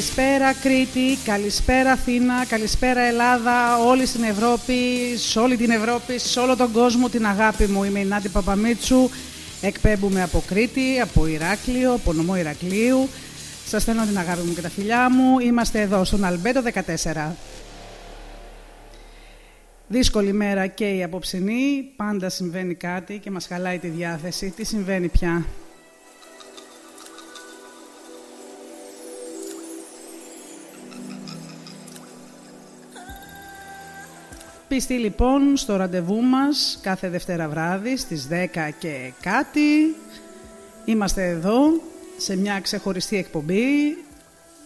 Καλησπέρα Κρήτη, καλησπέρα Αθήνα, καλησπέρα Ελλάδα, όλη στην Ευρώπη, σε όλη την Ευρώπη, σε όλο τον κόσμο την αγάπη μου. Είμαι η Νάτη Παπαμίτσου, εκπέμπουμε από Κρήτη, από Ηράκλειο, από νομό Ηρακλείου. Σας στέλνω την αγάπη μου και τα φιλιά μου. Είμαστε εδώ στον Αλμπέτο 14. Δύσκολη μέρα και η απόψινή, πάντα συμβαίνει κάτι και μας χαλάει τη διάθεση. Τι συμβαίνει πια; Πιστή λοιπόν στο ραντεβού μας κάθε Δευτέρα βράδυ στις 10 και κάτι. Είμαστε εδώ σε μια ξεχωριστή εκπομπή.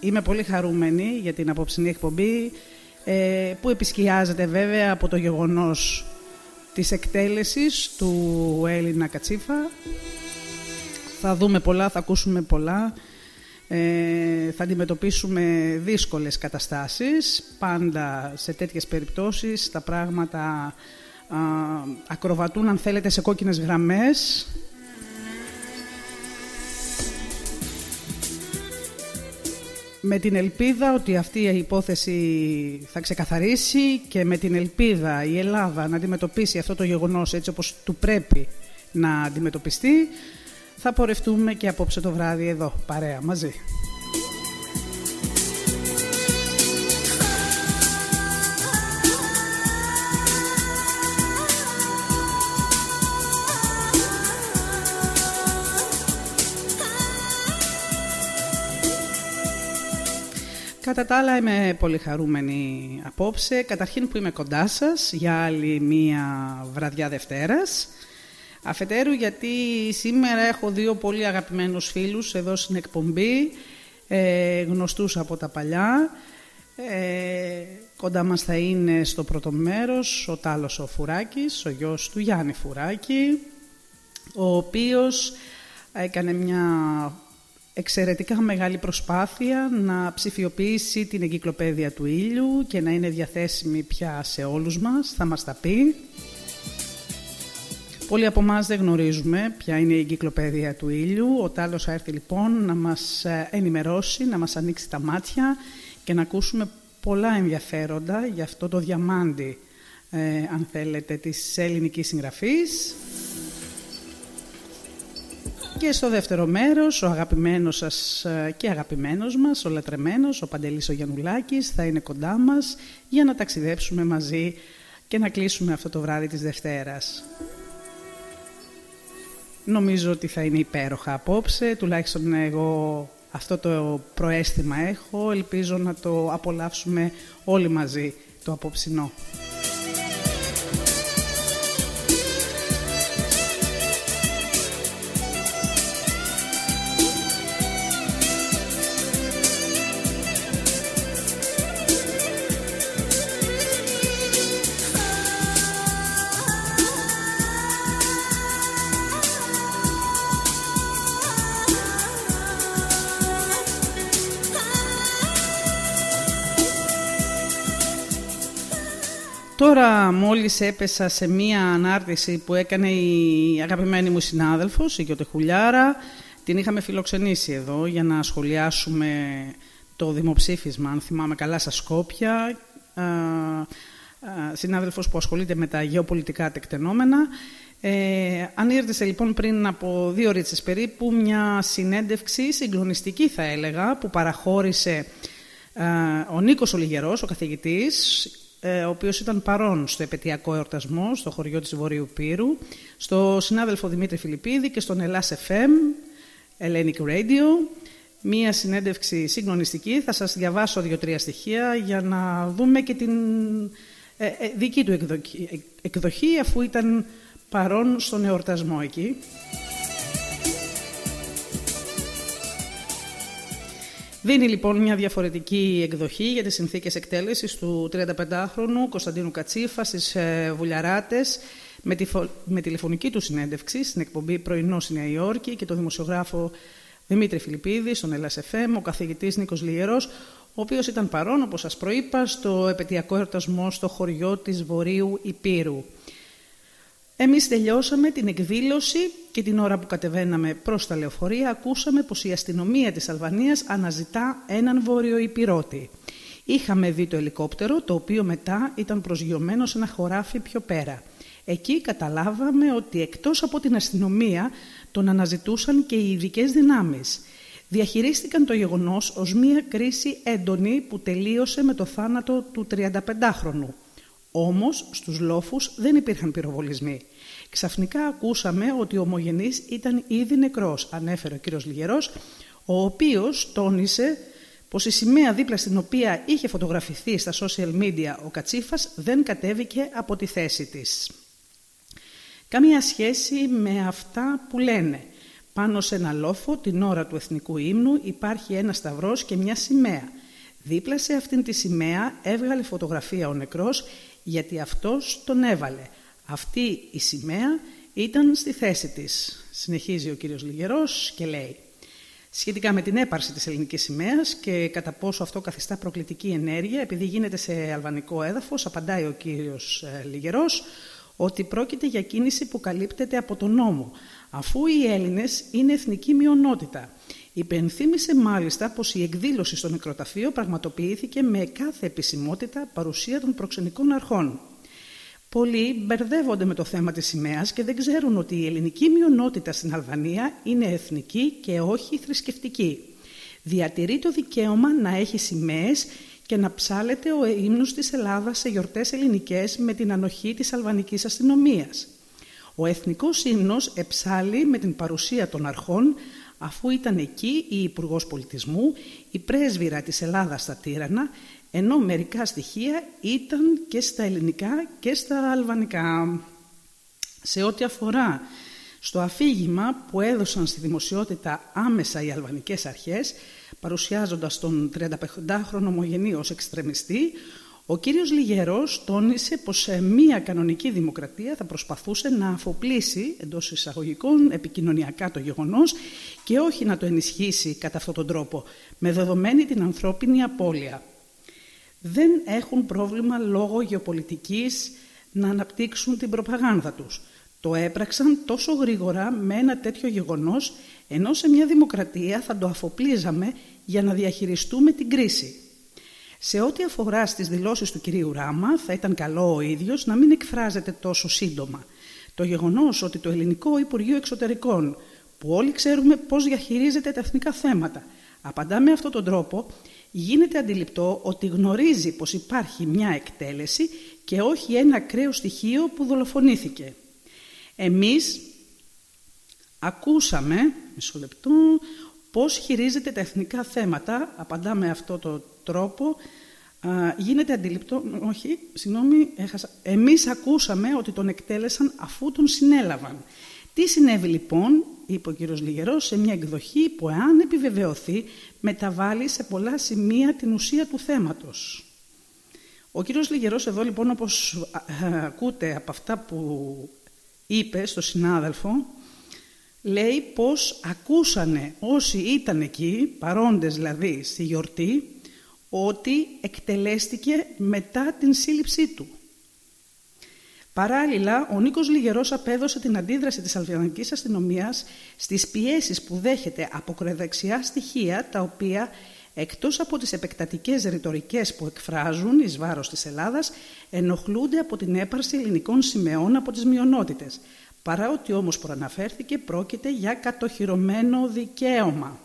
Είμαι πολύ χαρούμενη για την απόψινή εκπομπή ε, που επισκιάζεται βέβαια από το γεγονός της εκτέλεσης του Έλληνα Κατσίφα. Θα δούμε πολλά, θα ακούσουμε πολλά. Ε, θα αντιμετωπίσουμε δύσκολες καταστάσεις. Πάντα σε τέτοιες περιπτώσεις τα πράγματα α, ακροβατούν, αν θέλετε, σε κόκκινες γραμμές. Με την ελπίδα ότι αυτή η υπόθεση θα ξεκαθαρίσει και με την ελπίδα η Ελλάδα να αντιμετωπίσει αυτό το γεγονός έτσι όπως του πρέπει να αντιμετωπιστεί, θα πορευτούμε και απόψε το βράδυ εδώ, παρέα, μαζί. Κατά τα άλλα είμαι πολύ χαρούμενη απόψε. Καταρχήν που είμαι κοντά σας για άλλη μία βραδιά Δευτέρας. Αφετέρου γιατί σήμερα έχω δύο πολύ αγαπημένους φίλους εδώ στην εκπομπή, ε, γνωστούς από τα παλιά. Ε, κοντά μας θα είναι στο πρώτο μέρος ο Τάλος ο Φουράκης, ο γιος του Γιάννη Φουράκη, ο οποίος έκανε μια εξαιρετικά μεγάλη προσπάθεια να ψηφιοποιήσει την εγκυκλοπαίδεια του ήλιου και να είναι διαθέσιμη πια σε όλους μας, θα μας τα πει. Πολλοί από εμάς δεν γνωρίζουμε ποια είναι η εγκυκλοπαίδεια του ήλιου. Ο Τάλος θα έρθει λοιπόν να μας ε, ενημερώσει, να μας ανοίξει τα μάτια και να ακούσουμε πολλά ενδιαφέροντα για αυτό το διαμάντι, ε, αν θέλετε, της ελληνικής συγγραφής. Και στο δεύτερο μέρος, ο αγαπημένος σας ε, και αγαπημένος μας, ο λατρεμένος, ο Παντελής ο Γιαννουλάκης, θα είναι κοντά μας για να ταξιδέψουμε μαζί και να κλείσουμε αυτό το βράδυ της Δευτέρας. Νομίζω ότι θα είναι υπέροχα απόψε, τουλάχιστον εγώ αυτό το προέστημα έχω, ελπίζω να το απολαύσουμε όλοι μαζί το απόψινό. Μόλις έπεσα σε μία ανάρτηση που έκανε η αγαπημένη μου συνάδελφος, η Γιώτε Χουλιάρα. Την είχαμε φιλοξενήσει εδώ για να σχολιάσουμε το δημοψήφισμα, αν θυμάμαι καλά, στα Σκόπια. συνάδελφος που ασχολείται με τα γεωπολιτικά τεκτενόμενα. Ε, ανήρτησε λοιπόν πριν από δύο ρίτσες περίπου μια συνέντευξη συγκλονιστική θα έλεγα που παραχώρησε ο Νίκος Ολιγερός, ο καθηγητής, ε, ο οποίος ήταν παρόν στο επαιτειακό εορτασμό στο χωριό της Βορείου Πύρου, στο συνάδελφο Δημήτρη Φιλιππίδη και στον Ελλάς FM, Hellenic Radio. Μία συνέντευξη συγκλονιστική. Θα σας διαβάσω δύο-τρία στοιχεία για να δούμε και την ε, ε, δική του εκδοχή, εκδοχή, αφού ήταν παρόν στον εορτασμό εκεί. Δίνει λοιπόν μια διαφορετική εκδοχή για τις συνθήκες εκτέλεσης του 35χρονου Κωνσταντίνου Κατσίφα στις ε, Βουλιαράτες με, τη, με τηλεφωνική του συνέντευξη στην εκπομπή «Πρωινό στη Νέα Υόρκη» και το δημοσιογράφο Δημήτρη Φιλιππίδη στον Ελλάς FM, ο καθηγητής Νίκος Λιερός, ο οποίος ήταν παρόν, όπως σας προείπα, στο επαιτειακό εορτασμό στο χωριό της Βορείου Υπήρου. Εμείς τελειώσαμε την εκδήλωση και την ώρα που κατεβαίναμε προς τα λεωφορεία ακούσαμε πως η αστυνομία της Αλβανίας αναζητά έναν βόρειο υπηρώτη. Είχαμε δει το ελικόπτερο, το οποίο μετά ήταν προσγειωμένο σε ένα χωράφι πιο πέρα. Εκεί καταλάβαμε ότι εκτός από την αστυνομία τον αναζητούσαν και οι ειδικές δυνάμεις. Διαχειρίστηκαν το γεγονός ως μία κρίση έντονη που τελείωσε με το θάνατο του 35χρονου. Όμως στους λόφους δεν υπήρχαν πυροβολισμοί. Ξαφνικά ακούσαμε ότι ο ομογενής ήταν ήδη νεκρός, ανέφερε ο κύριος Λιγερός, ο οποίος τόνισε πως η σημαία δίπλα στην οποία είχε φωτογραφηθεί στα social media ο Κατσίφας δεν κατέβηκε από τη θέση της. Καμία σχέση με αυτά που λένε. Πάνω σε ένα λόφο την ώρα του εθνικού ύμνου υπάρχει ένα σταυρός και μια σημαία. Δίπλα σε αυτήν τη σημαία έβγαλε φωτογραφία ο νεκρός γιατί αυτός τον έβαλε. Αυτή η σημαία ήταν στη θέση της. Συνεχίζει ο κύριος Λιγερός και λέει σχετικά με την έπαρση της ελληνικής σημαίας και κατά πόσο αυτό καθιστά προκλητική ενέργεια επειδή γίνεται σε αλβανικό έδαφος, απαντάει ο κύριος ε, Λιγερός ότι πρόκειται για κίνηση που καλύπτεται από τον νόμο, αφού οι Έλληνες είναι εθνική μειονότητα. Υπενθύμησε μάλιστα πως η εκδήλωση στο νεκροταφείο πραγματοποιήθηκε με κάθε επισημότητα παρουσία των προξενικών αρχών. Πολλοί μπερδεύονται με το θέμα της σημαίας και δεν ξέρουν ότι η ελληνική μειονότητα στην Αλβανία είναι εθνική και όχι θρησκευτική. Διατηρεί το δικαίωμα να έχει σημαίες και να ψάλεται ο ύμνος της Ελλάδας σε γιορτές ελληνικές με την ανοχή της αλβανικής αστυνομίας. Ο εθνικός ύμνος εψάλει με την παρουσία των αρχών αφού ήταν εκεί η Υπουργός Πολιτισμού, η πρέσβυρα της Ελλάδας στα Τύρανα, ενώ μερικά στοιχεία ήταν και στα ελληνικά και στα αλβανικά. Σε ό,τι αφορά στο αφήγημα που έδωσαν στη δημοσιότητα άμεσα οι αλβανικές αρχές, παρουσιάζοντας τον 35χρονο ομογενή ως εξτρεμιστή, ο κύριος Λιγερός τόνισε πως σε μία κανονική δημοκρατία θα προσπαθούσε να αφοπλίσει εντός εισαγωγικών επικοινωνιακά το γεγονός και όχι να το ενισχύσει κατά αυτόν τον τρόπο, με δεδομένη την ανθρώπινη απώλεια. Δεν έχουν πρόβλημα λόγω γεωπολιτικής να αναπτύξουν την προπαγάνδα τους. Το έπραξαν τόσο γρήγορα με ένα τέτοιο γεγονός, ενώ σε μια δημοκρατία θα το αφοπλίζαμε για να διαχειριστούμε την κρίση. Σε ό,τι αφορά στις δηλώσεις του κυρίου Ράμα, θα ήταν καλό ο ίδιος να μην εκφράζεται τόσο σύντομα. Το γεγονός ότι το Ελληνικό Υπουργείο Εξωτερικών, που όλοι ξέρουμε πώς διαχειρίζεται τα εθνικά θέματα, απαντά με αυτόν τον τρόπο, γίνεται αντιληπτό ότι γνωρίζει πως υπάρχει μια εκτέλεση και όχι ένα ακραίο στοιχείο που δολοφονήθηκε. Εμείς ακούσαμε, μισό λεπτό, πώς χειρίζεται τα εθνικά θέματα, απαντά με αυτό το τρόπο, γίνεται αντιληπτό, όχι, συγγνώμη, έχασα. Εμείς ακούσαμε ότι τον εκτέλεσαν αφού τον συνέλαβαν. Τι συνέβη λοιπόν, είπε ο κύριος Λιγερός, σε μια εκδοχή που εάν επιβεβαιωθεί μεταβάλλει σε πολλά σημεία την ουσία του θέματος. Ο κύριος Λιγερός εδώ λοιπόν όπως ακούτε από αυτά που είπε στο συνάδελφο, λέει πως ακούσανε όσοι ήταν εκεί, παρόντες δηλαδή στη γιορτή, ότι εκτελέστηκε μετά την σύλληψή του. Παράλληλα, ο Νίκος Λιγερός απέδωσε την αντίδραση της αλβανικής αστυνομίας στις πιέσεις που δέχεται από κρεδεξιά στοιχεία, τα οποία, εκτός από τις επεκτατικές ρητορικές που εκφράζουν εις βάρος της Ελλάδας, ενοχλούνται από την έπαρση ελληνικών σημεών από τις μειονότητες, παρά ότι όμως προαναφέρθηκε πρόκειται για κατοχυρωμένο δικαίωμα.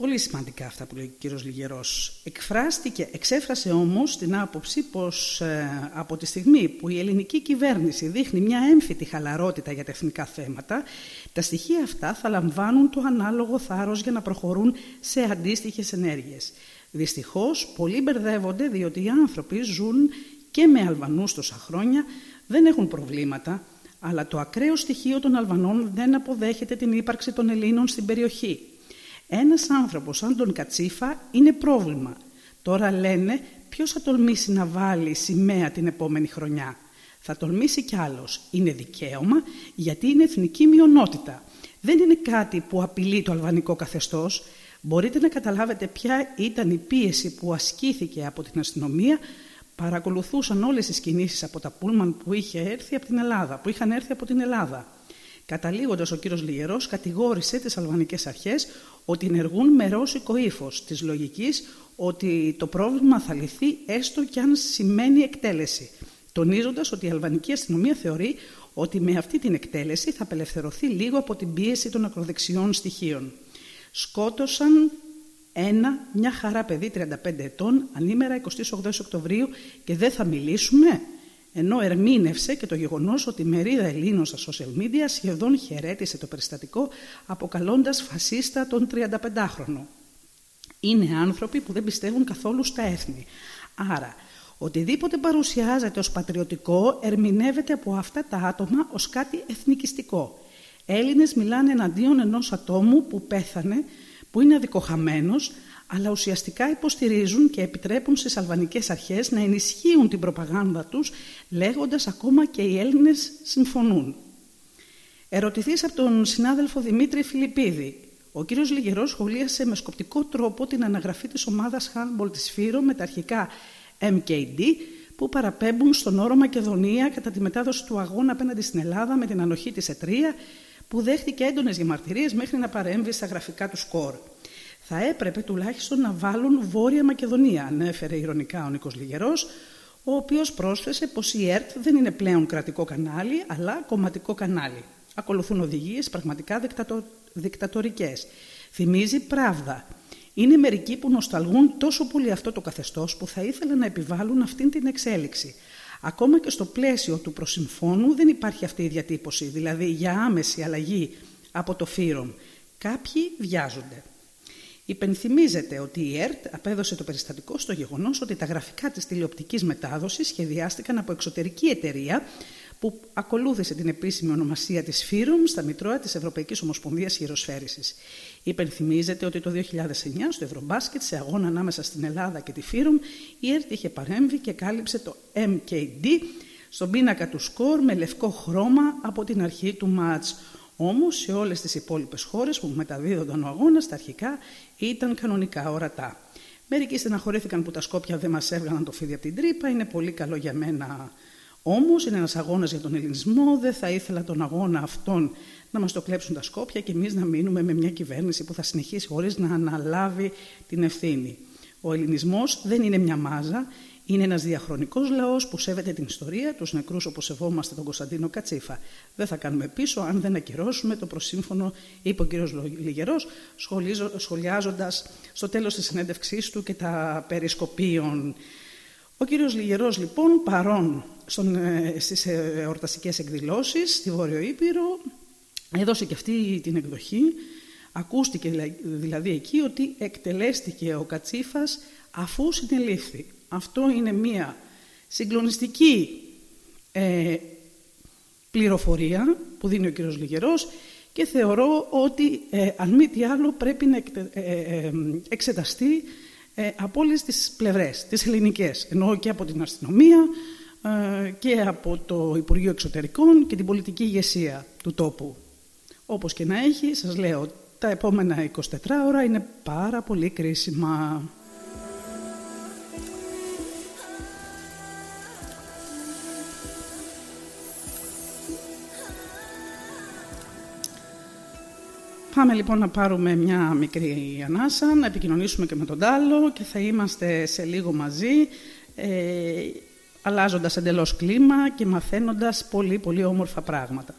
Πολύ σημαντικά αυτά που λέει ο κύριος Λιγερός. Εκφράστηκε, εξέφρασε όμως την άποψη πως ε, από τη στιγμή που η ελληνική κυβέρνηση δείχνει μια έμφυτη χαλαρότητα για τα εθνικά θέματα, τα στοιχεία αυτά θα λαμβάνουν το ανάλογο θάρρος για να προχωρούν σε αντίστοιχες ενέργειες. Δυστυχώς, πολλοί μπερδεύονται διότι οι άνθρωποι ζουν και με Αλβανούς τόσα χρόνια, δεν έχουν προβλήματα, αλλά το ακραίο στοιχείο των Αλβανών δεν αποδέχεται την ύπαρξη των Ελλήνων στην περιοχή. Ένας άνθρωπος σαν τον Κατσίφα είναι πρόβλημα. Τώρα λένε ποιος θα τολμήσει να βάλει σημαία την επόμενη χρονιά. Θα τολμήσει κι άλλος. Είναι δικαίωμα γιατί είναι εθνική μειονότητα. Δεν είναι κάτι που απειλεί το αλβανικό καθεστώς. Μπορείτε να καταλάβετε ποια ήταν η πίεση που ασκήθηκε από την αστυνομία Παρακολουθούσαν όλες τις κινήσεις από τα πούλμαν που, είχε έρθει από την Ελλάδα, που είχαν έρθει από την Ελλάδα. Καταλήγοντας, ο κύριος Λιγερό κατηγόρησε τις αλβανικές αρχές ότι ενεργούν με ρώσικο ύφος της λογικής ότι το πρόβλημα θα λυθεί έστω και αν σημαίνει εκτέλεση, τονίζοντας ότι η αλβανική αστυνομία θεωρεί ότι με αυτή την εκτέλεση θα απελευθερωθεί λίγο από την πίεση των ακροδεξιών στοιχείων. Σκότωσαν ένα, μια χαρά παιδί 35 ετών, ανήμερα 28 Οκτωβρίου και δεν θα μιλήσουμε; Ενώ ερμήνευσε και το γεγονός ότι η μερίδα Ελλήνων στα social media σχεδόν χαιρέτησε το περιστατικό αποκαλώντας φασίστα τον 35χρονο. Είναι άνθρωποι που δεν πιστεύουν καθόλου στα έθνη. Άρα, οτιδήποτε παρουσιάζεται ως πατριωτικό ερμηνεύεται από αυτά τα άτομα ως κάτι εθνικιστικό. Έλληνες μιλάνε εναντίον ενός ατόμου που πέθανε, που είναι αδικοχαμένος, αλλά ουσιαστικά υποστηρίζουν και επιτρέπουν στις αλβανικές αρχές να ενισχύουν την προπαγάνδα τους, λέγοντας ακόμα και οι Έλληνες συμφωνούν. Ερωτηθείς από τον συνάδελφο Δημήτρη Φιλιππίδη. Ο κύριος Λιγερός σχολίασε με σκοπτικό τρόπο την αναγραφή της ομάδας handball της Φύρο με τα αρχικά MKD, που παραπέμπουν στον όρο Μακεδονία κατά τη μετάδοση του αγώνα απέναντι στην Ελλάδα με την ανοχή της ΕΤΡΙΑ, που δέχτηκε έντονες διαμαρτυρίες μέχρι να παρέμβει στα γραφικά του σκορ θα έπρεπε τουλάχιστον να βάλουν Βόρεια Μακεδονία, ανέφερε ηρωνικά ο Νίκος Λιγερός, ο οποίος πρόσθεσε πως η ΕΡΤ δεν είναι πλέον κρατικό κανάλι, αλλά κομματικό κανάλι. Ακολουθούν οδηγίες, πραγματικά δικτατο... Θυμίζει πράβδα. Είναι μερικοί που νοσταλγούν τόσο πολύ αυτό το καθεστώς που θα ήθελαν να επιβάλλουν αυτήν την εξέλιξη. Ακόμα και στο πλαίσιο του προσυμφώνου δεν υπάρχει αυτή η διατύπωση, δηλαδή για άμεση αλλαγή από το φύρον. Κάποιοι βιάζονται. Υπενθυμίζεται ότι η ΕΡΤ απέδωσε το περιστατικό στο γεγονός ότι τα γραφικά της τηλεοπτικής μετάδοσης σχεδιάστηκαν από εξωτερική εταιρεία που ακολούθησε την επίσημη ονομασία της ΦΥΡΟΜ στα Μητρώα της Ευρωπαϊκής Ομοσπονδίας Χειροσφαίρησης. Υπενθυμίζεται ότι το 2009 στο Ευρωμπάσκετ σε αγώνα ανάμεσα στην Ελλάδα και τη ΦΥΡΟΜ η ΕΡΤ είχε παρέμβει και κάλυψε το MKD στον πίνακα του σκορ με λευκό χρώμα από την αρχή του μάτς. Όμως σε όλες τις υπόλοιπες χώρες που μεταδίδονταν ο αγώνας τα αρχικά ήταν κανονικά ορατά. Μερικοί στεναχωρήθηκαν που τα Σκόπια δεν μας έβγαλαν το φίδι από την τρύπα, είναι πολύ καλό για μένα όμως, είναι ένας αγώνας για τον ελληνισμό, δεν θα ήθελα τον αγώνα αυτόν να μας το κλέψουν τα Σκόπια και εμείς να μείνουμε με μια κυβέρνηση που θα συνεχίσει χωρίς να αναλάβει την ευθύνη. Ο ελληνισμός δεν είναι μια μάζα, είναι ένας διαχρονικός λαός που σέβεται την ιστορία, τους νεκρούς όπως σεβόμαστε τον Κωνσταντίνο Κατσίφα. Δεν θα κάνουμε πίσω αν δεν ακυρώσουμε το προσύμφωνο, είπε ο κ. Λιγερός, σχολιάζοντας στο τέλος της συνέντευξής του και τα περισκοπίων. Ο κύριος Λιγερός λοιπόν παρόν στον, ε, στις ε, εορταστικές εκδηλώσεις στη Βόρειο Ήπειρο έδωσε και αυτή την εκδοχή. Ακούστηκε δηλαδή εκεί ότι εκτελέστηκε ο Κατσίφας αφού συνελήφθη. Αυτό είναι μία συγκλονιστική ε, πληροφορία που δίνει ο κύριος Λιγερός και θεωρώ ότι ε, αν μη τι άλλο πρέπει να ε, εξεταστεί από όλες τις πλευρές, τις ελληνικές, ενώ και από την αστυνομία και από το Υπουργείο Εξωτερικών και την πολιτική ηγεσία του τόπου. Όπως και να έχει, σας λέω, τα επόμενα 24 ώρα είναι πάρα πολύ κρίσιμα. Πάμε λοιπόν να πάρουμε μια μικρή ανάσα, να επικοινωνήσουμε και με τον Τάλο και θα είμαστε σε λίγο μαζί, ε, αλλάζοντας εντελώς κλίμα και μαθαίνοντας πολύ πολύ όμορφα πράγματα.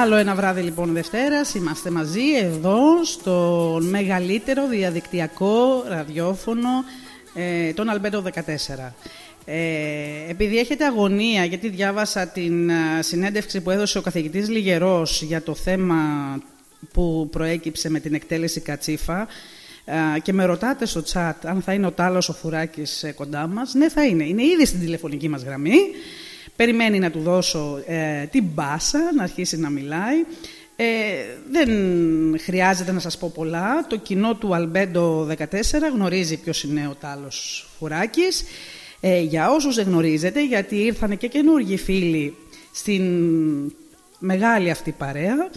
Άλλο ένα βράδυ λοιπόν Δευτέρας, είμαστε μαζί εδώ στο μεγαλύτερο διαδικτυακό ραδιόφωνο ε, τον Αλμπέντο 14. Ε, επειδή έχετε αγωνία, γιατί διάβασα την συνέντευξη που έδωσε ο καθηγητής Λιγερός για το θέμα που προέκυψε με την εκτέλεση Κατσίφα και με ρωτάτε στο chat αν θα είναι ο Τάλος ο Φουράκης ε, κοντά μας. Ναι, θα είναι. Είναι ήδη στην τηλεφωνική μας γραμμή. Περιμένει να του δώσω ε, την μπάσα, να αρχίσει να μιλάει. Ε, δεν χρειάζεται να σας πω πολλά. Το κοινό του Αλμπέντο 14 γνωρίζει ποιος είναι ο Τάλος Φουράκης. Ε, για όσους δεν γνωρίζετε, γιατί ήρθαν και καινούργιοι φίλοι στην μεγάλη αυτή παρέα,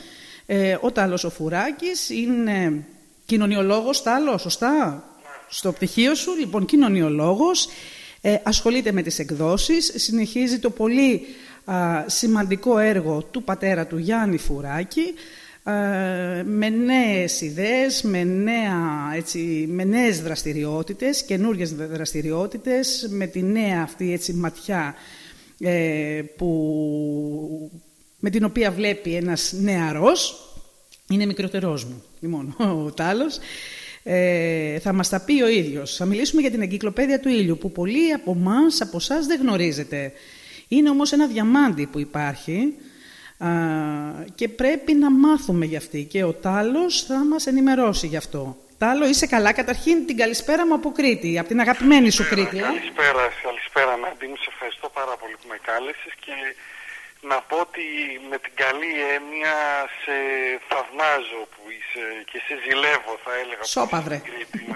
ε, ο Τάλος ο Φουράκης είναι κοινωνιολόγος, Τάλο, σωστά, στο πτυχίο σου, λοιπόν, κοινωνιολόγος, ε, ασχολείται με τις εκδόσεις, συνεχίζει το πολύ σημαντικό έργο του πατέρα του Γιάννη Φουράκη, με νέες ιδέες, με, νέα, έτσι, με νέες δραστηριότητες, καινούργιες δραστηριότητες, με τη νέα αυτή έτσι, ματιά ε, που, με την οποία βλέπει ένας νεαρός, είναι μικρότερός μου, μόνο ο Τάλος, ε, θα μας τα πει ο ίδιος. Θα μιλήσουμε για την εγκυκλοπαίδεια του ήλιου, που πολλοί από εμάς, από εσάς δεν γνωρίζετε. Είναι όμως ένα διαμάντι που υπάρχει α, και πρέπει να μάθουμε γι' αυτή και ο Τάλος θα μας ενημερώσει γι' αυτό. Τάλο, είσαι καλά. Καταρχήν την καλησπέρα μου από Κρήτη, από την αγαπημένη σου Κρήτη. Καλησπέρα, καλησπέρα Ναντίνη. Σε ευχαριστώ πάρα πολύ που με κάλεσες και να πω ότι με την καλή έννοια σε θαυμάζω που είσαι και σε ζηλεύω θα έλεγα Σώπαυρε.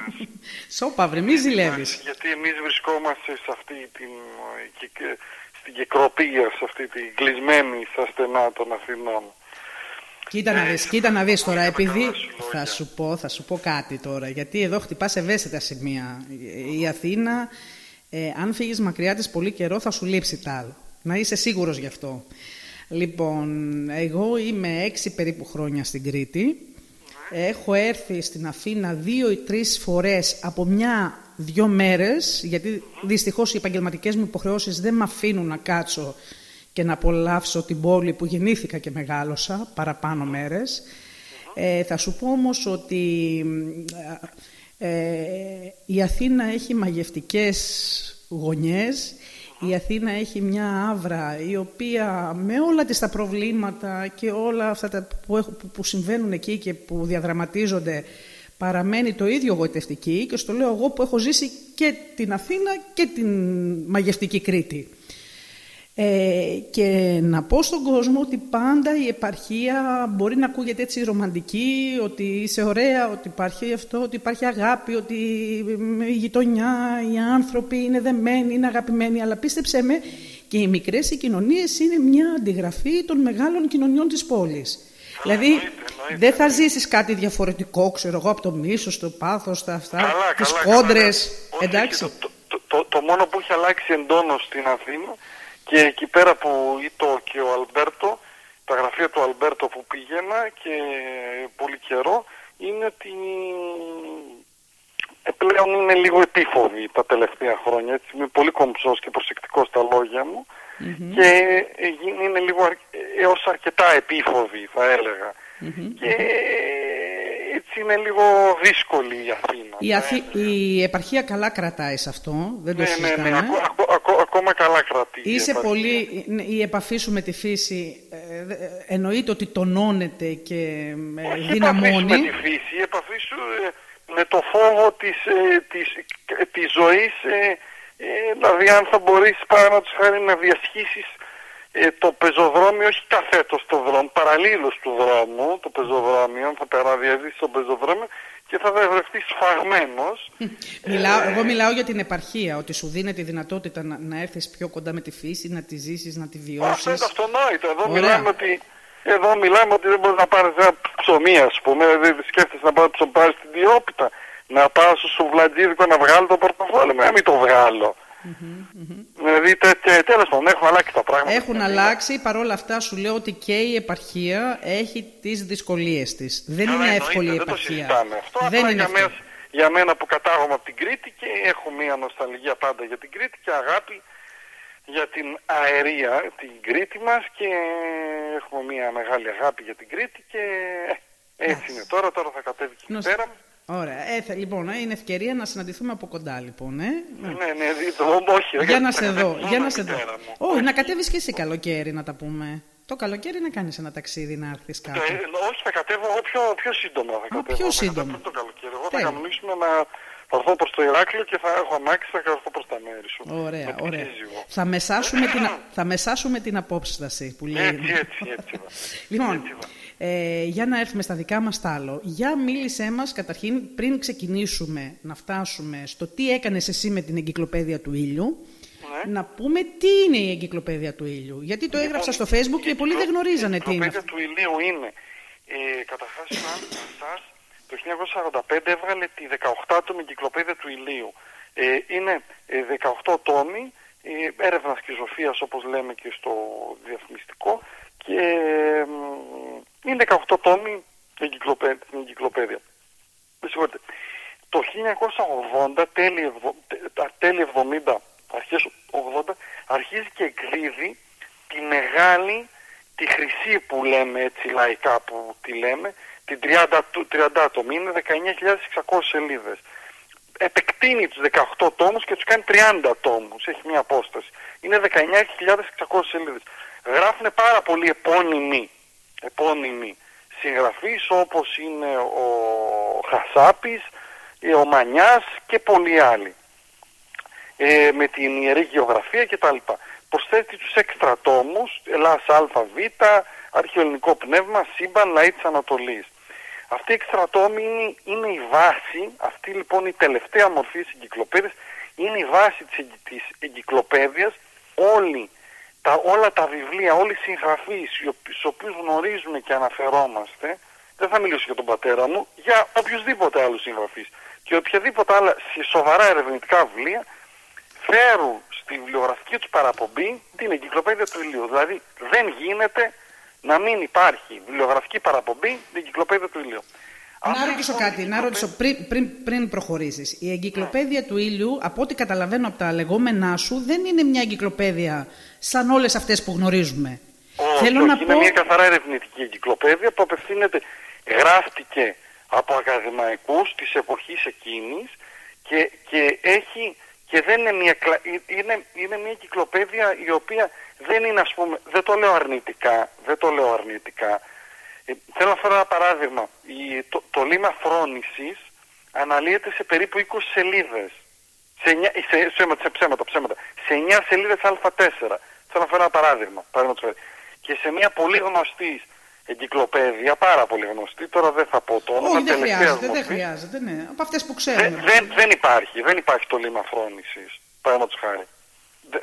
Σώπαυρε, μη ζηλεύεις. Γιατί εμείς βρισκόμαστε σε αυτή την, στην κεκροπία, σε αυτή την κλεισμένη στα στενά των Αθηνών. Κοίτα να δεις, κοίτα να δεις τώρα, επειδή θα σου, πω, θα σου πω κάτι τώρα, γιατί εδώ χτυπάς ευαίσθητα σημεία. Η Αθήνα, ε, αν φύγεις μακριά της πολύ καιρό, θα σου λείψει τ' άλλο. Να είσαι σίγουρος γι' αυτό. Λοιπόν, εγώ είμαι έξι περίπου χρόνια στην Κρήτη. Έχω έρθει στην Αθήνα δύο ή τρεις φορές από μια-δυο μέρες, γιατί δυστυχώς οι επαγγελματικές μου υποχρεώσεις δεν με αφήνουν να κάτσω και να απολαύσω την πόλη που γεννήθηκα και μεγάλωσα παραπάνω μέρες. Ε, θα σου πω όμως ότι ε, η Αθήνα έχει μαγευτικές γωνιές, η Αθήνα έχει μια άβρα η οποία με όλα τις τα προβλήματα και όλα αυτά τα που, που συμβαίνουν εκεί και που διαδραματίζονται παραμένει το ίδιο γοητευτική και στο λέω εγώ που έχω ζήσει και την Αθήνα και την μαγευτική Κρήτη. Ε, και να πω στον κόσμο ότι πάντα η επαρχία μπορεί να ακούγεται έτσι ρομαντική, ότι είσαι ωραία, ότι υπάρχει αυτό, ότι υπάρχει αγάπη, ότι η γειτονιά, οι άνθρωποι είναι δεμένοι, είναι αγαπημένοι, αλλά πίστεψέ με και οι μικρές οι κοινωνίες είναι μια αντιγραφή των μεγάλων κοινωνιών της πόλης. Δηλαδή, δεν θα ζήσεις κάτι διαφορετικό, ξέρω εγώ, από το μίσος, το πάθος, τα αυτά, καλά, τις κόντρες, εντάξει. Το, το, το, το, μόνο που έχει αλλάξει εντόνως στην Αθήνα και εκεί πέρα που ήταν και ο Αλμπέρτο, τα γραφεία του Αλμπέρτο που πήγαινα και πολύ καιρό, είναι ότι ε, πλέον είναι λίγο επίφοβη τα τελευταία χρόνια. Έτσι, είμαι πολύ κομψός και προσεκτικός στα λόγια μου και είναι λίγο έως αρκετά επίφοβη θα έλεγα. Και έτσι είναι λίγο δύσκολη η Αθήνα. Η, Αθή... η επαρχία καλά κρατάει σε αυτό, δεν το ναι, συζητάμε. Ναι, ναι, ακόμα καλά κρατεί. Είσαι η πολύ, ναι, η επαφή σου με τη φύση ε, ε, εννοείται ότι τονώνεται και ε, Όχι δυναμώνει. με τη φύση, η επαφή σου ε, με το φόβο της, ε, της, της ζωής, δηλαδή αν θα μπορείς παραδείγματος χάρη να διασχίσεις ε, το πεζοδρόμιο όχι καθέτος στο δρόμο, παραλλήλως του δρόμου, το πεζοδρόμιο, θα περαδιαδείς στο πεζοδρόμιο και θα βρεθεί σφαγμένος. Μιλάω, εγώ μιλάω για την επαρχία, ότι σου δίνει τη δυνατότητα να, να έρθεις πιο κοντά με τη φύση, να τη ζήσεις, να τη βιώσεις. Αυτό είναι αυτονόητο. Εδώ μιλάμε ότι... Εδώ μιλάμε ότι δεν μπορείς να πάρεις ένα ψωμί, ας πούμε. Δεν σκέφτεσαι να πάρεις ψωμί στην διόπιτα. Να πάω στο σουβλατζίδικο να βγάλω το πορτοφόλι μου, να μην το βγάλω. Δηλαδή, τέλος πάντων, έχουν αλλάξει τα πράγματα. Έχουν αλλάξει. παρόλα αυτά, σου λέω ότι και η επαρχία έχει τις δυσκολίες της. Δεν είναι εύκολη η επαρχία. Δεν το συζητάμε αυτό. Δεν είναι για, μένα, για μένα που κατάγομαι από την Κρήτη και έχω μία νοσταλγία πάντα για την Κρήτη και αγάπη για την αερία, την Κρήτη μας και έχουμε μία μεγάλη αγάπη για την Κρήτη και ε, έτσι είναι τώρα, τώρα θα κατέβει και η πέρα. Ωραία. Ε, λοιπόν, ε, είναι ευκαιρία να συναντηθούμε από κοντά, λοιπόν. Ε. Ναι, ναι, δείτε, όχι. Για να σε δω. Για να σε δω. Όχι, να κατέβει και εσύ καλοκαίρι, να τα πούμε. Το καλοκαίρι να κάνει ένα ταξίδι, να έρθει κάπου. Ε, όχι, θα κατέβω εγώ πιο, πιο σύντομα. Θα κατέβω, πιο σύντομα. το καλοκαίρι. Εγώ θα κανονίσουμε να θα έρθω προ το Ηράκλειο και θα έχω αμάξι θα έρθω προ τα μέρη σου. Ωραία, ωραία. Θα μεσάσουμε, την, θα μεσάσουμε την απόψυσταση που λέει. Έτσι, έτσι, έτσι. λοιπόν, έτσι, ε, για να έρθουμε στα δικά μας άλλο. Για μίλησέ μας καταρχήν πριν ξεκινήσουμε να φτάσουμε στο τι έκανες εσύ με την εγκυκλοπαίδεια του ήλιου. Ναι. Να πούμε τι είναι η εγκυκλοπαίδεια του ήλιου. Γιατί το λοιπόν, έγραψα στο facebook και πολλοί δεν γνωρίζανε τι είναι. Η εγκυκλοπαίδεια του ήλιου είναι, ε, καταρχάς το 1945 έβγαλε τη 18η εγκυκλοπαίδεια του ηλίου. Ε, είναι 18 ε, τόμοι, ε, έρευνας σκυζοφίας όπως λέμε και στο διαφημιστικό και είναι 18 τόμοι την εγκυκλοπαίδεια. Το 1980, τέλη, τέλη 70, αρχές 80, αρχίζει και εκδίδει τη μεγάλη, τη χρυσή που λέμε έτσι λαϊκά που τη λέμε, την 30, 30 άτομη, είναι 19.600 σελίδες. Επεκτείνει τους 18 τόμους και τους κάνει 30 τόμους, έχει μια απόσταση. Είναι 19.600 σελίδες. Γράφουν πάρα πολλοί επώνυμοι, επώνυμοι συγγραφείς όπως είναι ο Χασάπης, ο Μανιάς και πολλοί άλλοι. Ε, με την ιερή γεωγραφία κτλ. Προσθέτει τους έξτρα τόμους, Ελλάς ΑΒ, Αρχαιοελληνικό πνεύμα, σύμπαν, λαή της Ανατολής. Αυτή η εξτρατόμη είναι, είναι η βάση, αυτή λοιπόν η τελευταία μορφή της εγκυκλοπαίδειας, είναι η βάση της, της εγκυκλοπαίδειας, όλοι, τα, όλα τα βιβλία, όλοι οι συγγραφείς, στους οποίους γνωρίζουμε και αναφερόμαστε, δεν θα μιλήσω για τον πατέρα μου, για οποιοδήποτε άλλους συγγραφείς και οποιαδήποτε άλλα σοβαρά ερευνητικά βιβλία φέρουν στη βιβλιογραφική τους παραπομπή την εγκυκλοπαίδεια του ηλίου. Δηλαδή δεν γίνεται να μην υπάρχει βιβλιογραφική παραπομπή την εγκυκλοπαίδεια του ήλιου. Να ρωτήσω κάτι, να ρωτήσω πριν, πριν, πριν προχωρήσεις. Η εγκυκλοπαίδεια του ήλιου, από ό,τι καταλαβαίνω από τα λεγόμενά σου, δεν είναι μια εγκυκλοπαίδεια σαν όλες αυτές που γνωρίζουμε. Όχι, Θέλω όχι, να είναι μια καθαρά ερευνητική εγκυκλοπαίδεια που απευθύνεται, γράφτηκε από ακαδημαϊκούς της εποχής εκείνης και, και έχει και δεν είναι μια, είναι, είναι μια εγκυκλοπαίδεια η οποία δεν είναι ας πούμε, δεν το λέω αρνητικά, δεν το λέω αρνητικά. Ε, θέλω να φέρω ένα παράδειγμα. Η, το, το λίμα φρόνησης αναλύεται σε περίπου 20 σελίδες. Σε, 9, σε, σε, σε, ψέματα, ψέματα. Σε 9 σελίδες α4. Θέλω να φέρω ένα παράδειγμα. Και σε μια πολύ γνωστή εγκυκλοπαίδεια, πάρα πολύ γνωστή, τώρα δεν θα πω το όνομα. Όχι, δεν χρειάζεται, δεν χρειάζεται, ναι. Από αυτές που ξέρουμε. Δεν, δεν, δεν υπάρχει, δεν υπάρχει το λίμα φρόνησης, παραδείγματος χάρη.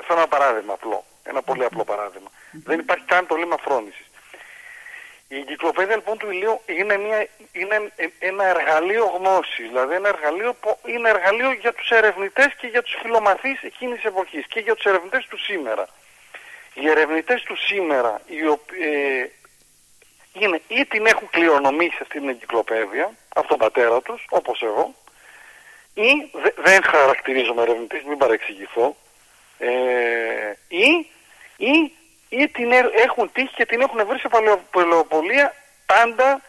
Θέλω ένα παράδειγμα απλό. Ένα πολύ απλό παράδειγμα. Δεν υπάρχει καν το λίμα φρόνησης. Η εγκυκλοπαίδεια λοιπόν του ηλίου είναι, μια, είναι ένα εργαλείο γνώσης, δηλαδή ένα εργαλείο που είναι εργαλείο για τους ερευνητές και για τους φιλομαθείς εκείνης της εποχής και για τους ερευνητές του σήμερα. Οι ερευνητές του σήμερα οι ε, είναι ή την έχουν κληρονομήσει αυτή την εγκυκλοπαίδεια από τον πατέρα τους, όπως εγώ, ή δεν χαρακτηρίζομαι ερευνητής, μην παρεξηγηθώ, ε, ή ή, ή την έχουν τύχει και την έχουν βρει σε παλαιοπολία πάντα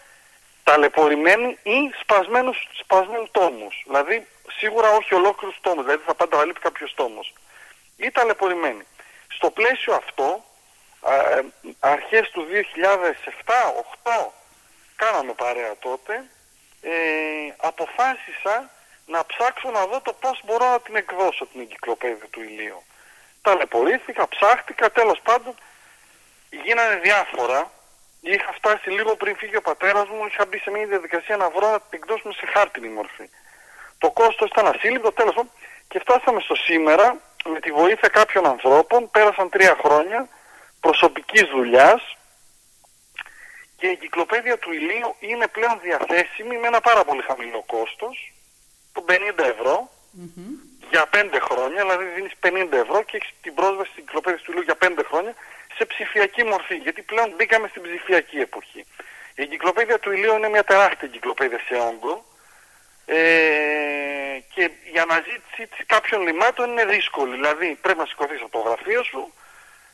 ταλαιπωρημένοι ή σπασμένους, σπασμένους τόμους. Δηλαδή σίγουρα όχι ολόκληρους τόμους, δηλαδή θα πάντα λείπει κάποιος τόμος. Ή ταλαιπωρημένοι. Στο πλαίσιο αυτό, ε, αρχές του 2007-2008, κάναμε παρέα τότε, ε, αποφάσισα να ψάξω να δω το πώς μπορώ να την εκδώσω την εγκυκλοπαίδεια του ηλίου ταλαιπωρήθηκα, ψάχτηκα, τέλος πάντων γίνανε διάφορα. Είχα φτάσει λίγο πριν φύγει ο πατέρας μου, είχα μπει σε μια διαδικασία να βρω να την εκδώσουμε σε χάρτινη μορφή. Το κόστος ήταν ασύλληπτο, τέλος πάντων, και φτάσαμε στο σήμερα με τη βοήθεια κάποιων ανθρώπων, πέρασαν τρία χρόνια προσωπικής δουλειάς και η εγκυκλοπαίδεια του ηλίου είναι πλέον διαθέσιμη με ένα πάρα πολύ χαμηλό κόστος, το 50 ευρώ, για 5 χρόνια, δηλαδή δίνεις 50 ευρώ και έχεις την πρόσβαση στην εγκυκλοπαίδεια του ηλίου για 5 χρόνια σε ψηφιακή μορφή, γιατί πλέον μπήκαμε στην ψηφιακή εποχή. Η εγκυκλοπαίδεια του ηλίου είναι μια τεράστια εγκυκλοπαίδεια σε όγκο ε, και η αναζήτηση κάποιων λιμάτων είναι δύσκολη. Δηλαδή πρέπει να σηκωθείς από το γραφείο σου,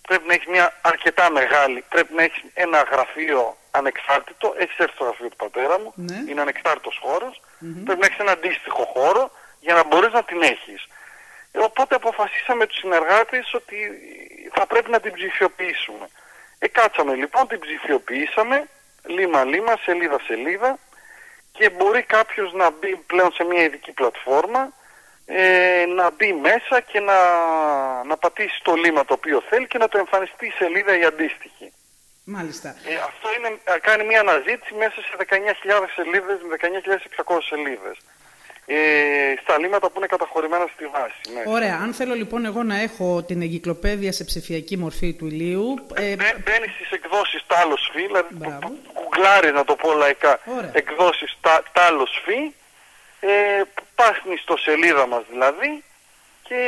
πρέπει να έχεις μια αρκετά μεγάλη, πρέπει να έχεις ένα γραφείο ανεξάρτητο, έχεις έρθει στο γραφείο του πατέρα μου, Ναι. είναι ανεξάρτητος χώρος, πρέπει να έχεις ένα αντίστοιχο χώρο για να μπορείς να την έχεις. Ε, Οπότε αποφασίσαμε τους συνεργάτες ότι θα πρέπει να την ψηφιοποιήσουμε. Ε, κάτσαμε λοιπόν, την ψηφιοποιήσαμε, λίμα-λίμα, σελίδα-σελίδα και μπορεί κάποιος να μπει πλέον σε μια ειδική πλατφόρμα, ε, να μπει μέσα και να, να πατήσει το λίμα το οποίο θέλει και να το εμφανιστεί η σελίδα η αντίστοιχη. Μάλιστα. Ε, αυτό είναι, α, κάνει μια αναζήτηση μέσα σε 19.000 σελίδες με 19.600 σελίδες. Ε, στα λίματα που είναι καταχωρημένα στη βάση. Ναι. Ωραία. Αν θέλω λοιπόν εγώ να έχω την εγκυκλοπαίδεια σε ψηφιακή μορφή του ηλίου. ε, Μπε, Μπαίνει στις εκδόσεις Τάλος Φι, δηλαδή Μπράβο. που- που- κουγκλάρεις να το πω λαϊκά, Ωραία. εκδόσεις τα, Τάλος Φι, ε, πας στην ιστοσελίδα μας δηλαδή και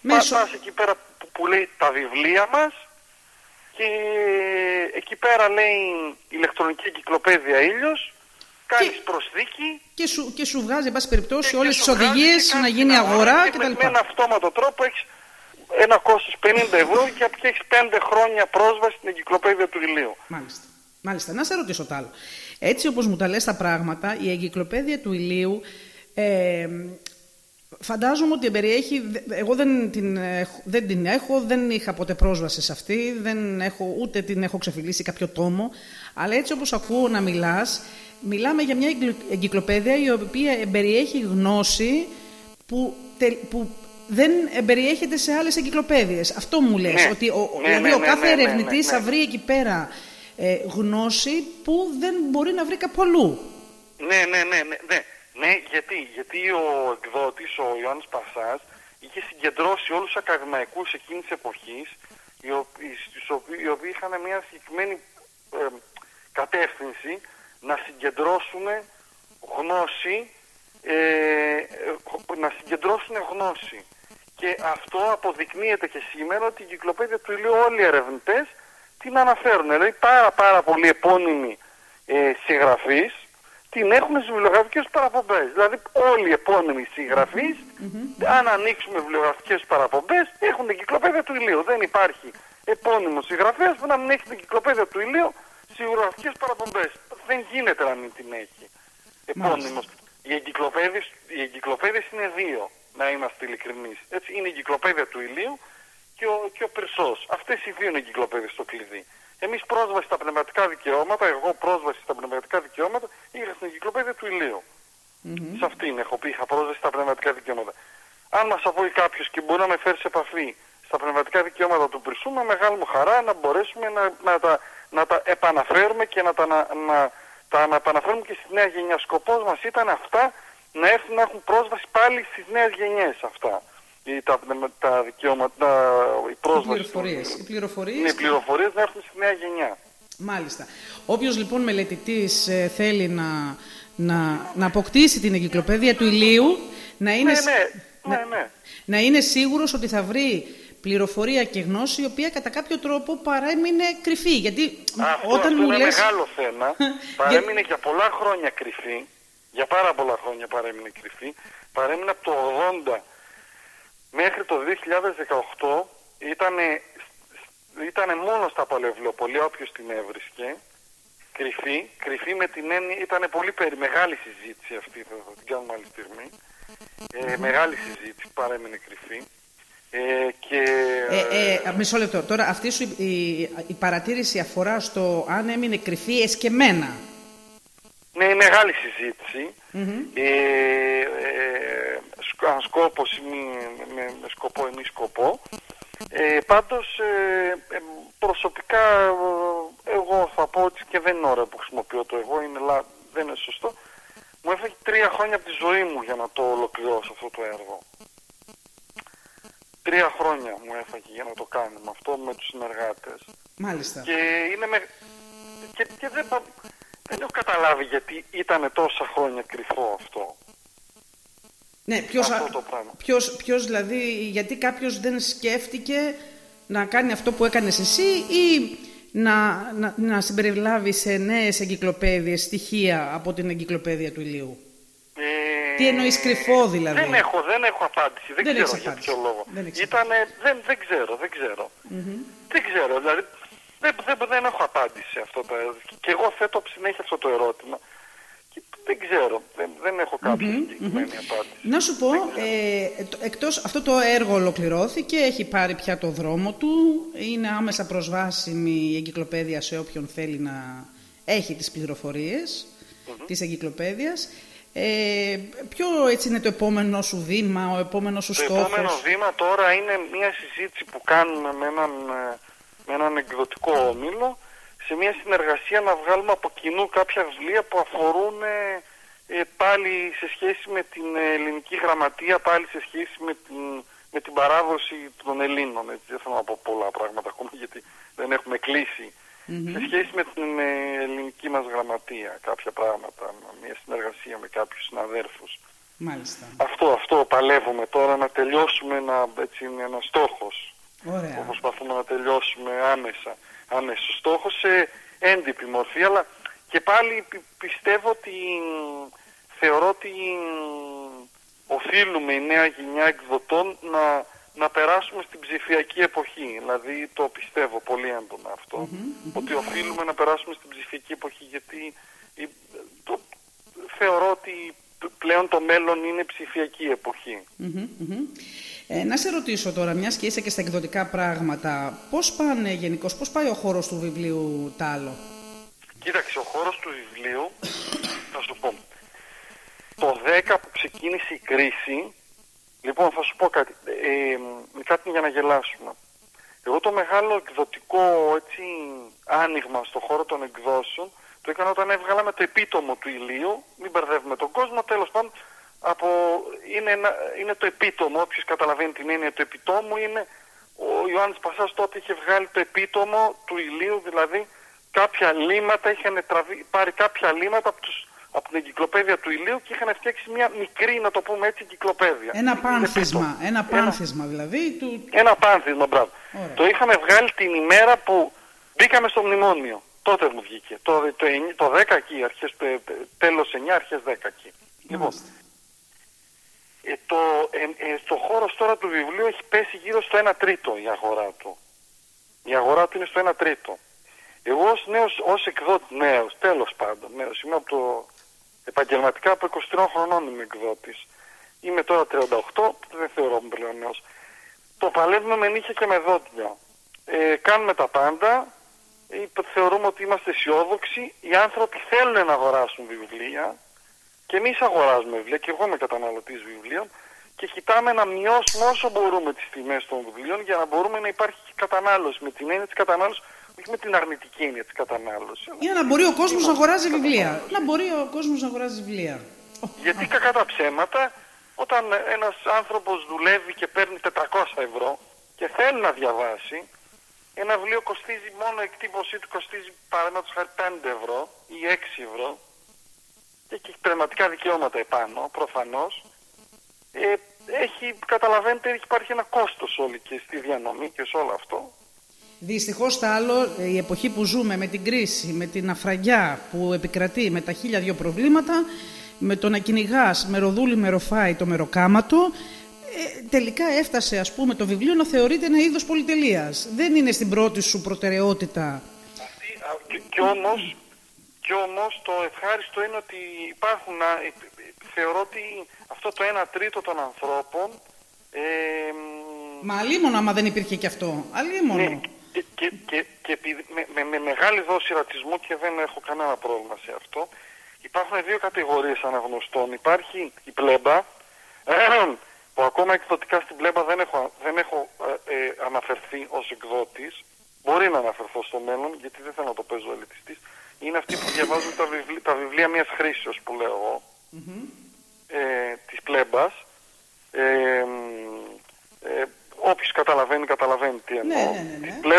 Μέσω- πα, πας εκεί πέρα που, που λέει τα βιβλία μας και εκεί πέρα λέει ηλεκτρονική εγκυκλοπαίδεια ήλιος, κάνεις Και- προσθήκη και, σου, και σου βγάζει, εν πάση περιπτώσει, και όλες σου τις βγάζει οδηγίες και να κάνεις γίνει την αγορά και κτλ. Με, με ένα αυτόματο τρόπο έχεις ένα κόστος 50 ευρώ και και έχεις 5 χρόνια πρόσβαση στην εγκυκλοπαίδεια του ηλίου. Μάλιστα. Μάλιστα. Να σε ρωτήσω τ' άλλο. Έτσι όπως μου τα λες τα πράγματα, η εγκυκλοπαίδεια του ηλίου ε, φαντάζομαι ότι περιέχει... Εγώ δεν την, έχω- δεν την έχω, δεν είχα ποτέ πρόσβαση σε αυτή, δεν έχω, ούτε την έχω ξεφυλίσει κάποιο τόμο, αλλά έτσι όπως ακούω να μιλάς, μιλάμε για μια εγκυκλο- εγκυκλοπαίδεια η οποία περιέχει γνώση που, τε- που δεν περιέχεται σε άλλες εγκυκλοπαίδειες. Αυτό μου λες, Ναι. ότι ο, Ναι, δηλαδή ναι, ο ναι, κάθε ναι, ναι, ερευνητής ναι, θα ναι. βρει εκεί πέρα ε, γνώση που δεν μπορεί να βρει κάπου αλλού. Ναι, ναι, ναι, ναι, ναι. Ναι, γιατί, γιατί ο εκδότης, ο Ιωάννης Πασάς, είχε συγκεντρώσει όλους τους ακαδημαϊκούς εκείνης της εποχής, οι οποίοι, στους οποίοι, οι οποίοι είχαν μια συγκεκριμένη ε, κατεύθυνση να συγκεντρώσουν γνώση, ε, ε, να συγκεντρώσουν γνώση. Και αυτό αποδεικνύεται και σήμερα ότι η κυκλοπαίδεια του ηλίου όλοι οι ερευνητές την αναφέρουν. Δηλαδή πάρα πάρα πολλοί επώνυμοι ε, συγγραφείς την έχουν στις βιβλιογραφικές παραπομπές. Δηλαδή όλοι οι επώνυμοι συγγραφείς, αν ανοίξουμε βιβλιογραφικές παραπομπές, έχουν την κυκλοπαίδεια του ηλίου. Δεν υπάρχει επώνυμος συγγραφέας που να μην έχει την κυκλοπαίδεια του ηλίου στις βιβλιογραφικές παραπομπές. Δεν γίνεται να μην την έχει. Επώνυμος. Οι εγκυκλοπαίδειες, οι εγκυκλοπαίδειες είναι δύο, να είμαστε ειλικρινείς. Έτσι, είναι η εγκυκλοπαίδεια του ηλίου και ο, και ο Περσός. Αυτές οι δύο είναι εγκυκλοπαίδειες στο κλειδί. Εμείς πρόσβαση στα πνευματικά δικαιώματα, εγώ πρόσβαση στα πνευματικά δικαιώματα, είχα στην εγκυκλοπαίδεια του ηλιου Σε αυτήν έχω πει, είχα πρόσβαση στα πνευματικά δικαιώματα. Αν μας ακούει κάποιος και μπορεί να με φέρει σε επαφή στα πνευματικά δικαιώματα του Περσού, με μεγάλη μου χαρά να μπορέσουμε να, να, τα, να τα επαναφέρουμε και να τα, να, να, τα να επαναφέρουμε και στη νέα γενιά. Σκοπός μας ήταν αυτά να έρθουν να έχουν πρόσβαση πάλι στις νέες γενιές αυτά. Ή τα, πνευμα- τα δικαιώματα, τα- η Οι πρόσβαση. πληροφορίες. Οι πληροφορίες Ναι, οι πληροφορίες να έρθουν στη νέα γενιά. Μάλιστα. Όποιος λοιπόν μελετητής ε, θέλει να, να, να αποκτήσει την εγκυκλοπαίδεια του ηλίου, να είναι, Ναι, σ- ναι, να, ναι, ναι. να είναι σίγουρος ότι θα βρει πληροφορία και γνώση η οποία κατά κάποιο τρόπο παρέμεινε κρυφή. Γιατί Αυτό, όταν αυτό μου είναι λες... μεγάλο θέμα. παρέμεινε για πολλά χρόνια κρυφή. Για πάρα πολλά χρόνια παρέμεινε κρυφή. Παρέμεινε από το 80 μέχρι το 2018 ήτανε, ήτανε μόνο στα παλαιοβιβλιοπολία όποιος την έβρισκε. Κρυφή, κρυφή με την έννοια, ήταν πολύ περι, μεγάλη συζήτηση αυτή, θα, θα την κάνουμε άλλη στιγμή. Ε, μεγάλη συζήτηση, παρέμεινε κρυφή. Ε, και, Ε, ε, μισό λεπτό. Τώρα αυτή σου η, η, η παρατήρηση αφορά στο αν έμεινε κρυφή εσκεμμένα. Ναι, είναι μεγάλη συζήτηση. Ε, ε, σκ- αν σκόπος ή μη- με, με σκοπό ή μη σκοπό. Ε, πάντως, ε, ε, προσωπικά, ε, εγώ θα πω ότι και δεν είναι ώρα που χρησιμοποιώ το εγώ, είναι, λα- δεν είναι σωστό. Μου έφαγε τρία χρόνια από τη ζωή μου για να το ολοκληρώσω αυτό το έργο. Τρία χρόνια μου έφαγε για να το κάνουμε αυτό με τους συνεργάτες. Μάλιστα. Και είναι με... Και, και δεν, πα- δεν έχω καταλάβει γιατί ήταν τόσα χρόνια κρυφό αυτό. Ναι, ποιος, αυτό το πράγμα. Ποιος, ποιος δηλαδή, γιατί κάποιος δεν σκέφτηκε να κάνει αυτό που έκανες εσύ ή να, να, να συμπεριλάβει σε νέες εγκυκλοπαίδειες στοιχεία από την εγκυκλοπαίδεια του ηλίου; Ε, Τι εννοείς κρυφό δηλαδή; Δεν έχω, δεν έχω απάντηση. Δεν, Δεν ξέρω έχεις για απάντηση. ποιο λόγο. Δεν έχεις Ήτανε, δεν, δεν ξέρω, δεν ξερω Δεν ξέρω, δηλαδή δεν, δεν, δεν έχω απάντηση σε αυτό το ερώτημα. Και εγώ θέτω συνέχεια αυτό το ερώτημα. Και δεν ξέρω, δεν, δεν έχω κάποια συγκεκριμένη απάντηση. Να σου πω, ε, το- εκτός αυτό το έργο ολοκληρώθηκε, έχει πάρει πια το δρόμο του, είναι άμεσα προσβάσιμη η εγκυκλοπαίδεια σε όποιον θέλει να έχει τις πληροφορίες της εγκυκλοπαίδειας. Ε, ποιο έτσι είναι το επόμενο σου βήμα, ο επόμενος σου Το στόχος; επόμενο βήμα τώρα είναι μια συζήτηση που κάνουμε με έναν, ε, με έναν εκδοτικό όμιλο σε μια συνεργασία να βγάλουμε από κοινού κάποια βιβλία που αφορούν ε, ε, πάλι σε σχέση με την ελληνική γραμματεία, πάλι σε σχέση με την, με την παράδοση των Ελλήνων. Έτσι, δεν θέλω να πω πολλά πράγματα ακόμα γιατί δεν έχουμε κλείσει. Σε σχέση με την ε, ελληνική μας γραμματεία κάποια πράγματα, μια συνεργασία με κάποιους συναδέρφους. Μάλιστα. Αυτό, αυτό παλεύουμε τώρα να τελειώσουμε ένα, έτσι είναι ένας στόχος. Ωραία. Που προσπαθούμε να τελειώσουμε άμεσα. Άμεσος στόχος σε έντυπη μορφή, αλλά και πάλι πι- πιστεύω ότι μ, θεωρώ ότι μ, οφείλουμε η νέα γενιά εκδοτών να, να περάσουμε στην ψηφιακή εποχή. Δηλαδή το πιστεύω πολύ έντονα αυτό. Ότι οφείλουμε να περάσουμε στην ψηφιακή εποχή γιατί η- το, θεωρώ ότι πλέον το μέλλον είναι ψηφιακή εποχή. Μμμ, μμμ. Ε, να σε ρωτήσω τώρα, μιας και είσαι και στα εκδοτικά πράγματα, πώς πάνε γενικώς, πώς πάει ο χώρος του βιβλίου Τάλο. Κοίταξε, ο χώρος του βιβλίου, θα σου πω, το 10 που ξεκίνησε η κρίση, λοιπόν θα σου πω κάτι, ε, ε, κάτι για να γελάσουμε. Εγώ το μεγάλο εκδοτικό έτσι, άνοιγμα στο χώρο των εκδόσεων το έκανα όταν έβγαλα με το επίτομο του ηλίου, μην μπερδεύουμε τον κόσμο, τέλος πάντων από, είναι, ένα- είναι το επίτομο, όποιος καταλαβαίνει την έννοια του επιτόμου είναι ο Ιωάννης Πασάς τότε είχε βγάλει το επίτομο του ηλίου, δηλαδή κάποια λίματα, είχαν τραβεί, πάρει κάποια λίματα από, τους, από την εγκυκλοπαίδεια του ηλίου και είχαν φτιάξει μια μικρή, να το πούμε έτσι, εγκυκλοπαίδεια. Ένα Είναι πάνθισμα, επίτομο. ένα πάνθισμα δηλαδή του... Ένα πάνθισμα, μπράβο. Ωραία. Το είχαμε βγάλει την ημέρα που μπήκαμε στο μνημόνιο. Τότε μου βγήκε. Το, το, εννι- το 10 εκεί, αρχές, τε- τε- τέλος 9, αρχές 10 εκεί. Λοιπόν, Μάλιστα. ε, το, ε, ε, στο χώρος τώρα του βιβλίου έχει πέσει γύρω στο 1 τρίτο η αγορά του. Η αγορά του είναι στο 1 τρίτο. Εγώ ως νέος, ως εκδότη, νέος, τέλος πάντων, νέος, είμαι από το επαγγελματικά από 23 χρονών είμαι εκδότης. Είμαι τώρα 38, δεν θεωρώ μου πλέον νέος. Το παλεύουμε με νύχια και με δόντια. Ε, κάνουμε τα πάντα, ε, θεωρούμε ότι είμαστε αισιόδοξοι, οι άνθρωποι θέλουν να αγοράσουν βιβλία, και εμείς αγοράζουμε βιβλία, και εγώ είμαι καταναλωτής βιβλίων, και κοιτάμε να μειώσουμε όσο μπορούμε τις τιμές των βιβλίων για να μπορούμε να υπάρχει και κατανάλωση. Με την έννοια της κατανάλωσης, όχι με την αρνητική έννοια της κατανάλωσης. Για να μπορεί ο κόσμος να αγοράζει βιβλία. Να μπορεί ο κόσμος να αγοράζει βιβλία. Γιατί κακά τα ψέματα, όταν ένας άνθρωπος δουλεύει και παίρνει 400 ευρώ και θέλει να διαβάσει, ένα βιβλίο κοστίζει μόνο η εκτύπωσή του κοστίζει παραδείγματος χάρη 5 ευρώ ή 6 ευρώ και έχει πνευματικά δικαιώματα επάνω, προφανώς. Ε, έχει, καταλαβαίνετε, έχει υπάρχει ένα κόστος όλη και στη διανομή και σε όλο αυτό. Δυστυχώς τα άλλο, η εποχή που ζούμε με την κρίση, με την αφραγιά που επικρατεί, με τα χίλια δυο προβλήματα, με το να κυνηγάς με ροδούλι με ροφάι το μεροκάματο, ε, τελικά έφτασε ας πούμε το βιβλίο να θεωρείται ένα είδος πολυτελείας. Δεν είναι στην πρώτη σου προτεραιότητα. Αυτή, α, και, και όμως, και όμως το ευχάριστο είναι ότι υπάρχουν, α, ε, ε, θεωρώ ότι αυτό το 1 τρίτο των ανθρώπων ε, μ, Μα αλίμονο άμα δεν υπήρχε και αυτό. Αλίμονο. Ναι, και, και, και, και επειδή- με, με, με μεγάλη δόση ρατσισμού και δεν έχω κανένα πρόβλημα σε αυτό, υπάρχουν δύο κατηγορίες αναγνωστών. Υπάρχει η πλέμπα, που ακόμα εκδοτικά στην πλέμπα δεν έχω, δεν έχω ε, ε, αναφερθεί ως εκδότης. Μπορεί να αναφερθώ στο μέλλον, γιατί δεν θέλω να το παίζω ελιτιστής. Είναι αυτοί που διαβάζουν τα βιβλία, τα βιβλία μιας χρήσεως που λέω εγώ, ε, της πλέμπας. Ε, μ, ε, όποιος καταλαβαίνει, καταλαβαίνει τι εννοώ. ναι, ναι, ναι. Της, πλέ,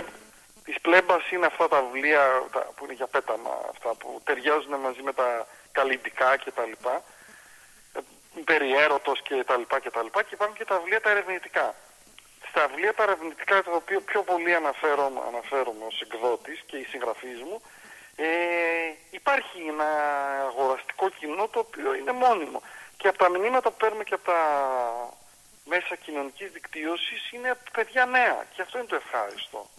της πλέμπας είναι αυτά τα βιβλία τα, που είναι για πέταμα, αυτά που ταιριάζουν μαζί με τα καλλιτικά και τα λοιπά. Ε, υπεριέρωτος και τα λοιπά και τα λοιπά και υπάρχουν και τα βιβλία τα ερευνητικά. Στα βιβλία τα ερευνητικά, τα οποία πιο πολύ αναφέρομαι, αναφέρομαι ως εκδότης και οι συγγραφείς μου, ε, υπάρχει ένα αγοραστικό κοινό το οποίο είναι μόνιμο. Και από τα μηνύματα που παίρνουμε και από τα μέσα κοινωνικής δικτύωσης είναι παιδιά νέα. Και αυτό είναι το ευχαριστο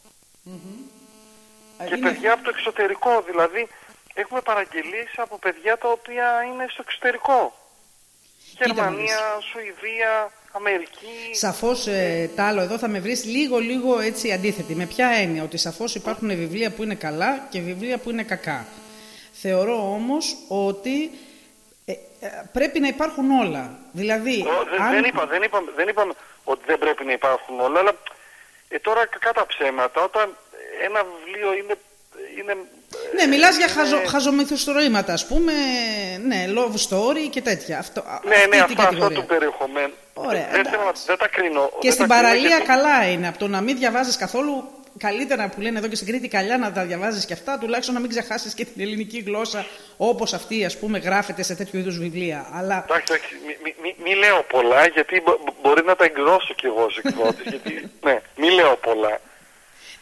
Και παιδιά από το εξωτερικό, δηλαδή έχουμε παραγγελίες από παιδιά τα οποία είναι στο εξωτερικό. Γερμανία, Σουηδία, Αμερική. Σαφώς, ε, Τάλο, εδώ θα με βρεις λίγο, λίγο έτσι αντίθετη. Με ποια έννοια, ότι σαφώς υπάρχουν βιβλία που είναι καλά και βιβλία που είναι κακά. Θεωρώ όμως ότι ε, ε, πρέπει να υπάρχουν όλα. Δηλαδή. αν... δεν, είπα, δεν, είπα, δεν είπα ότι δεν πρέπει να υπάρχουν όλα, αλλά ε, τώρα κατά ψέματα, όταν ένα βιβλίο είναι είναι... Ναι, μιλάς για χαζο, ε... χαζομυθιστορήματα, ας πούμε, ναι, love story και τέτοια. Αυτό, ναι, ναι, αυτό, αυτό του περιεχομένου. Ωραία, δεν, δεν τα κρίνω. Και στην παραλία καλά είναι, από το να μην διαβάζεις καθόλου, καλύτερα που λένε εδώ και στην Κρήτη καλιά να τα διαβάζεις και αυτά, τουλάχιστον να μην ξεχάσεις και την ελληνική γλώσσα όπως αυτή, ας πούμε, γράφεται σε τέτοιου είδους βιβλία. Αλλά... Εντάξει, μην μη, μη, λέω πολλά, γιατί μπορεί να τα εκδώσω κι εγώ ως εκδότης, γιατί, ναι, μην λέω πολλά.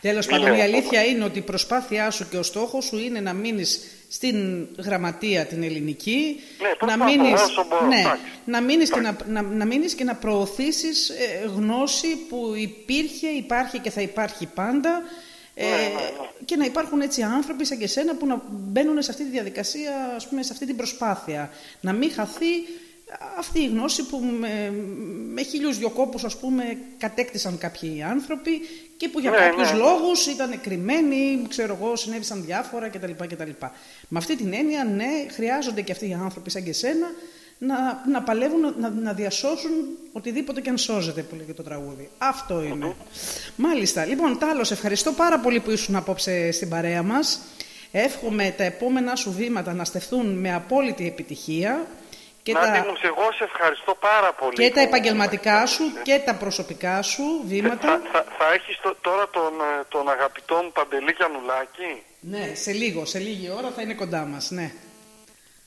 Τέλος πάντων, η αλήθεια είναι ότι η προσπάθειά σου και ο στόχος σου είναι να μείνεις στην γραμματεία την ελληνική, ναι, να μείνεις, ναι, να μείνεις, και να, να, να μείνεις και να προωθήσεις ε, γνώση που υπήρχε, υπάρχει και θα υπάρχει πάντα ε, ναι, ναι, και να υπάρχουν έτσι άνθρωποι σαν και σένα που να μπαίνουν σε αυτή τη διαδικασία, ας πούμε, σε αυτή την προσπάθεια. Να μην χαθεί αυτή η γνώση που με, με χίλιους δυο κόπους ας πούμε κατέκτησαν κάποιοι άνθρωποι και που για ναι, κάποιους ναι. λόγους ήταν κρυμμένοι, ξέρω εγώ, συνέβησαν διάφορα κτλ. κτλ. Με αυτή την έννοια, ναι, χρειάζονται και αυτοί οι άνθρωποι σαν και σένα να, να παλεύουν, να, να διασώσουν οτιδήποτε και αν σώζεται, που λέγεται το τραγούδι. Αυτό είναι. Μάλιστα. Λοιπόν, Τάλος, ευχαριστώ πάρα πολύ που ήσουν απόψε στην παρέα μας. Εύχομαι τα επόμενά σου βήματα να στεφθούν με απόλυτη επιτυχία. Και τα... εγώ σε ευχαριστώ πάρα πολύ. Και τα επαγγελματικά σου και τα προσωπικά σου βήματα. Θα, θα, θα έχεις τώρα τον, ε, τον αγαπητό μου Παντελή Γιαννουλάκη; Ναι, σε λίγο, σε λίγη ώρα θα είναι κοντά μας, ναι.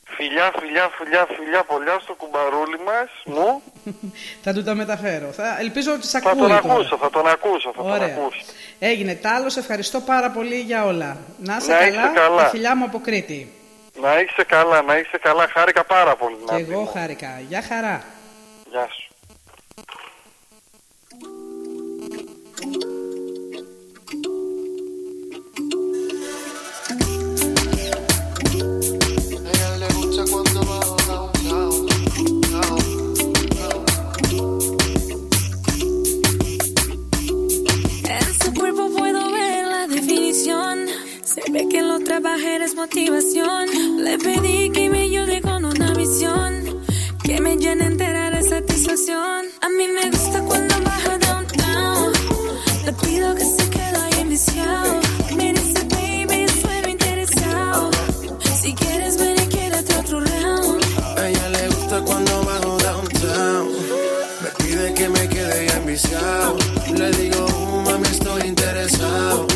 Φιλιά, φιλιά, φιλιά, φιλιά, πολλά στο κουμπαρούλι μας, μου. θα του τα μεταφέρω. Θα, ελπίζω ότι σε ακούει Θα τον ακούσω, θα τον ακούσω, θα Ωραία. τον ακούσω. Έγινε. Τάλος, ευχαριστώ πάρα πολύ για όλα. Να είσαι καλά, καλά. φιλιά μου από Κρήτη. Να είσαι καλά, να είσαι καλά. Χάρηκα πάρα πολύ. Και εγώ χάρηκα. Γεια χαρά. Γεια σου. Se ve que lo trabajé es motivación. Le pedí que me ayude con una misión. Que me llene entera de satisfacción. A mí me gusta cuando baja downtown. Le pido que se quede ahí enviciado. Me dice, baby, suena interesado. Si quieres, ven y quédate otro round. A ella le gusta cuando bajo downtown. Me pide que me quede ya enviciado. Le digo, uh, mami, estoy interesado.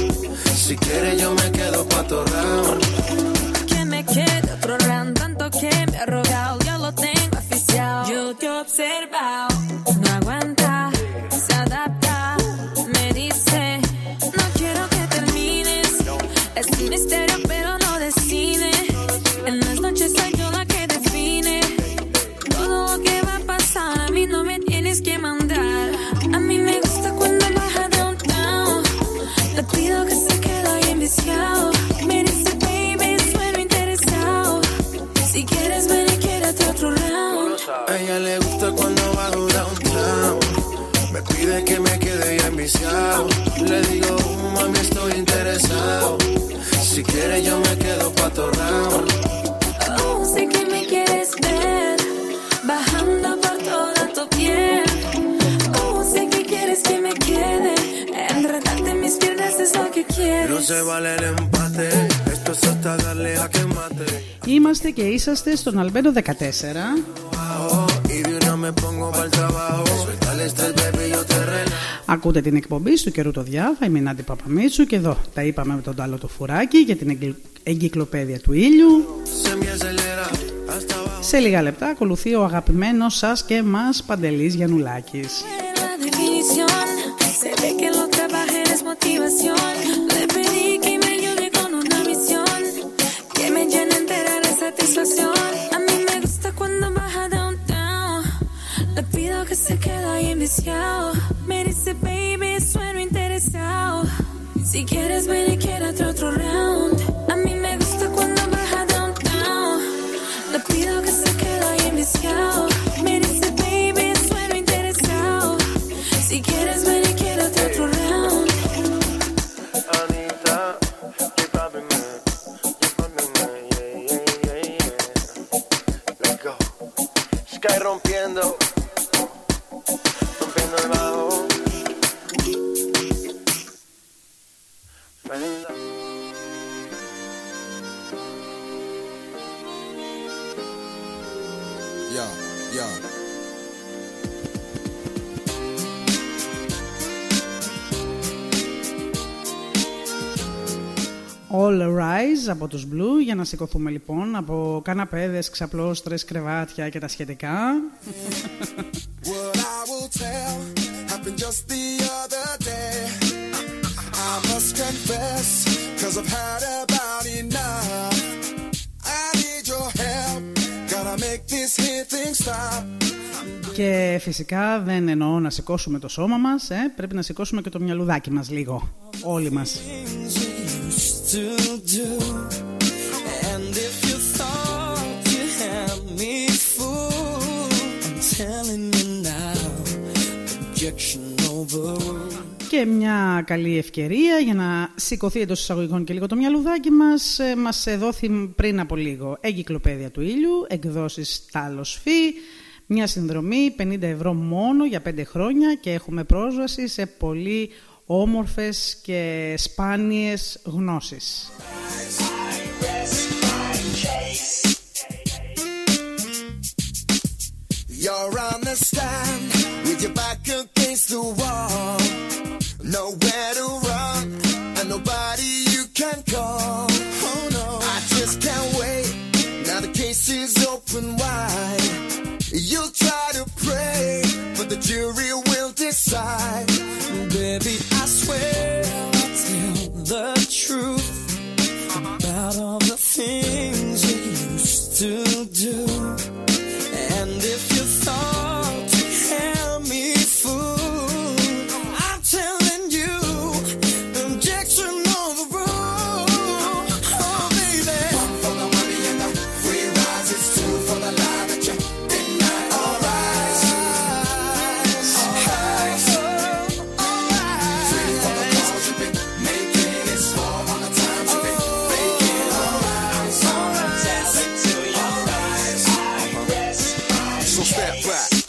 Si quiere yo gato. Είμαστε και είσαστε στον Αλμπένο 14. Ακούτε την εκπομπή στο καιρού το διάβα, η Νάντι Παπαμίτσου και εδώ τα είπαμε με τον Τάλο το Φουράκι για την εγκυκλοπαίδεια του ήλιου. Σε λίγα λεπτά ακολουθεί ο αγαπημένος σας και μας Παντελής Γιαννουλάκης. De satisfacción. A mí me gusta cuando baja downtown. Le pido que se quede ahí enviciado. Me dice, baby, sueno interesado. Si quieres, ven y quédate otro round. A mí me gusta cuando baja downtown. Le pido que se quede ahí enviciado. Από τους Blue για να σηκωθούμε λοιπόν από καναπέδες, ξαπλώστρες, κρεβάτια και τα σχετικά. What I will tell happened just the other day. I must confess, cause I've had about enough. I need your help, gotta make this here thing stop. Και φυσικά δεν εννοώ να σηκώσουμε το σώμα μας, ε, πρέπει να σηκώσουμε και το μυαλουδάκι μας λίγο, όλοι μας. Things we used to do. And if you thought you had me fooled, I'm telling you now, objection overruled. Και μια καλή ευκαιρία για να σηκωθεί εντός εισαγωγικών και λίγο το μυαλουδάκι μας, ε, μας δόθη πριν από λίγο εγκυκλοπαίδεια του ήλιου, εκδόσεις Τάλος Φι, μια συνδρομή 50 ευρώ μόνο για 5 χρόνια και έχουμε πρόσβαση σε πολύ όμορφες και σπάνιες γνώσεις. You're on the stand with your back against the wall. Nowhere to run and nobody you can call. Oh no, I just can't wait. Now the case is open wide. You'll try to pray, but the jury will decide. Baby, I swear I'll tell the truth about all the things you used to do.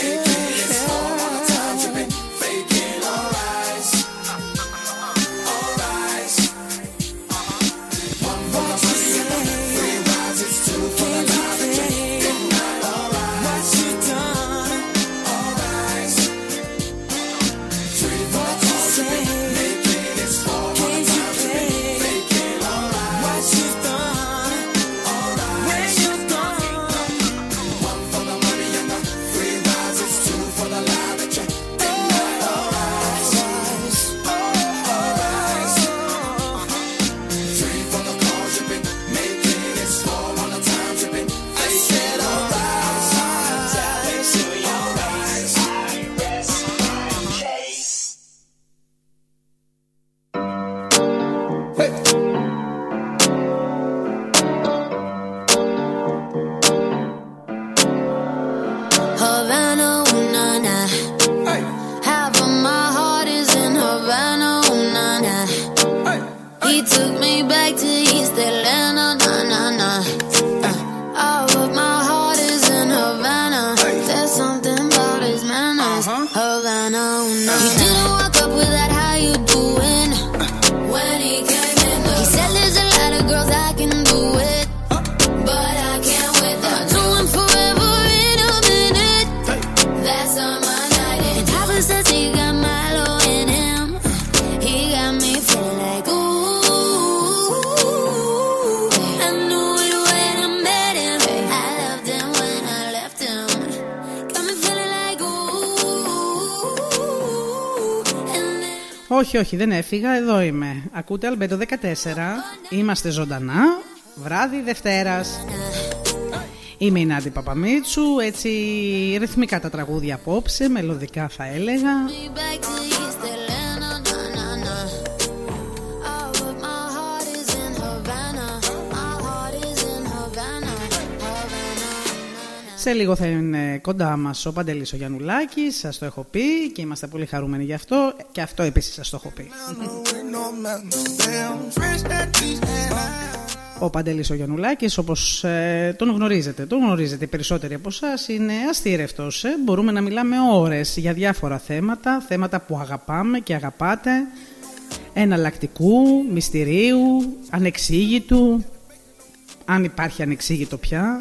baby, it's alright. Όχι, όχι, δεν έφυγα, εδώ είμαι. Ακούτε Αλμπέντο 14, είμαστε ζωντανά, βράδυ Δευτέρας. Είμαι η Νάντι Παπαμίτσου, έτσι ρυθμικά τα τραγούδια απόψε, μελωδικά θα έλεγα. Σε λίγο θα είναι κοντά μας ο Παντελής ο Γιαννουλάκης, σας το έχω πει και είμαστε πολύ χαρούμενοι γι' αυτό και αυτό επίσης σας το έχω πει. Ο Παντελής ο Γιαννουλάκης, όπως ε, τον γνωρίζετε, τον γνωρίζετε οι περισσότεροι από εσάς, είναι αστήρευτος. Ε. Μπορούμε να μιλάμε ώρες για διάφορα θέματα, θέματα που αγαπάμε και αγαπάτε, εναλλακτικού, μυστηρίου, ανεξήγητου, αν υπάρχει ανεξήγητο πια.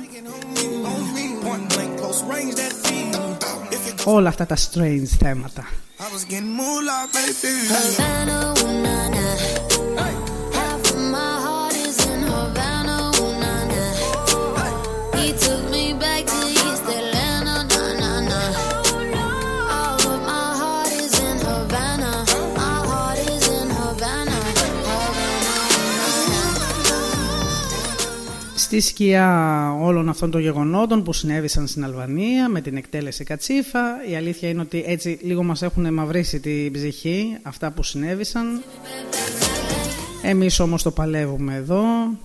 Όλα αυτά τα strange θέματα. Havana, ooh, Στη σκιά όλων αυτών των γεγονότων που συνέβησαν στην Αλβανία με την εκτέλεση Κατσίφα, η αλήθεια είναι ότι έτσι λίγο μας έχουν μαυρίσει την ψυχή αυτά που συνέβησαν. Εμείς όμως το παλεύουμε εδώ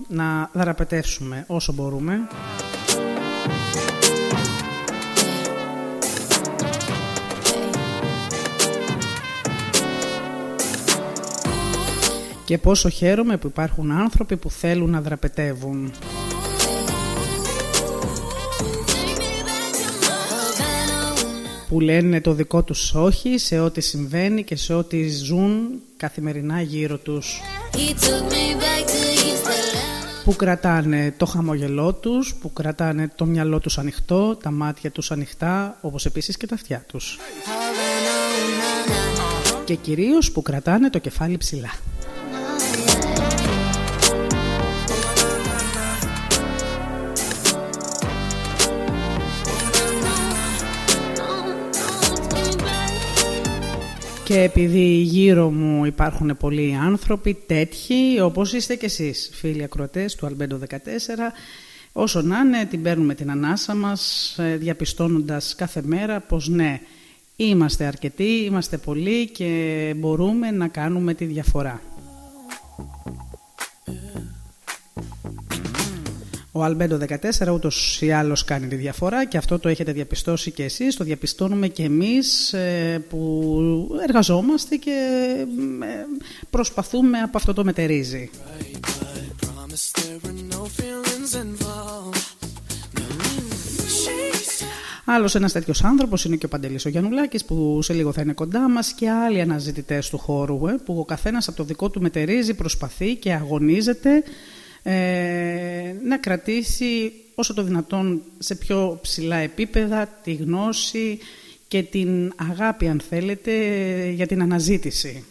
να δραπετεύσουμε όσο μπορούμε. Και πόσο χαίρομαι που υπάρχουν άνθρωποι που θέλουν να δραπετεύουν. Που λένε το δικό τους όχι σε ό,τι συμβαίνει και σε ό,τι ζουν καθημερινά γύρω τους. He took me back to East Atlanta. Που κρατάνε το χαμογελό τους, που κρατάνε το μυαλό τους ανοιχτό, τα μάτια τους ανοιχτά, όπως επίσης και τα αυτιά τους. Και κυρίως που κρατάνε το κεφάλι ψηλά. Και επειδή γύρω μου υπάρχουν πολλοί άνθρωποι τέτοιοι, όπως είστε και εσείς, φίλοι ακροατές του Αλμπέντο 14, όσο να είναι την παίρνουμε την ανάσα μας, ε, διαπιστώνοντας κάθε μέρα πως ναι, είμαστε αρκετοί, είμαστε πολλοί και μπορούμε να κάνουμε τη διαφορά. Ο Αλμπέντο 14 ούτως ή άλλως κάνει τη διαφορά και αυτό το έχετε διαπιστώσει και εσείς, το διαπιστώνουμε και εμείς ε, που εργαζόμαστε και ε, προσπαθούμε από αυτό το μετερίζει. Promise there were no feelings involved. Άλλος ένας τέτοιος άνθρωπος είναι και ο Παντελής ο Γιαννουλάκης που σε λίγο θα είναι κοντά μας και άλλοι αναζητητές του χώρου ε, που ο καθένας από το δικό του μετερίζει προσπαθεί και αγωνίζεται ε, να κρατήσει όσο το δυνατόν σε πιο ψηλά επίπεδα τη γνώση και την αγάπη αν θέλετε για την αναζήτηση.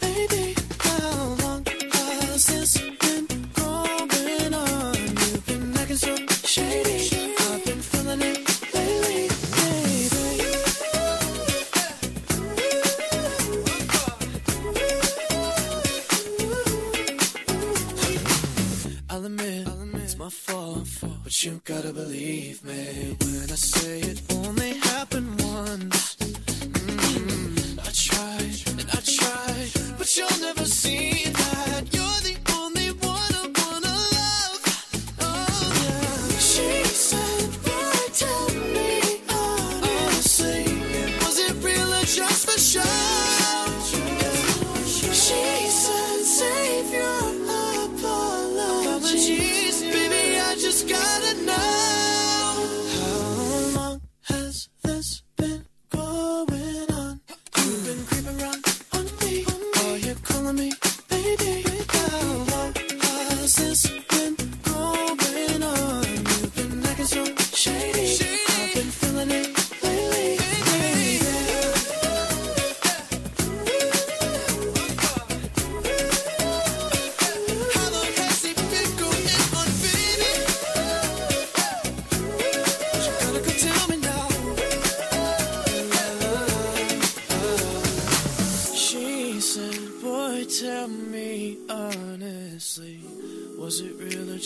Creeping I'll admit, it's my fault, but you gotta believe me when I say it only happened once. Mm, I tried and I tried, but you'll never see that you're the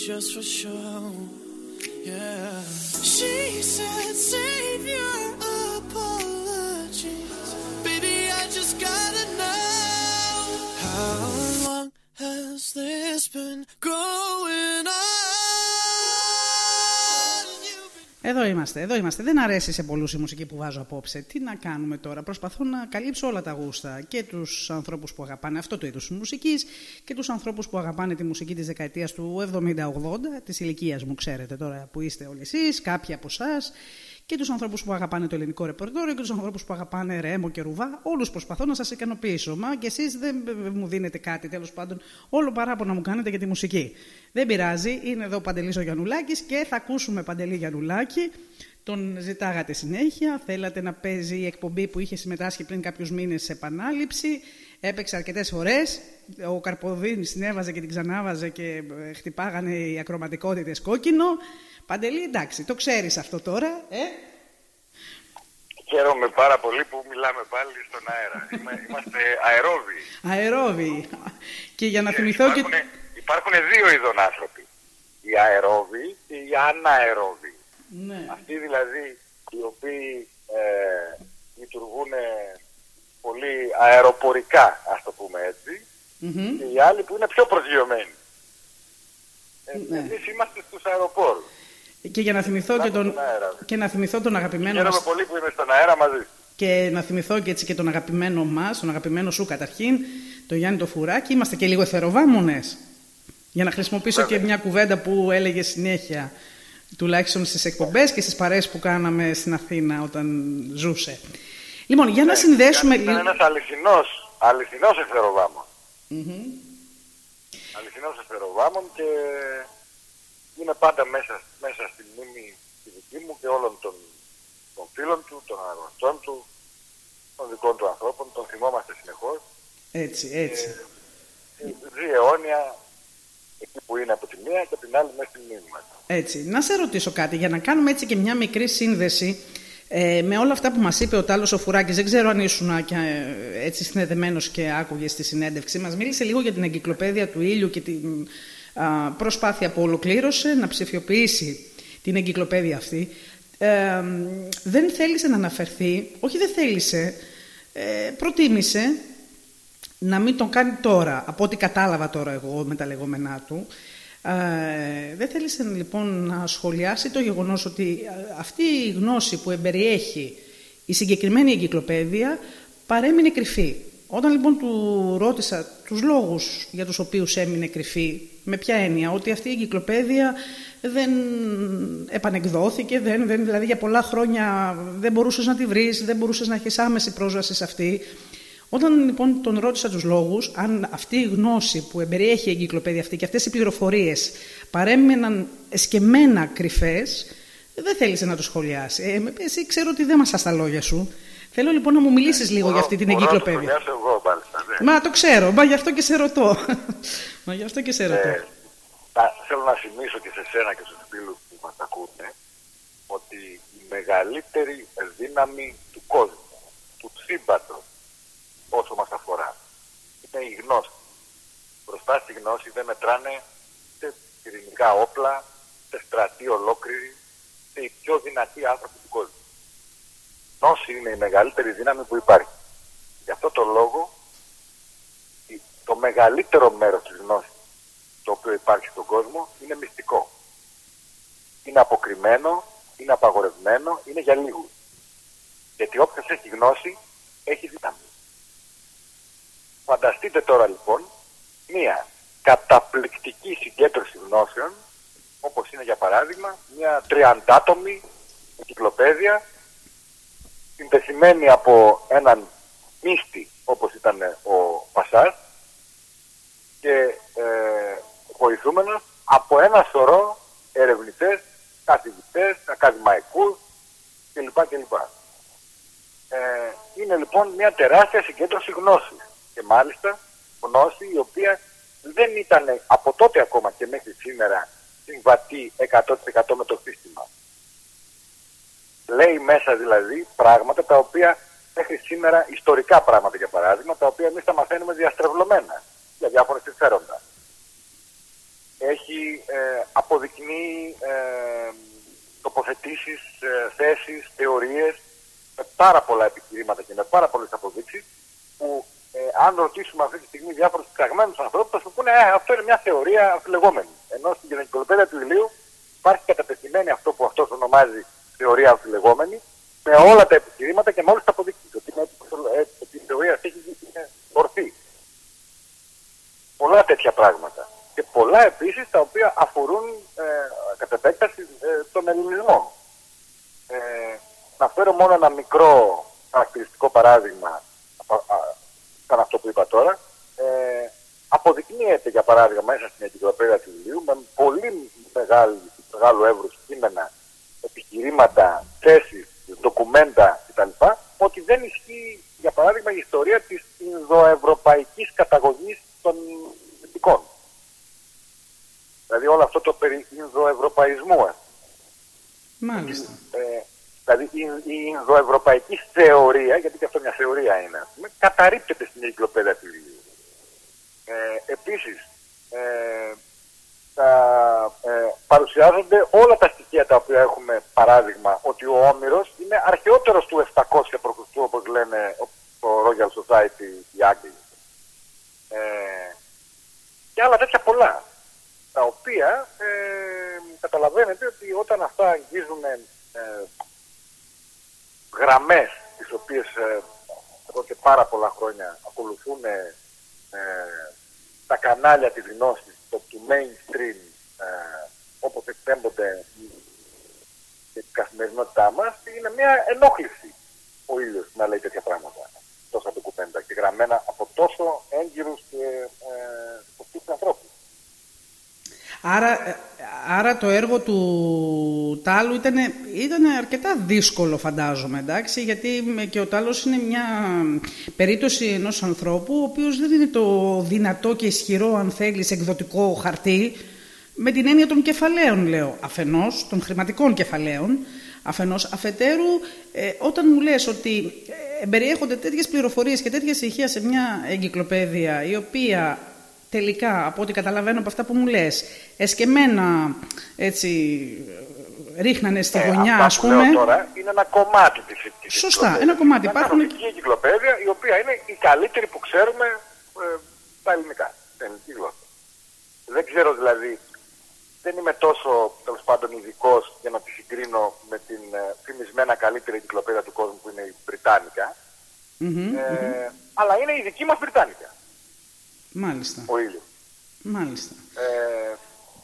just for show. Yeah. She said, save your apologies. Baby, I just gotta know. How long has this been going Εδώ είμαστε, εδώ είμαστε. Δεν αρέσει σε πολλούς η μουσική που βάζω απόψε. Τι να κάνουμε τώρα; Προσπαθώ να καλύψω όλα τα γούστα. Και τους ανθρώπους που αγαπάνε αυτό το είδος μουσικής και τους ανθρώπους που αγαπάνε τη μουσική της δεκαετίας του 70-80, της ηλικίας μου ξέρετε τώρα που είστε όλοι εσείς, κάποιοι από εσάς. Και τους ανθρώπους που αγαπάνε το ελληνικό ρεπορτόριο και τους ανθρώπους που αγαπάνε ρέμο και ρουβά. Όλους προσπαθώ να σας ικανοποιήσω. Μα και εσείς δεν μου δίνετε κάτι τέλος πάντων. Όλο παράπονα μου κάνετε για τη μουσική. Δεν πειράζει. Είναι εδώ ο Παντελής ο Γιαννουλάκης και θα ακούσουμε Παντελή Γιαννουλάκη. Τον ζητάγατε συνέχεια. Θέλατε να παίζει η εκπομπή που είχε συμμετάσχει πριν κάποιους μήνες σε επανάληψη. Έπαιξε αρκετές φορές. Ο Καρποδίνης την έβαζε και την ξανάβαζε και ε, χτυπάγανε οι ακροματικότητες κόκκινο. Παντελή, εντάξει, το ξέρεις αυτό τώρα, ε; Χαίρομαι πάρα πολύ που μιλάμε πάλι στον αέρα. Είμα- Είμαστε αερόβιοι. Αερόβιοι. Και για να θυμηθώ και. Υπάρχουν, υπάρχουν δύο ειδών άνθρωποι. Οι αερόβιοι και οι αναερόβιοι. Ναι. Αυτοί δηλαδή οι οποίοι ε, λειτουργούν πολύ αεροπορικά, ας το πούμε έτσι, Μμμ. και οι άλλοι που είναι πιο προσγειωμένοι. Ε, Ναι. Εμείς είμαστε στους αεροπόρους. Και για να θυμηθώ και τον, στον αέρα. και να θυμηθώ τον αγαπημένο Χαίρομαι μας πολύ που είμαι στον αέρα μαζί σου. και να θυμηθώ και έτσι και τον αγαπημένο μας, τον αγαπημένο σου καταρχήν, τον Γιάννη το Φουράκη. Είμαστε και λίγο εθεροβάμονες. Για να χρησιμοποιήσω και Βέβαια. μια κουβέντα που έλεγε συνέχεια, τουλάχιστον στις εκπομπές και στις παρέες που κάναμε στην Αθήνα όταν ζούσε. Λοιπόν, για να συνδέσουμε Ήταν λίγο... ένας αληθινός, αληθινός ευθεροβάμων. Μμμ. αληθινός ευθεροβάμων και είναι πάντα μέσα, μέσα στη μνήμη τη δική μου και όλων των, των φίλων του, των αγωνιστών του, των δικών του ανθρώπων, τον θυμόμαστε συνεχώς. Έτσι, έτσι. Ε, ζει αιώνια εκεί που είναι από τη μία και από την άλλη μέσα στη μνήμη μας. Έτσι. Να σε ρωτήσω κάτι, για να κάνουμε έτσι και μια μικρή σύνδεση ε, με όλα αυτά που μας είπε ο Τάλος ο Φουράκης. Δεν ξέρω αν ήσουν και, ε, έτσι συνεδεμένος και άκουγες τη συνέντευξη. Μας μίλησε λίγο για την εγκυκλοπαίδεια του ήλιου και την α, προσπάθεια που ολοκλήρωσε να ψηφιοποιήσει την εγκυκλοπαίδεια αυτή. Ε, δεν θέλησε να αναφερθεί, όχι δεν θέλησε, ε, προτίμησε να μην τον κάνει τώρα, από ό,τι κατάλαβα τώρα εγώ με τα λεγόμενά του. Ε, δεν θέλησε λοιπόν να σχολιάσει το γεγονός ότι ε, αυτή η γνώση που εμπεριέχει η συγκεκριμένη εγκυκλοπαίδεια παρέμεινε κρυφή. Όταν λοιπόν του ρώτησα τους λόγους για τους οποίους έμεινε κρυφή, με ποια έννοια, ότι αυτή η εγκυκλοπαίδεια δεν επανεκδόθηκε, δεν, δεν, δηλαδή για πολλά χρόνια δεν μπορούσες να τη βρεις, δεν μπορούσες να έχεις άμεση πρόσβαση σε αυτή. Όταν λοιπόν τον ρώτησα τους λόγους, αν αυτή η γνώση που εμπεριέχει η εγκυκλοπαίδεια αυτή και αυτές οι πληροφορίες παρέμειναν εσκεμμένα κρυφές, δεν θέλησε να το σχολιάσει. Ε, εσύ ξέρω ότι δεν μας τα λόγια σου. Θέλω λοιπόν να μου μιλήσεις λίγο για αυτή την Μπορώ να το εγκυκλοπαίδεια. σχολιάσω εγώ μάλιστα. ναι. Μα το ξέρω, μα γι' αυτό και σε ρωτώ. Μα γι' αυτό και σε ρωτώ. Ε, θα- θέλω να θυμίσω και σε σένα και στους φίλους που μας ακούνε ότι η μεγαλύτερη δύναμη του κόσμου, του σύμπαντος, όσο μας αφορά, είναι η γνώση. Μπροστά στη γνώση δεν μετράνε ούτε πυρηνικά όπλα, ούτε στρατοί ολόκληροι, ούτε οι πιο δυνατοί άνθρωποι του κόσμου. Γνώση είναι η μεγαλύτερη δύναμη που υπάρχει. Γι' αυτό το λόγο η- το μεγαλύτερο μέρος της γνώσης το οποίο υπάρχει στον κόσμο είναι μυστικό. Είναι αποκριμμένο, είναι απαγορευμένο, είναι για λίγους. Γιατί όποιος έχει γνώση, έχει δύναμη. Φανταστείτε τώρα λοιπόν μία καταπληκτική συγκέντρωση γνώσεων, όπως είναι για παράδειγμα μια τριαντάτομη εγκυκλοπαίδεια συνδεσημένη από έναν μύστη όπως ήταν ο Πασάς και ε, βοηθούμενος από ένα σωρό ερευνητές, καθηγητές, ακαδημαϊκούς κλπ. κλπ. Ε, είναι λοιπόν μια τεράστια συγκέντρωση γνώσης και μάλιστα γνώση η οποία δεν ήταν από τότε ακόμα και μέχρι σήμερα συμβατή 100% με το σύστημα. Λέει μέσα δηλαδή πράγματα τα οποία μέχρι σήμερα, ιστορικά πράγματα για παράδειγμα, τα οποία εμείς τα μαθαίνουμε διαστρεβλωμένα για διάφορα συμφέροντα. έχει ε, αποδεικνύει ε, τοποθετήσεις, ε, θέσεις, θεωρίες με πάρα πολλά επιχειρήματα και με πάρα πολλές αποδείξεις που ε, αν ρωτήσουμε αυτή τη στιγμή διάφορους ψαγμένους ανθρώπους θα σου πούνε ε, αυτό είναι μια θεωρία αμφιλεγόμενη. Ενώ στην εγκυκλοπαίδεια του ηλίου υπάρχει κατατεθειμένη αυτό που αυτός ονομάζει θεωρία αμφιλεγόμενη με όλα τα επιχειρήματα και με όλες τις αποδείξεις. Ότι, είναι, ε, ότι η θεωρία αυτή είναι ορθή. Πολλά τέτοια πράγματα. Και πολλά επίσης τα οποία αφορούν ε, κατ' επέκταση ε, τον ελληνισμό. Ε, να φέρω μόνο ένα μικρό χαρακτηριστικό παράδειγμα α, α, σαν αυτό που είπα τώρα. Ε, αποδεικνύεται για παράδειγμα μέσα στην εγκυκλοπαίδεια του βιβλίου με πολύ μεγάλη, μεγάλο εύρος κείμενα, επιχειρήματα, θέσεις, ντοκουμέντα κτλ. ότι δεν ισχύει για παράδειγμα η ιστορία της Ινδοευρωπαϊκής καταγωγής των δυτικών. Δηλαδή όλο αυτό το περί Ινδοευρωπαϊσμού. ας Μάλιστα. ε, δηλαδή η, η Ινδοευρωπαϊκή θεωρία, γιατί και αυτό μια θεωρία είναι, ας πούμε, καταρρύπτεται στην εγκυκλοπαίδεια του βιβλίου. Ε, επίσης, ε, τα, ε, παρουσιάζονται όλα τα στοιχεία τα οποία έχουμε παράδειγμα ότι ο Όμηρος είναι αρχαιότερος του 700 π.Χ. όπως λένε ο- το Royal Society οι Άγγλοι. Ε, και άλλα τέτοια πολλά τα οποία ε, καταλαβαίνετε ότι όταν αυτά αγγίζουν ε, γραμμές τις οποίες ε, εδώ και πάρα πολλά χρόνια ακολουθούν ε, τα κανάλια της γνώσης, το του mainstream ε, όπως εκπέμπονται στην καθημερινότητά μας είναι μια ενόχληση ο ήλιος να λέει τέτοια πράγματα τόσα ντοκουμέντα και γραμμένα από τόσο έγκυρους και ε, υποστούς ανθρώπους. Άρα, ε, άρα το έργο του Τάλου ήταν, ήταν αρκετά δύσκολο φαντάζομαι, εντάξει, γιατί με- και ο Τάλος είναι μια περίπτωση ενός ανθρώπου ο οποίος δεν είναι το δυνατό και ισχυρό, αν θέλεις, εκδοτικό χαρτί, με την έννοια των κεφαλαίων, λέω, αφενός, των χρηματικών κεφαλαίων, αφενός, αφετέρου, ε, όταν μου λες ότι ε, περιέχονται τέτοιες πληροφορίες και τέτοια στοιχεία σε μια εγκυκλοπαίδεια, η οποία τελικά, από ό,τι καταλαβαίνω από αυτά που μου λες, εσκεμμένα έτσι, ε, ρίχνανε στη Ε, γωνιά, αυτά ας που πούμε. Λέω τώρα είναι ένα κομμάτι της, της Σωστά, εγκυκλοπαίδειας. ένα κομμάτι. Μια Υπάρχουν- κανονική εγκυκλοπαίδεια η οποία είναι η καλύτερη που ξέρουμε ε, στα ελληνικά, στην ελληνική γλώσσα. Δεν ξέρω δηλαδή, δεν είμαι τόσο τέλος πάντων ειδικός για να τη συγκρίνω με την ε, φημισμένα καλύτερη εγκυκλοπαίδεια του κόσμου που είναι η Βρυτάνικα. Μμμ, Ε, Αλλά είναι η δική μας Βρυτάνικα, Μάλιστα, ο ήλιος. μάλιστα. Ε,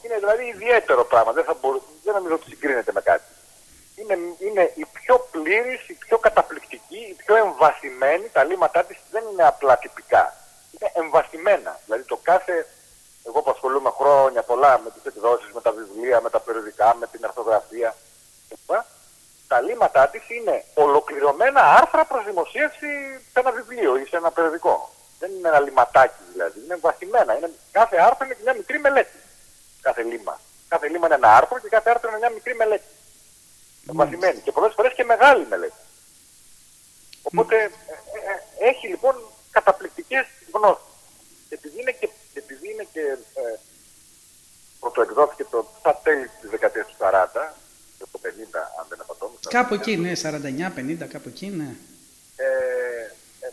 είναι δηλαδή ιδιαίτερο πράγμα. Δεν, θα μπορού, δεν νομίζω ότι συγκρίνεται με κάτι. Είναι, είναι η πιο πλήρης, η πιο καταπληκτική, η πιο εμβαθυμένη. Τα λύματά της δεν είναι απλά τυπικά. Είναι εμβαθυμένα. Δηλαδή το κάθε... Εγώ που ασχολούμαι χρόνια πολλά με τις εκδόσεις, με τα βιβλία, με τα περιοδικά, με την αρθογραφία κλπ. Τα λύματά της είναι ολοκληρωμένα άρθρα προς δημοσίευση σε ένα βιβλίο ή σε ένα περιοδικό. Δεν είναι ένα λιματάκι δηλαδή, είναι εμβαθυμένα. Είναι, κάθε άρθρο είναι μια μικρή μελέτη. Κάθε λίμα. Κάθε λίμα είναι ένα άρθρο και κάθε άρθρο είναι μια μικρή μελέτη. Εμβαθυμένη. Και πολλές φορές και μεγάλη μελέτη. Οπότε ε, ε, ε, έχει λοιπόν καταπληκτικές γνώσεις. Και επειδή είναι και, επειδή είναι και ε, πρωτοεκδόθηκε το στα τέλη της δεκαετίας του 40, το 50 αν δεν απατώμε. Κάπου εκεί, ναι, 49-50, κάπου εκεί, ναι. ε, ε,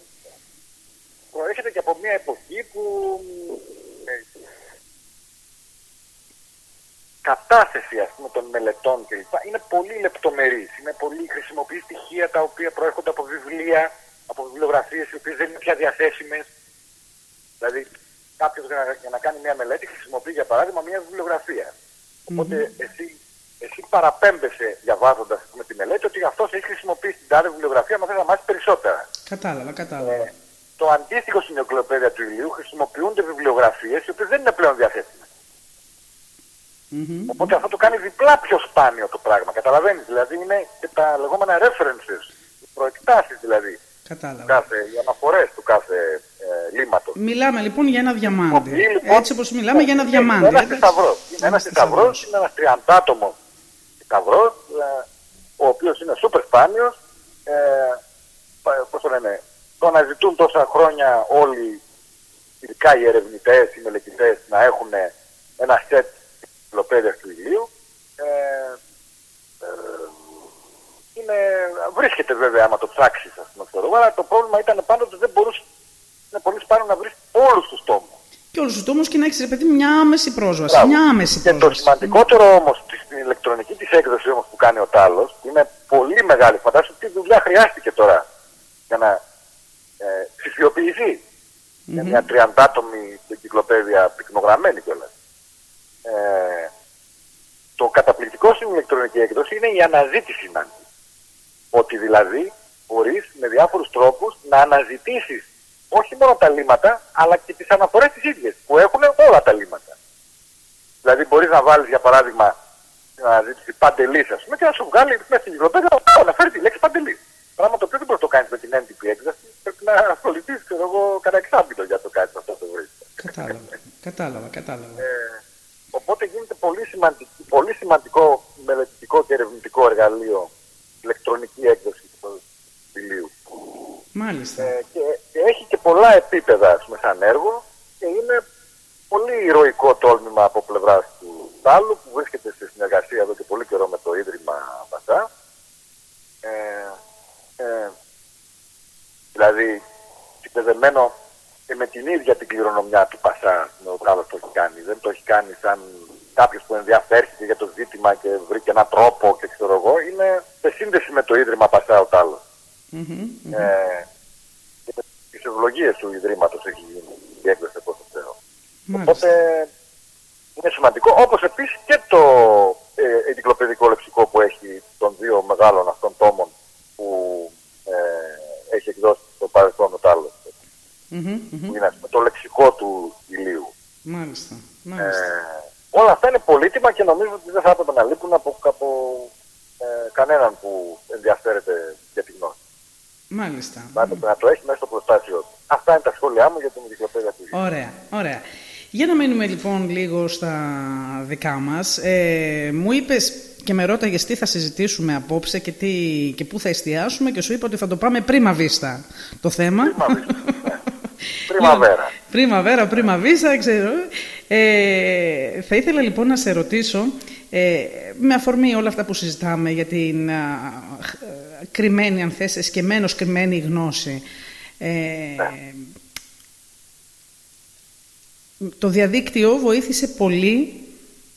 προέρχεται και από μια εποχή που ε, κατάθεση ας πούμε των μελετών κλπ. είναι πολύ λεπτομερής. Είναι πολύ χρησιμοποιεί στοιχεία τα οποία προέρχονται από βιβλία, από βιβλιογραφίες οι οποίες δεν είναι πια διαθέσιμες. Δηλαδή κάποιος για να, για να κάνει μια μελέτη χρησιμοποιεί για παράδειγμα μια βιβλιογραφία. Οπότε εσύ, εσύ παραπέμπεσαι διαβάζοντας ας πούμε, τη μελέτη ότι αυτός έχει χρησιμοποιήσει την τάδε βιβλιογραφία μα θες να μάθεις περισσότερα. Κατάλαβα, κατάλαβα. Ε, το αντίστοιχο στην εγκυκλοπαίδεια του ηλίου χρησιμοποιούνται βιβλιογραφίες οι οποίες δεν είναι πλέον διαθέσιμες. Μμμ. Οπότε αυτό το κάνει διπλά πιο σπάνιο το πράγμα. Καταλαβαίνεις, δηλαδή είναι και τα λεγόμενα references, οι προεκτάσεις δηλαδή, του Κατάλαβα. κάθε, οι αναφορές του κάθε ε, λίματος. Μιλάμε λοιπόν για ένα διαμάντι. Χρησιμοποιεί, λοιπόν, Έτσι όπως μιλάμε για ένα είναι διαμάντι. ένας εντάξει. θησαυρός. Είναι ένας θησαυρός, είναι ένας τριαντάτομος θησαυρός, ε, ο οποίος είναι σούπερ σπάνιος. Ε, πα- πώς το λένε, το αναζητούν τόσα χρόνια όλοι, ειδικά οι ερευνητές, οι μελετητές, να έχουν ένα σετ εγκυκλοπαίδειας του ηλίου. Ε, ε, είναι, βρίσκεται βέβαια άμα το ψάξεις, ας πούμε, ξέρω εγώ, αλλά το πρόβλημα ήταν πάντοτε ότι δεν μπορούσε είναι πολύ σπάνιο να βρεις όλους τους τόμους. Και όλους τους τόμους και να έχεις, ρε παιδί, μια άμεση πρόσβαση. Μπράβο. Μια άμεση Και το πρόσβαση. σημαντικότερο όμως στην ηλεκτρονική της έκδοση όμως που κάνει ο Τάλος, που είναι πολύ μεγάλη, φαντάζομαι τι δουλειά χρειάστηκε τώρα για να ε, ψηφιοποιηθεί. Είναι μια τριαντάτομη εγκυκλοπαίδεια πυκνογραμμένη κιόλας. Ε, το καταπληκτικό στην ηλεκτρονική έκδοση είναι η αναζήτηση Νάντι. Ότι δηλαδή μπορείς με διάφορους τρόπους να αναζητήσεις όχι μόνο τα λύματα, αλλά και τις αναφορές τις ίδιες που έχουν όλα τα λύματα. Δηλαδή μπορείς να βάλεις για παράδειγμα την αναζήτηση παντελής, ας πούμε, και να σου βγάλει μέσα στην κυκλοπαίδεια να αναφέρει τη λέξη παντελή. Πράγμα το οποίο δεν μπορεί να το κάνεις με την έντυπη έκδοση. Πρέπει να ασχοληθείς, ξέρω εγώ, κανένα εξάμεινο για να το κάνεις αυτό το βρει. Κατάλαβα, κατάλαβα, κατάλαβα. Ε, οπότε γίνεται πολύ, σημαντικό, πολύ σημαντικό μελετητικό και ερευνητικό εργαλείο ηλεκτρονική έκδοση του βιβλίου. Μάλιστα. Ε, και, και έχει και πολλά επίπεδα ας πούμε, σαν έργο και είναι πολύ ηρωικό τόλμημα από πλευράς του Τάλου που βρίσκεται σε συνεργασία εδώ και πολύ καιρό με το Ίδρυμα Βασά. Ε, ε, δηλαδή συνδεδεμένο και με την ίδια την κληρονομιά του Πασά ο Τάλος το έχει κάνει. Δεν το έχει κάνει σαν κάποιος που ενδιαφέρθηκε για το ζήτημα και βρήκε έναν τρόπο και ξέρω εγώ. Είναι σε σύνδεση με το Ίδρυμα Πασά ο Τάλος. Μμμ, μμμ. Ε, και με τις ευλογίες του Ιδρύματος έχει γίνει η έκδοση από όσο ξέρω. Μάλιστα. Οπότε είναι σημαντικό, όπως επίσης και το ε, εγκυκλοπαιδικό λεξικό που έχει των δύο μεγάλων αυτών τόμων που ε, έχει εκδώσει το παρελθόν ο Τάλος, Μμμ, μμμ. που είναι ας πούμε, το λεξικό του ηλίου. Μάλιστα. Ε, Μάλιστα. Όλα αυτά είναι πολύτιμα και νομίζω ότι δεν θα έπρεπε να λείπουν από, από ε, κανέναν που ενδιαφέρεται για τη γνώση. Μάλιστα. Θα έπρεπε να το έχει μέσα στο προστάσιο του. Αυτά είναι τα σχόλιά μου για την εγκυκλοπαίδεια του ηλίου. Ωραία, ωραία. Για να μείνουμε λοιπόν λίγο στα δικά μας. Ε, μου είπες και με ρώταγες τι θα συζητήσουμε απόψε και, τι, και πού θα εστιάσουμε και σου είπα ότι θα το πάμε πρίμα βίστα το θέμα. Πρίμα βίστα, ναι. Πριμαβέρα. Πριμαβέρα, πρίμα βίστα, ξέρω. Ε, θα ήθελα λοιπόν να σε ρωτήσω, ε, με αφορμή όλα αυτά που συζητάμε για την α, χ- ε, κρυμμένη, αν θες, εσκεμμένος κρυμμένη γνώση, ε, το διαδίκτυο βοήθησε πολύ,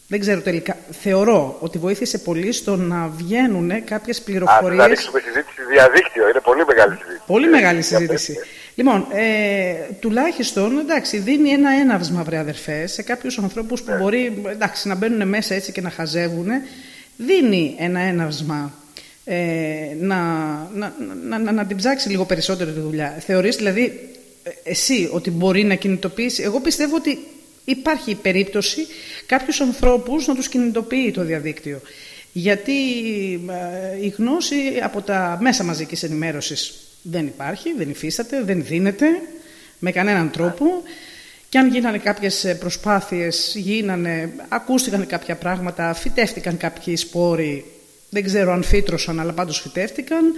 δεν ξέρω τελικά, θεωρώ ότι βοήθησε πολύ στο να βγαίνουν κάποιες Α, πληροφορίες... να ρίξουμε συζήτηση διαδίκτυο. Είναι πολύ μεγάλη συζήτηση. Πολύ μεγάλη Ε, συζήτηση. για Λοιπόν, ε, τουλάχιστον εντάξει, δίνει ένα έναυσμα, βρε αδερφές, σε κάποιους ανθρώπους που μπορεί εντάξει, να μπαίνουν μέσα έτσι και να χαζεύουν. Δίνει ένα έναυσμα ε, να, να, να, να, να την ψάξει λίγο περισσότερο τη δουλειά. Θεωρείς δηλαδή ε, εσύ ότι μπορεί να κινητοποιήσει. Εγώ πιστεύω ότι υπάρχει η περίπτωση κάποιους ανθρώπους να τους κινητοποιεί το διαδίκτυο. Γιατί ε, η γνώση από τα μέσα μαζικής ενημέρωσης δεν υπάρχει, δεν υφίσταται, δεν δίνεται με κανέναν τρόπο. Και αν γίνανε κάποιες προσπάθειες, γίνανε, ακούστηκαν κάποια πράγματα, φυτεύτηκαν κάποιοι σπόροι, δεν ξέρω αν φύτρωσαν, αλλά πάντως φυτεύτηκαν.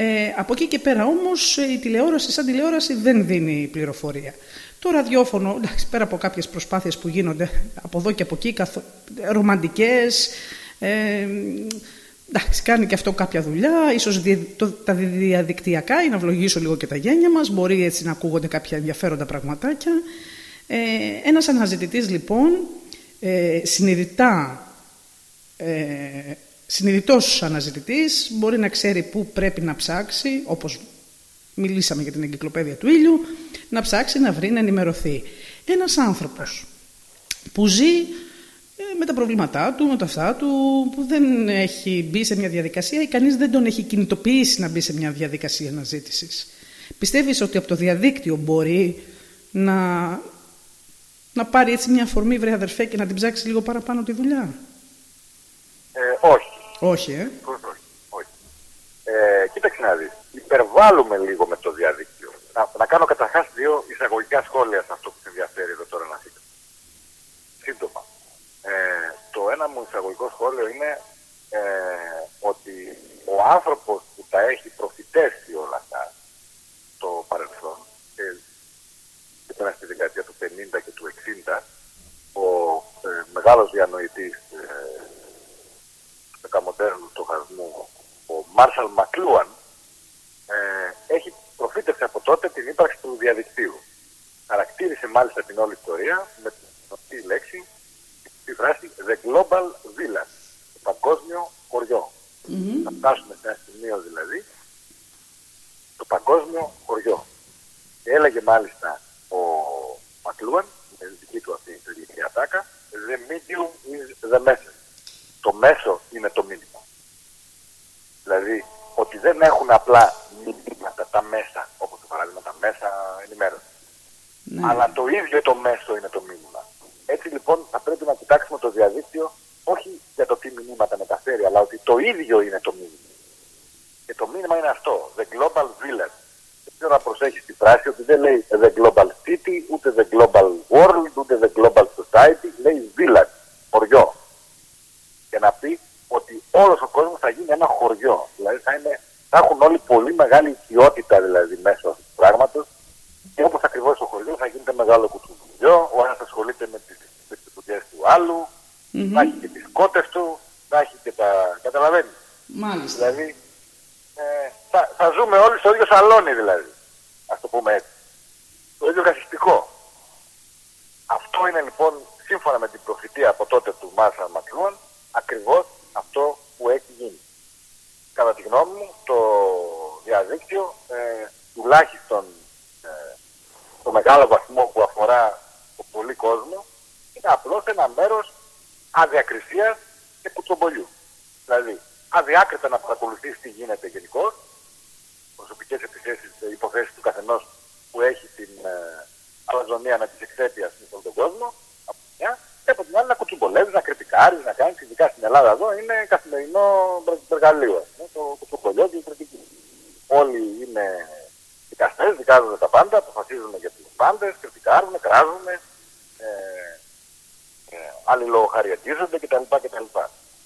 Ε, από εκεί και πέρα όμως η τηλεόραση σαν τηλεόραση δεν δίνει πληροφορία. Το ραδιόφωνο, εντάξει, πέρα από κάποιες προσπάθειες που γίνονται από εδώ και από εκεί, καθο... ρομαντικές, ε, εντάξει, κάνει και αυτό κάποια δουλειά, ίσως δι- το- τα διαδικτυακά, ή να ευλογήσω λίγο και τα γένια μας, μπορεί έτσι να ακούγονται κάποια ενδιαφέροντα πραγματάκια. Ε, ένας αναζητητής λοιπόν, ε, συνειδητά ε, συνειδητός αναζητητής μπορεί να ξέρει πού πρέπει να ψάξει, όπως μιλήσαμε για την εγκυκλοπαίδεια του ήλιου, να ψάξει, να βρει, να ενημερωθεί. Ένας άνθρωπος που ζει ε, με τα προβλήματά του, με τα αυτά του, που δεν έχει μπει σε μια διαδικασία ή κανείς δεν τον έχει κινητοποιήσει να μπει σε μια διαδικασία αναζήτησης. Πιστεύεις ότι από το διαδίκτυο μπορεί να, να πάρει έτσι μια αφορμή, βρε αδερφέ, και να την ψάξει λίγο παραπάνω τη δουλειά; Ε, όχι. Όχι, ε. Όχι, όχι, όχι. Ε, κοίταξε να δεις. Υπερβάλλουμε λίγο με το διαδίκτυο. Να, να κάνω καταρχάς δύο εισαγωγικά σχόλια σε αυτό που σε ενδιαφέρει εδώ τώρα να θίξω. Σύντομα. Ε, το ένα μου εισαγωγικό σχόλιο είναι ε, ότι ο άνθρωπος που τα έχει προφητεύσει όλα αυτά στο παρελθόν και ήταν στη δεκαετία του 50 και του 60 ο του στοχασμού, ο Μάρσαλ Μακλούαν, ε, έχει προφήτευσε από τότε την ύπαρξη του διαδικτύου. Χαρακτήρισε μάλιστα την όλη ιστορία με την γνωστή λέξη, τη φράση The Global Village, το παγκόσμιο χωριό. Θα φτάσουμε σε ένα σημείο δηλαδή, το παγκόσμιο χωριό. Και έλεγε μάλιστα ο Μακλούαν, με τη δική του αυτή η ηλικία ατάκα, The medium is the message. Το μέσο είναι το μήνυμα. Δηλαδή, ότι δεν έχουν απλά μηνύματα τα μέσα, όπως το παράδειγμα τα μέσα ενημέρωσης. Ναι. Αλλά το ίδιο το μέσο είναι το μήνυμα. Έτσι λοιπόν θα πρέπει να κοιτάξουμε το διαδίκτυο όχι για το τι μηνύματα μεταφέρει, αλλά ότι το ίδιο είναι το μήνυμα. Και το μήνυμα είναι αυτό, the global village. Δεν ξέρω να προσέχεις τη φράση ότι δεν λέει the global city, ούτε the global world, ούτε the global society, λέει village, χωριό. Και να πει ότι όλος ο κόσμος θα γίνει ένα χωριό. Δηλαδή θα, είναι, θα έχουν όλοι πολύ μεγάλη οικειότητα δηλαδή μέσω αυτού του πράγματος και όπως ακριβώς στο χωριός θα γίνεται μεγάλο κουτσουμπουριό, ο ένας ασχολείται με τις, με τις δουλειές του άλλου, θα έχει και τις κότες του, θα έχει και τα... καταλαβαίνεις. Μάλιστα. Δηλαδή, ε, θα, θα ζούμε όλοι στο ίδιο σαλόνι δηλαδή. Ας το πούμε έτσι. Το ίδιο καθιστικό. Αυτό είναι λοιπόν, σύμφωνα με την προφητεία από τότε του Μάρσαλ Μακλούαν, ακριβώς αυτό που έχει γίνει. Κατά τη γνώμη μου, το διαδίκτυο, ε, τουλάχιστον ε, το μεγάλο βαθμό που αφορά το πολύ κόσμο, είναι απλώς ένα μέρος αδιακρισίας και κουτσομπολιού. Δηλαδή, αδιάκριτα να παρακολουθείς τι γίνεται γενικώ, προσωπικές επιθέσεις, ε, υποθέσεις του καθενός που έχει την ε, αλαζονία να τις εκθέτει ας πούμε, σε όλο τον κόσμο, από τη μια, και από την άλλη να κουτσουμπολεύεις, να κριτικάρεις, να κάνεις, ειδικά στην Ελλάδα εδώ, είναι καθημερινό εργαλείο, ας πούμε, το κουτσουμπολιό και η κριτική. Όλοι είναι δικαστές, δικάζουν τα πάντα, αποφασίζουν για τους πάντες, κριτικάρουν, κράζουν, ε, ε, αλληλοχαριατίζονται κτλ. κτλ.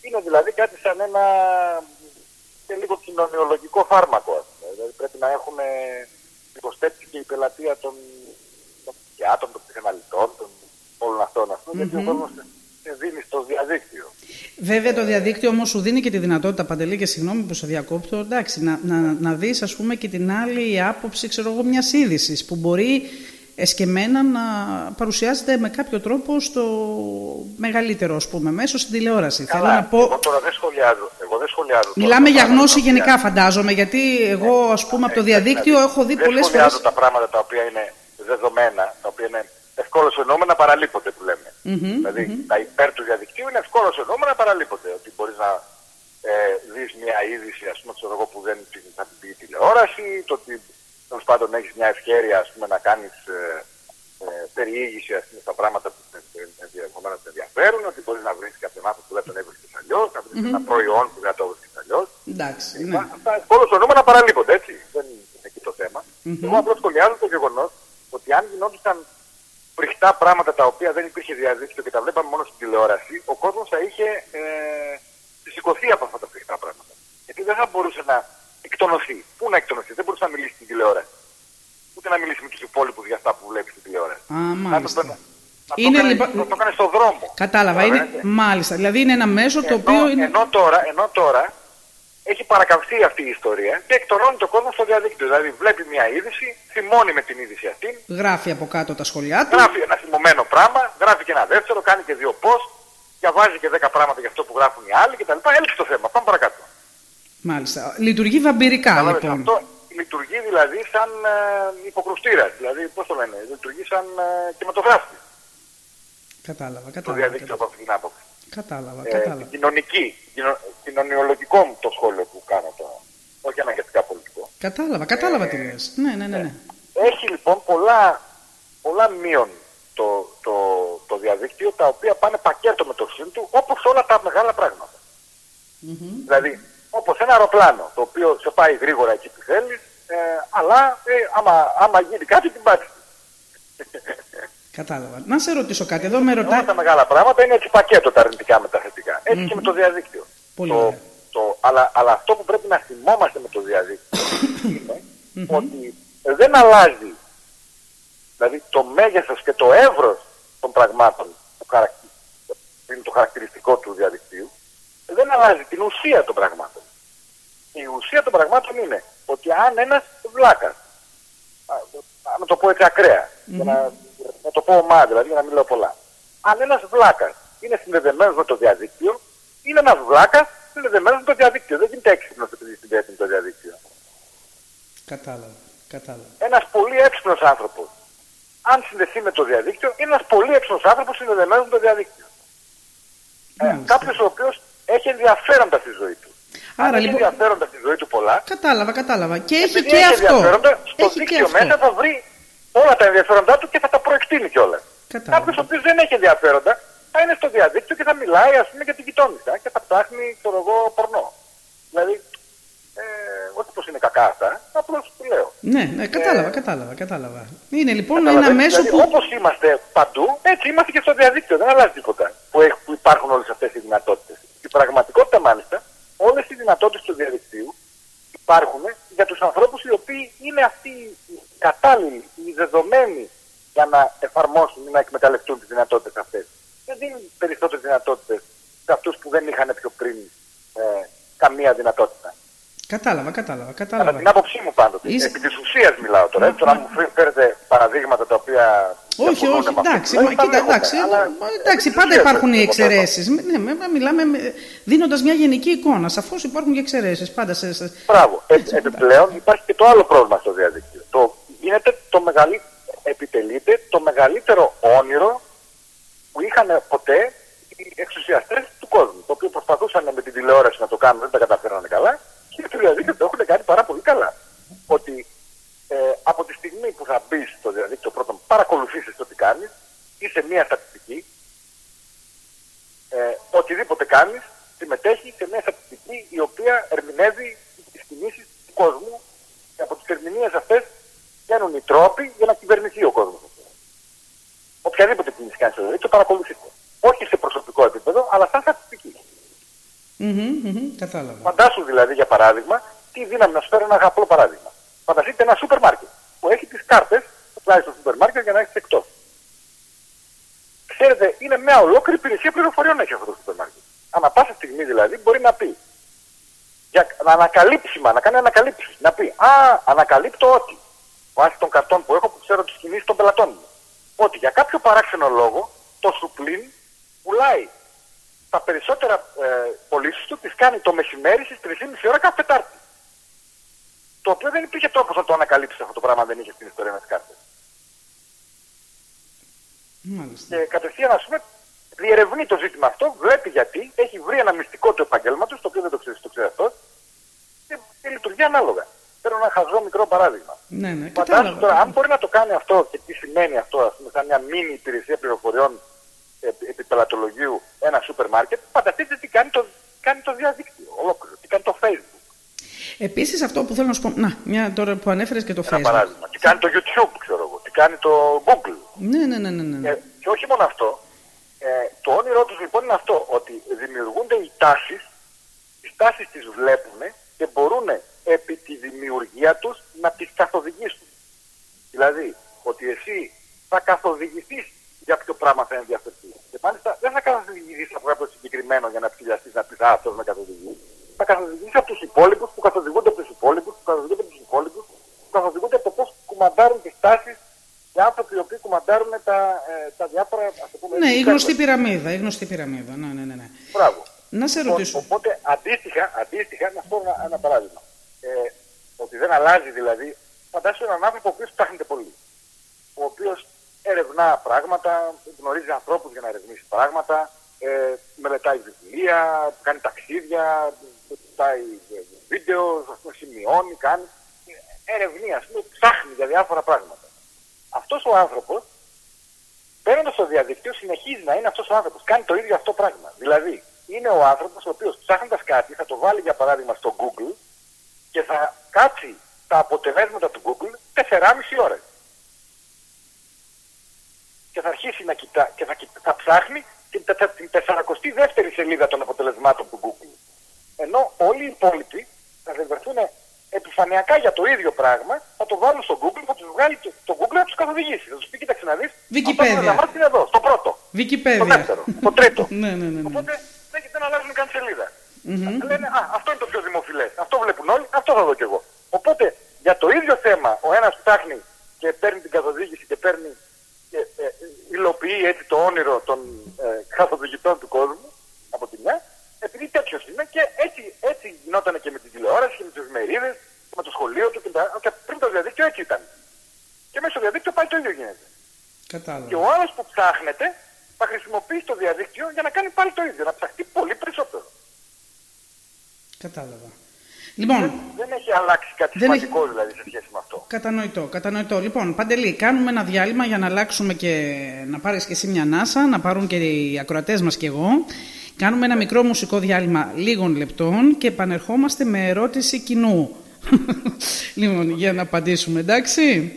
Είναι δηλαδή κάτι σαν ένα και λίγο κοινωνιολογικό φάρμακο. ας πούμε. Δηλαδή πρέπει να έχουν υποστέψει και η πελατεία των, των ψυχιάτρων, των ψυχαναλυτών, των όλων αυτών. Ας πούμε, γιατί ο κόσμος σε δίνει στο διαδίκτυο. Βέβαια το διαδίκτυο όμως σου δίνει και τη δυνατότητα, Παντελή, και συγγνώμη που σε διακόπτω, εντάξει, να, να, να δεις ας πούμε και την άλλη άποψη, ξέρω εγώ, μιας είδησης που μπορεί εσκεμμένα να παρουσιάζεται με κάποιο τρόπο στο μεγαλύτερο, ας πούμε, μέσω στην τηλεόραση. Θέλω να πω... Εγώ τώρα δεν σχολιάζω. Εγώ δεν σχολιάζω τώρα Μιλάμε τα για πράγματα γνώση τα οποία- γενικά φαντάζομαι, γιατί εγώ ας πούμε από το Ε, διαδίκτυο δηλαδή, έχω δει δεν πολλές σχολιάζω φορές... τα πράγματα τα οποία είναι δεδομένα, τα οποία είναι ευκόλως εννοούμενα παραλείπονται που λέμε. δηλαδη τα υπέρ του διαδικτύου είναι ευκόλως εννοούμενα παραλείπονται. Ότι μπορείς να ε, δεις μια είδηση ας πούμε, ξέρω εγώ, που δεν την θα την πει η τηλεόραση, το ότι τέλος πάντων έχεις μια ευκαιρία ας πούμε, να κάνεις ε, ε, περιήγηση ας πούμε, στα πράγματα που ενδεχομένω σε ενδιαφέρουν, ότι μπορείς να βρεις κάποιον άνθρωπο που δεν τον έβρισκες αλλιώς, να βρεις ένα προϊόν που δεν το έβρισκες αλλιώς. Εντάξει, ναι. Αυτά- Αυτά ευκόλως ονόμενα παραλείπονται, έτσι. Δεν είναι εκεί το θέμα. Εγώ απλώς σχολιάζω το γεγονός ότι αν γινόντουσαν φρικτά πράγματα τα οποία δεν υπήρχε διαδίκτυο και τα βλέπαμε μόνο στην τηλεόραση, ο κόσμος θα είχε ε, σηκωθεί από αυτά τα φρικτά πράγματα. Γιατί δεν θα μπορούσε να εκτονωθεί. Πού να εκτονωθεί, δεν μπορούσε να μιλήσει στην τηλεόραση. Ούτε να μιλήσει με τους υπόλοιπους για αυτά που βλέπει στην τηλεόραση. Α, Να το, μάλιστα. να Είναι το, κάνει, λοιπόν- να το κάνει στον δρόμο. Κατάλαβα, είναι... Καταλαβαίνετε. μάλιστα. Δηλαδή είναι ένα μέσο το Ενώ, οποίο είναι... ενώ, τώρα, ενώ τώρα έχει παρακαμφθεί αυτή η ιστορία και εκτονώνει το κόσμο στο διαδίκτυο. Δηλαδή βλέπει μια είδηση, θυμώνει με την είδηση αυτή, Γράφει από κάτω τα σχολιά του. γράφει ένα θυμωμένο πράγμα, γράφει και ένα δεύτερο, κάνει και δύο post, διαβάζει και δέκα πράγματα για αυτό που γράφουν οι άλλοι κτλ. Έλειξε το θέμα. Πάμε παρακάτω. Μάλιστα. Λειτουργεί βαμπυρικά Κατάλαβες, λοιπόν. Αυτό λειτουργεί δηλαδή σαν ε, υποκρουστήρα. Δηλαδή, πώς το λένε, λειτουργεί σαν ε, κινηματογράφη Κατάλαβα, το κατάλαβα. διαδίκτυο από αυτή την άποψη. Κατάλαβα, Ε, κατάλαβα. κοινωνική, κοινο, κοινωνιολογικό μου το σχόλιο που κάνω τώρα. Όχι αναγκαστικά πολιτικό. Κατάλαβα, κατάλαβα τι λες. Ναι, ναι, ναι. ναι. Έχει λοιπόν πολλά, πολλά μείον το, το, το διαδίκτυο τα οποία πάνε πακέτο με το σύν του όπως όλα τα μεγάλα πράγματα. Δηλαδή όπως ένα αεροπλάνο το οποίο σε πάει γρήγορα εκεί που θέλεις ε, αλλά ε, άμα, άμα γίνει κάτι την πάτησε. Κατάλαβα. Να σε ρωτήσω κάτι. Εδώ με Όλα ρωτάει. τα μεγάλα πράγματα είναι έτσι πακέτο τα αρνητικά με τα θετικά. Έτσι και με το διαδίκτυο. Πολύ το, ωραία. το, αλλά, αλλά αυτό που πρέπει να θυμόμαστε με το διαδίκτυο είναι ότι δεν αλλάζει δηλαδή το μέγεθος και το εύρος των πραγμάτων που, χαρακ... που είναι το χαρακτηριστικό του διαδικτύου δεν αλλάζει την ουσία των πραγμάτων. Η ουσία των πραγμάτων είναι ότι αν ένας βλάκας, α, να το πω έτσι ακραία, για να, να το πω ομά δηλαδή, για να μην λέω πολλά. Αν ένας βλάκας είναι συνδεδεμένος με το διαδίκτυο, είναι ένας βλάκας συνδεδεμένος με το διαδίκτυο. Δεν γίνεται έξυπνος επειδή συνδέεται με το διαδίκτυο. Κατάλαβα. Κατάλαβα. Ένας πολύ έξυπνος άνθρωπος, αν συνδεθεί με το διαδίκτυο, είναι ένας πολύ έξυπνος άνθρωπος συνδεδεμένος με το διαδίκτυο. Ε, Μάλιστα. κάποιος ο οποίος έχει ενδιαφέροντα στη ζωή του. Άρα, αν έχει λοιπόν- ενδιαφέροντα στη ζωή του πολλά, Κατάλαβα, κατάλαβα. Και έχει επειδή και έχει αυτό. ενδιαφέροντα, στο Έχει και δίκτυο αυτό. μέσα θα βρει όλα τα ενδιαφέροντά του και θα τα προεκτείνει κιόλας. Κατάλαβα. Κάποιος ο οποίος δεν έχει ενδιαφέροντα θα είναι στο διαδίκτυο και θα μιλάει ας πούμε για την γειτόνισσα και θα ψάχνει, ξέρω εγώ, πορνό. Δηλαδή, ε, όχι πως είναι κακά αυτά, απλώς το λέω. Ναι, ναι, κατάλαβα, Ε, κατάλαβα, κατάλαβα. Είναι λοιπόν ένα Καταλαβαίνεις, μέσο δηλαδή, που... Όπως είμαστε παντού, έτσι είμαστε και στο διαδίκτυο. Δεν αλλάζει τίποτα που, έχ- που υπάρχουν όλες αυτές οι δυνατότητες. Η πραγματικότητα μάλιστα, όλες οι δυνατότητες του διαδικτύου υπάρχουν για τους ανθρώπους οι οποίοι είναι αυτοί οι κατάλληλοι, οι δεδομένοι για να εφαρμόσουν ή να εκμεταλλευτούν τις δυνατότητες αυτές. Δεν δίνουν περισσότερες δυνατότητες σε αυτούς που δεν είχαν πιο πριν ε, καμία δυνατότητα. Κατάλαβα, κατάλαβα, Κατά κατάλαβα. την άποψή μου πάντοτε. Είσαι- Επί της ουσίας μιλάω τώρα. Έτσι, τώρα μου φέρ- φέρετε παραδείγματα τα οποία... Όχι, διαφωνούν όχι, με αυτό. εντάξει, Δεν μα, τα κοίτα, δέχομαι, εντάξει, αλλά μα, επί εντάξει, της πάντα ουσίας υπάρχουν δεν οι το προτείνω. εξαιρέσει. Ναι, με- μιλάμε δίνοντας μια γενική εικόνα. Σαφώς υπάρχουν και εξαιρέσεις. Πάντα σε. σε- Μπράβο. Ε, Έτσι, επιπλέον υπάρχει και το άλλο πρόβλημα στο διαδίκτυο. Το, γίνεται το μεγαλύ, επιτελείται το μεγαλύτερο όνειρο που είχαν ποτέ οι εξουσιαστές του κόσμου. Το οποίο προσπαθούσαν με την τηλεόραση να το κάνουν, δεν τα καταφέρνανε καλά και στο διαδίκτυο το έχουν κάνει πάρα πολύ καλά. Ότι ε, από τη στιγμή που θα μπεις στο διαδίκτυο πρώτον παρακολουθήσεις το τι κάνεις, είσαι μία στατιστική, ε, οτιδήποτε κάνεις συμμετέχει σε μια στατιστική η οποία ερμηνεύει τις κινήσεις του κόσμου και από τις ερμηνείες αυτές βγαίνουν οι τρόποι για να κυβερνηθεί ο κόσμος. Οποιαδήποτε κίνηση κάνεις στο διαδίκτυο παρακολουθείτε. Όχι σε προσωπικό επίπεδο, αλλά σαν στατιστική. Μμμ, μμμ, Κατάλαβα. Φαντάσου δηλαδή για παράδειγμα, τι δύναμη να σου φέρω ένα απλό παράδειγμα. Φανταστείτε ένα σούπερ μάρκετ που έχει τις κάρτες που πλάι στο σούπερ μάρκετ για να έχεις εκτός. Ξέρετε, είναι μια ολόκληρη υπηρεσία πληροφοριών έχει αυτό το σούπερ μάρκετ. Ανά πάσα στιγμή δηλαδή μπορεί να πει, για, να ανακαλύψει, μα, να κάνει ανακαλύψεις, να πει «Α, ανακαλύπτω ότι, βάσει των καρτών που έχω που ξέρω τις κινήσεις των πελατών μου, ότι για κάποιο παράξενο λόγο το σουπλίν πουλάει τα περισσότερα ε, πωλήσεις του τις κάνει το μεσημέρι στις 3.30 ώρα κάθε Τετάρτη. Το οποίο δεν υπήρχε τρόπος να το ανακαλύψει αυτό το πράγμα αν δεν είχε στην ιστορία με τις κάρτες. Μάλιστα. Και κατευθείαν, ας πούμε, διερευνεί το ζήτημα αυτό, βλέπει γιατί, έχει βρει ένα μυστικό του επαγγέλματος, το οποίο δεν το ξέρει, το ξέρει αυτός, και, και λειτουργεί ανάλογα. Θέλω ένα χαζό μικρό παράδειγμα. Ναι, ναι, Φαντάζομαι τώρα, αν κατάλαβα. μπορεί να το κάνει αυτό και τι σημαίνει αυτό, ας πούμε, σαν μια μίνι υπηρεσία πληροφοριών επί, επί πελατολογίου ένα σούπερ μάρκετ, φανταστείτε τι κάνει το, κάνει το διαδίκτυο ολόκληρο, τι κάνει το Facebook. Επίσης αυτό που θέλω να σου πω. Να, μια τώρα που ανέφερες και το Ένα Facebook. παράδειγμα. Τι κάνει το YouTube, ξέρω εγώ, τι κάνει το Google. Ναι, ναι, ναι, ναι. ναι. Ε, και όχι μόνο αυτό, ε, το όνειρό τους λοιπόν είναι αυτό, ότι δημιουργούνται οι τάσεις, τις τάσεις τις βλέπουν και μπορούν επί τη δημιουργία τους να τις καθοδηγήσουν. Δηλαδή, ότι εσύ θα καθοδηγηθείς για ποιο πράγμα θα ενδιαφερθεί. Και μάλιστα δεν θα καθοδηγηθείς από κάποιο συγκεκριμένο για να ψηλιαστείς να πεις «Α, αυτός με καθοδηγεί». Θα καθοδηγηθείς από τους υπόλοιπους που καθοδηγούνται από τους υπόλοιπους, που καθοδηγούνται από τους υπόλοιπους, που καθοδηγούνται από το πώς κουμαντάρουν τις τάσεις οι άνθρωποι οι οποίοι κουμαντάρουν τα, ε, τα διάφορα, ας το πούμε, Ναι, η servers. γνωστή πυραμίδα. Η γνωστή πυραμίδα. Ναι, ναι, ναι. ναι. Μπράβο. Να σε Λοιπόν, ρωτήσω. Οπότε αντίστοιχα, αντίστοιχα, να σου πω ένα, ένα παράδειγμα. Ε, ότι δεν αλλάζει δηλαδή. Φαντάσου έναν άνθρωπο ο οποίος ψάχνεται πολύ. Ο οποίος ερευνά πράγματα, γνωρίζει ανθρώπους για να ερευνήσει πράγματα, ε, μελετάει βιβλία, κάνει ταξίδια, κοιτάει ε, βίντεος, ας πούμε, σημειώνει, κάνει. ε, Ερευνεί, ας πούμε, ψάχνει για διάφορα πράγματα. Αυτός ο άνθρωπος Μπαίνοντα στο διαδίκτυο, συνεχίζει να είναι αυτός ο άνθρωπος. Κάνει το ίδιο αυτό πράγμα. Δηλαδή, είναι ο άνθρωπος ο οποίος ψάχνοντας κάτι θα το βάλει για παράδειγμα στο Google και θα κάτσει τα αποτελέσματα του Google 4,5 ώρες. Και θα αρχίσει να κοιτά και θα, κοιτά- θα ψάχνει την, τε- την 42η σελίδα των αποτελεσμάτων του Google. Ενώ όλοι οι υπόλοιποι θα βρεθούν επιφανειακά για το ίδιο πράγμα, θα το βάλουν στο Google, θα τους βγάλει το, το Google να τους καθοδηγήσει. Θα τους πει: Κοίταξε να δεις. Wikipedia. Να μάθει είναι εδώ, στο πρώτο. Στο Wikipedia. δεύτερο. Στο τρίτο. ναι, ναι, ναι, ναι. Οπότε δεν, δεν αλλάζουν καν σελίδα. Λένε, α, αυτό είναι το πιο δημοφιλές. Αυτό βλέπουν όλοι, αυτό θα δω κι εγώ. Οπότε, για το ίδιο θέμα, ο ένας ψάχνει και παίρνει την καθοδήγηση και παίρνει και ε, υλοποιεί έτσι το όνειρο των ε, καθοδηγητών του κόσμου, από τη μια, επειδή τέτοιος είναι και έτσι, έτσι γινόταν και με την τηλεόραση και με τις εφημερίδες και με το σχολείο του και, τα- και πριν το διαδίκτυο έτσι ήταν. Και μέσα στο διαδίκτυο πάλι το ίδιο γίνεται. Και Κατάλαβα. ο άλλος που ψάχνεται θα χρησιμοποιήσει το διαδίκτυο για να κάνει πάλι το ίδιο, να ψαχτεί πολύ περισσότερο. Κατάλαβα. Λοιπόν, Δεν έχει αλλάξει κάτι Δεν σημαντικό δηλαδή σε σχέση με αυτό. Κατανοητό, κατανοητό. Λοιπόν, Παντελή, κάνουμε ένα διάλειμμα για να αλλάξουμε και να πάρεις και εσύ μια ανάσα, να πάρουν και οι ακροατές μας και εγώ. Κάνουμε ένα μικρό μουσικό διάλειμμα λίγων λεπτών και επανερχόμαστε με ερώτηση κοινού. λοιπόν, για να απαντήσουμε, εντάξει.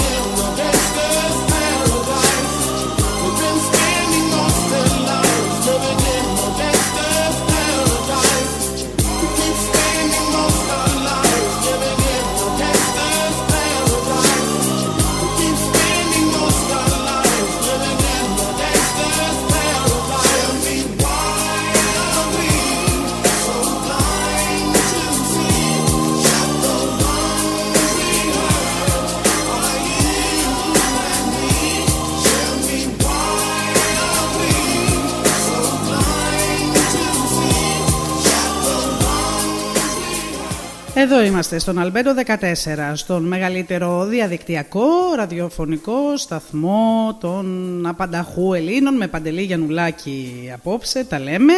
Εδώ είμαστε στον Αλμπέντο 14, στον μεγαλύτερο διαδικτυακό ραδιοφωνικό σταθμό των απανταχού Ελλήνων με Παντελή Γιαννουλάκη απόψε, τα λέμε.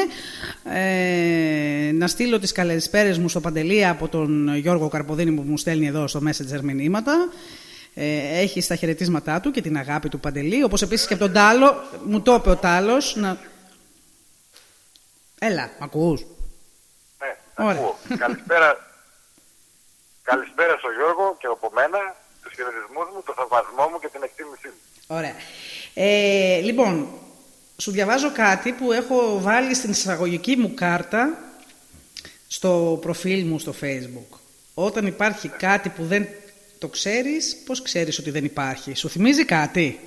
Ε, να στείλω τις καλησπέρες μου στο Παντελή από τον Γιώργο Καρποδίνη που μου στέλνει εδώ στο Messenger μηνύματα. ε, έχει στα χαιρετίσματά του και την αγάπη του Παντελή, όπως επίσης και από τον Τάλο, μου το είπε ο Τάλος, να... Έλα, μ' ακούς; Ναι, Ωραία. ακούω. Καλησπέρα. Καλησπέρα στον Γιώργο και από μένα, τους χαιρετισμούς μου, το θαυμασμό μου και την εκτίμησή μου. Ωραία. Ε, λοιπόν, σου διαβάζω κάτι που έχω βάλει στην εισαγωγική μου κάρτα στο προφίλ μου στο facebook. Όταν υπάρχει κάτι που δεν το ξέρεις, πώς ξέρεις ότι δεν υπάρχει; Σου θυμίζει κάτι;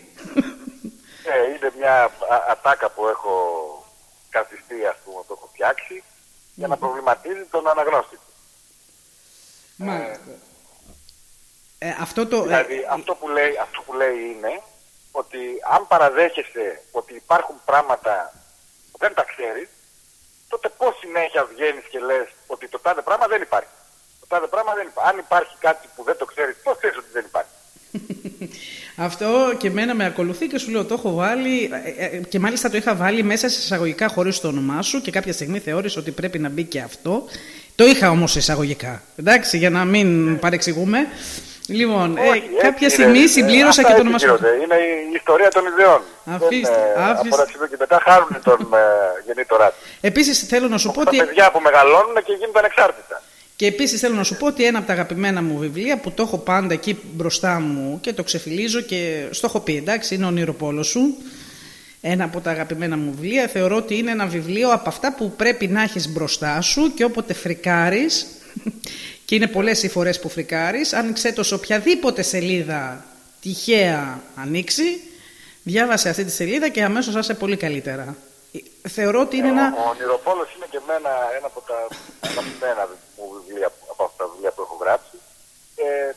Ε, είναι μια α- ατάκα που έχω καθιστεί, ας πούμε, που έχω φτιάξει για να προβληματίζει τον αναγνώστη. Του. Μάλιστα. Ε, αυτό το... Δηλαδή, αυτό, που λέει, αυτό που λέει είναι ότι αν παραδέχεσαι ότι υπάρχουν πράγματα που δεν τα ξέρεις, τότε πώς συνέχεια βγαίνεις και λες ότι το τάδε πράγμα δεν υπάρχει. Το τάδε πράγμα δεν υπάρχει. Αν υπάρχει κάτι που δεν το ξέρεις, πώς ξέρεις ότι δεν υπάρχει. Αυτό και εμένα με ακολουθεί και σου λέω το έχω βάλει ε, ε, και μάλιστα το είχα βάλει μέσα σε εισαγωγικά χωρίς το όνομά σου και κάποια στιγμή θεώρησε ότι πρέπει να μπει και αυτό. Το είχα όμως εισαγωγικά, εντάξει, για να μην παρεξηγούμε. Λοιπόν, ε, Όχι, κάποια έτσι στιγμή είναι. συμπλήρωσα Αυτά και το έτσι όνομά σου. γίνονται. Είναι η ιστορία των ιδεών. Αφήστε, Δεν, ε, άφηστε. Από ένα σημείο και μετά χάνουν τον ε, γεννήτορά τους. Επίσης θέλω να σου πω Τα ότι... παιδιά που μεγαλώνουν και γίνονται ανεξάρτητα. Και επίσης θέλω να σου πω ότι ένα από τα αγαπημένα μου βιβλία που το έχω πάντα εκεί μπροστά μου και το ξεφυλίζω και στο έχω πει εντάξει είναι ο Νηροπόλος σου. Ένα από τα αγαπημένα μου βιβλία θεωρώ ότι είναι ένα βιβλίο από αυτά που πρέπει να έχεις μπροστά σου και όποτε φρικάρεις και είναι πολλές οι φορές που φρικάρεις άνοιξε το σε οποιαδήποτε σελίδα τυχαία ανοίξει διάβασε αυτή τη σελίδα και αμέσως θα είσαι πολύ καλύτερα. Θεωρώ ότι είναι Ε, ένα... Ο, ο Νηροπόλος είναι και εμένα ένα από τα αγαπημένα μου βιβλία, από αυτά τα βιβλία που έχω γράψει. Ε,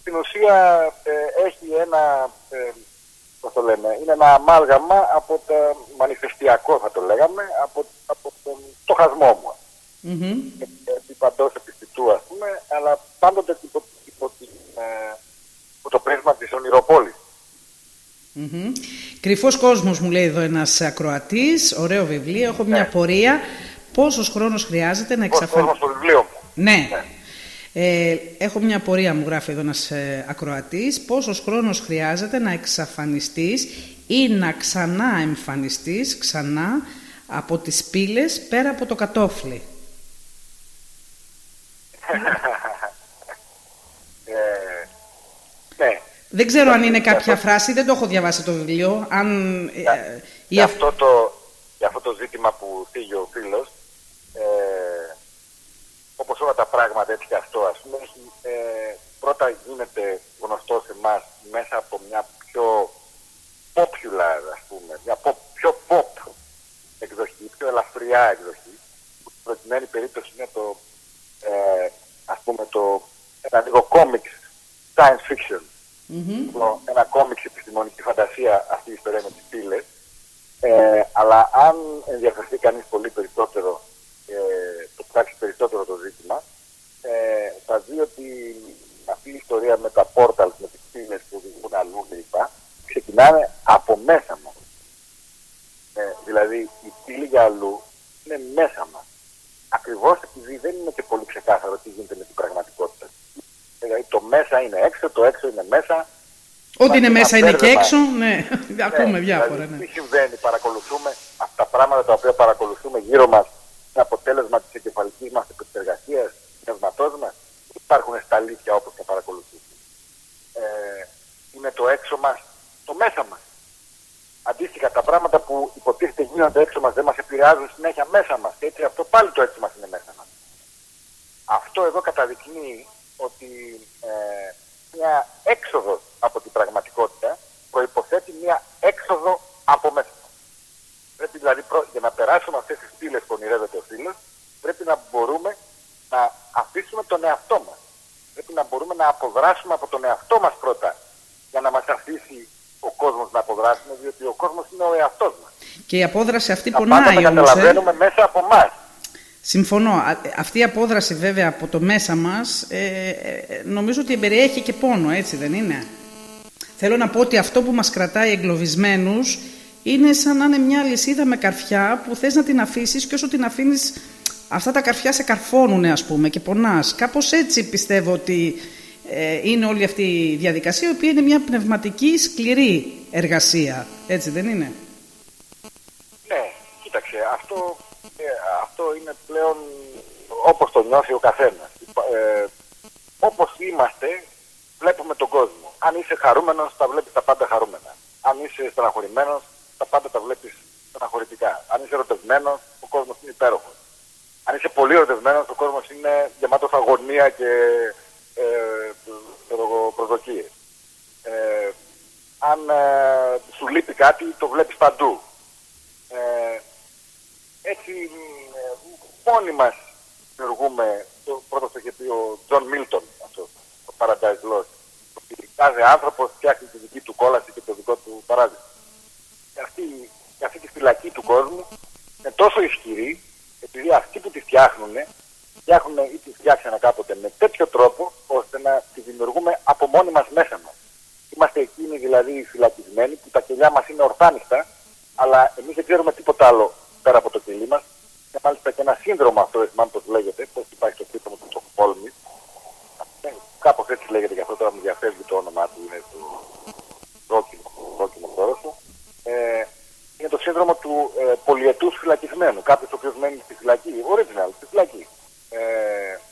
στην ουσία ε, έχει ένα, ε, πώς το λέμε, είναι ένα αμάλγαμα από το μανιφεστιακό θα το λέγαμε, από, από τον, το χασμό μου. Μμμ. Επί παντός επιστητού ας πούμε, αλλά πάντοτε υπό, υπό, την, ε, υπό το πρίσμα της ονειροπόλης. Μμμ. Κρυφός κόσμος μου λέει εδώ ένας ακροατής, ωραίο βιβλίο, έχω μια πορεία. Πόσος χρόνος χρειάζεται να Πώς εξαφανιστεί. στο βιβλίο μου; Ναι. Ε, έχω μια πορεία, μου γράφει εδώ ένας ε, ακροατής. Πόσος χρόνος χρειάζεται να εξαφανιστείς ή να ξανά εμφανιστείς ξανά από τις πύλες πέρα από το κατόφλι; Ε, ναι, Δεν ξέρω αν είναι κάποια φράση, δεν το έχω διαβάσει το βιβλίο. Αν, ε, ή για, αυ- αυτό το, για αυτό το ζήτημα που θίγει ο φίλος, ε, όπως όλα τα πράγματα έτσι και αυτό, ας πούμε, έχει, ε, πρώτα γίνεται γνωστό σε εμάς μέσα από μια πιο popular, ας πούμε, μια pop, πιο pop εκδοχή, πιο ελαφριά εκδοχή, που στην προκειμένη περίπτωση είναι το, ε, ας πούμε, το, ένα λίγο comics, science fiction, το- ένα κόμιξ επιστημονική φαντασία αυτή η ιστορία με τις πύλες. Ε, αλλά αν ενδιαφερθεί κανείς πολύ περισσότερο, ε, το πράξει περισσότερο το ζήτημα, ε, θα δει ότι αυτή η ιστορία με τα portals, με τις πύλες που οδηγούν αλλού κλπ. ξεκινάνε από μέσα μας. Ε, δηλαδή η πύλη για αλλού είναι μέσα μας. Ακριβώς επειδή δεν είναι και πολύ ξεκάθαρο τι γίνεται με την πραγματικότητα. Δηλαδή το μέσα είναι έξω, το έξω είναι μέσα. Ό,τι Υπάρχει είναι ένα μέσα είναι και μπέρδεμα. έξω. Ναι, ακούμε διάφορα. Δηλαδή, Ναι. τι συμβαίνει, παρακολουθούμε αυτά τα πράγματα τα οποία παρακολουθούμε γύρω μας είναι αποτέλεσμα της εγκεφαλικής μας επεξεργασίας, του πνευματός μας. Δεν υπάρχουν στα αλήθεια όπως τα παρακολουθούμε. Ε, είναι το έξω μας, το μέσα μας. Αντίστοιχα, τα πράγματα που υποτίθεται γίνονται έξω μας δεν μας επηρεάζουν συνέχεια μέσα μας. Και έτσι αυτό πάλι το έξω μας είναι μέσα μας. Αυτό εδώ καταδεικνύει ότι ε, μια έξοδος από την πραγματικότητα προϋποθέτει μια έξοδο από μέσα. Πρέπει δηλαδή προ- για να περάσουμε αυτές τις πύλες που ονειρεύεται ο φίλος, πρέπει να μπορούμε να αφήσουμε τον εαυτό μας. Πρέπει να μπορούμε να αποδράσουμε από τον εαυτό μας πρώτα για να μας αφήσει ο κόσμος να αποδράσουμε, διότι ο κόσμος είναι ο εαυτός μας. Και η απόδραση αυτή Τα πάντα τα πονάει όμως. Ε. καταλαβαίνουμε μέσα από εμάς. Συμφωνώ. Α- Αυτή η απόδραση βέβαια από το μέσα μας ε, ε, νομίζω ότι περιέχει και πόνο, έτσι δεν είναι; Θέλω να πω ότι αυτό που μας κρατάει εγκλωβισμένους είναι σαν να είναι μια λυσίδα με καρφιά που θες να την αφήσεις και όσο την αφήνεις αυτά τα καρφιά σε καρφώνουν ας πούμε και πονάς. Κάπως έτσι πιστεύω ότι ε, είναι όλη αυτή η διαδικασία, η οποία είναι μια πνευματική σκληρή εργασία. Έτσι δεν είναι; Ναι, κοίταξε, αυτό, ε, αυτό είναι πλέον όπως το νιώθει ο καθένας. Ε, όπως είμαστε, βλέπουμε τον κόσμο. Αν είσαι χαρούμενος, τα βλέπεις τα πάντα χαρούμενα. Αν είσαι στεναχωρημένος, τα πάντα τα βλέπεις στεναχωρητικά. Αν είσαι ερωτευμένος, ο κόσμος είναι υπέροχος. Αν είσαι πολύ ερωτευμένος, ο κόσμος είναι γεμάτος αγωνία και ε, ξέρω εγώ, προσδοκίες. Ε, αν ε, σου λείπει κάτι, το βλέπεις παντού. Ε, έτσι, ε, μόνοι μας δημιουργούμε, το πρώτο το είχε πει ο Τζον Μίλτον, αυτό, το Paradise Lost, ότι κάθε άνθρωπος φτιάχνει τη δική του κόλαση και το δικό του παράδειγμα. Και αυτή, και αυτή τη φυλακή του κόσμου είναι τόσο ισχυρή, επειδή αυτοί που τη φτιάχνουν, φτιάχνουν ή τη φτιάξανε κάποτε με τέτοιο τρόπο, ώστε να τη δημιουργούμε από μόνοι μας μέσα μας. Είμαστε εκείνοι δηλαδή οι φυλακισμένοι που τα κελιά μας είναι ορθάνυχτα, αλλά εμείς δεν ξέρουμε τίποτα άλλο πέρα από το κελί μας. Και μάλιστα και ένα σύνδρομο αυτό, δεν θυμάμαι πώς λέγεται, πώς υπάρχει το σύνδρομο του Στοχοπόλμη. Κάπως έτσι λέγεται και αυτό τώρα μου διαφεύγει το όνομά του, είναι το δόκιμο, δόκιμο χώρος Ε, είναι το σύνδρομο του ε, πολιετούς φυλακισμένου. Κάποιος ο οποίος μένει στη φυλακή, original, στη φυλακή, ε,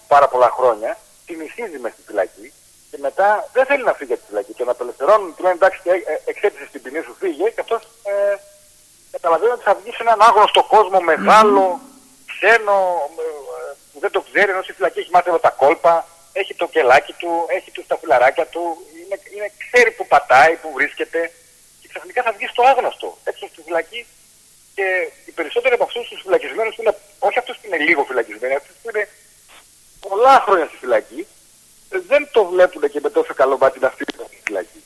πάρα πολλά χρόνια, συνηθίζει μες στη φυλακή και μετά δεν θέλει να φύγει από τη φυλακή. Και να απελευθερώνουν, του λένε εντάξει, ε, ε, εξέπτυσε την ποινή σου, φύγε, και αυτός ε, καταλαβαίνει ότι θα βγεις σε έναν άγνωστο κόσμο μεγάλο, ξένο, ε, που δεν το ξέρει, ενώ στη φυλακή έχει μάθει όλα τα κόλπα, έχει το κελάκι του, έχει τους τα φιλαράκια του, είναι, είναι, ξέρει που πατάει, που βρίσκεται και ξαφνικά θα βγει στο άγνωστο, έξω στη φυλακή και οι περισσότεροι από αυτούς τους φυλακισμένους είναι, όχι αυτούς που είναι λίγο φυλακισμένοι, αυτούς που είναι πολλά χρόνια στη φυλακή, ε, δεν το βλέπουν και με τόσο καλό μάτι να φύγουν στη φυλακή.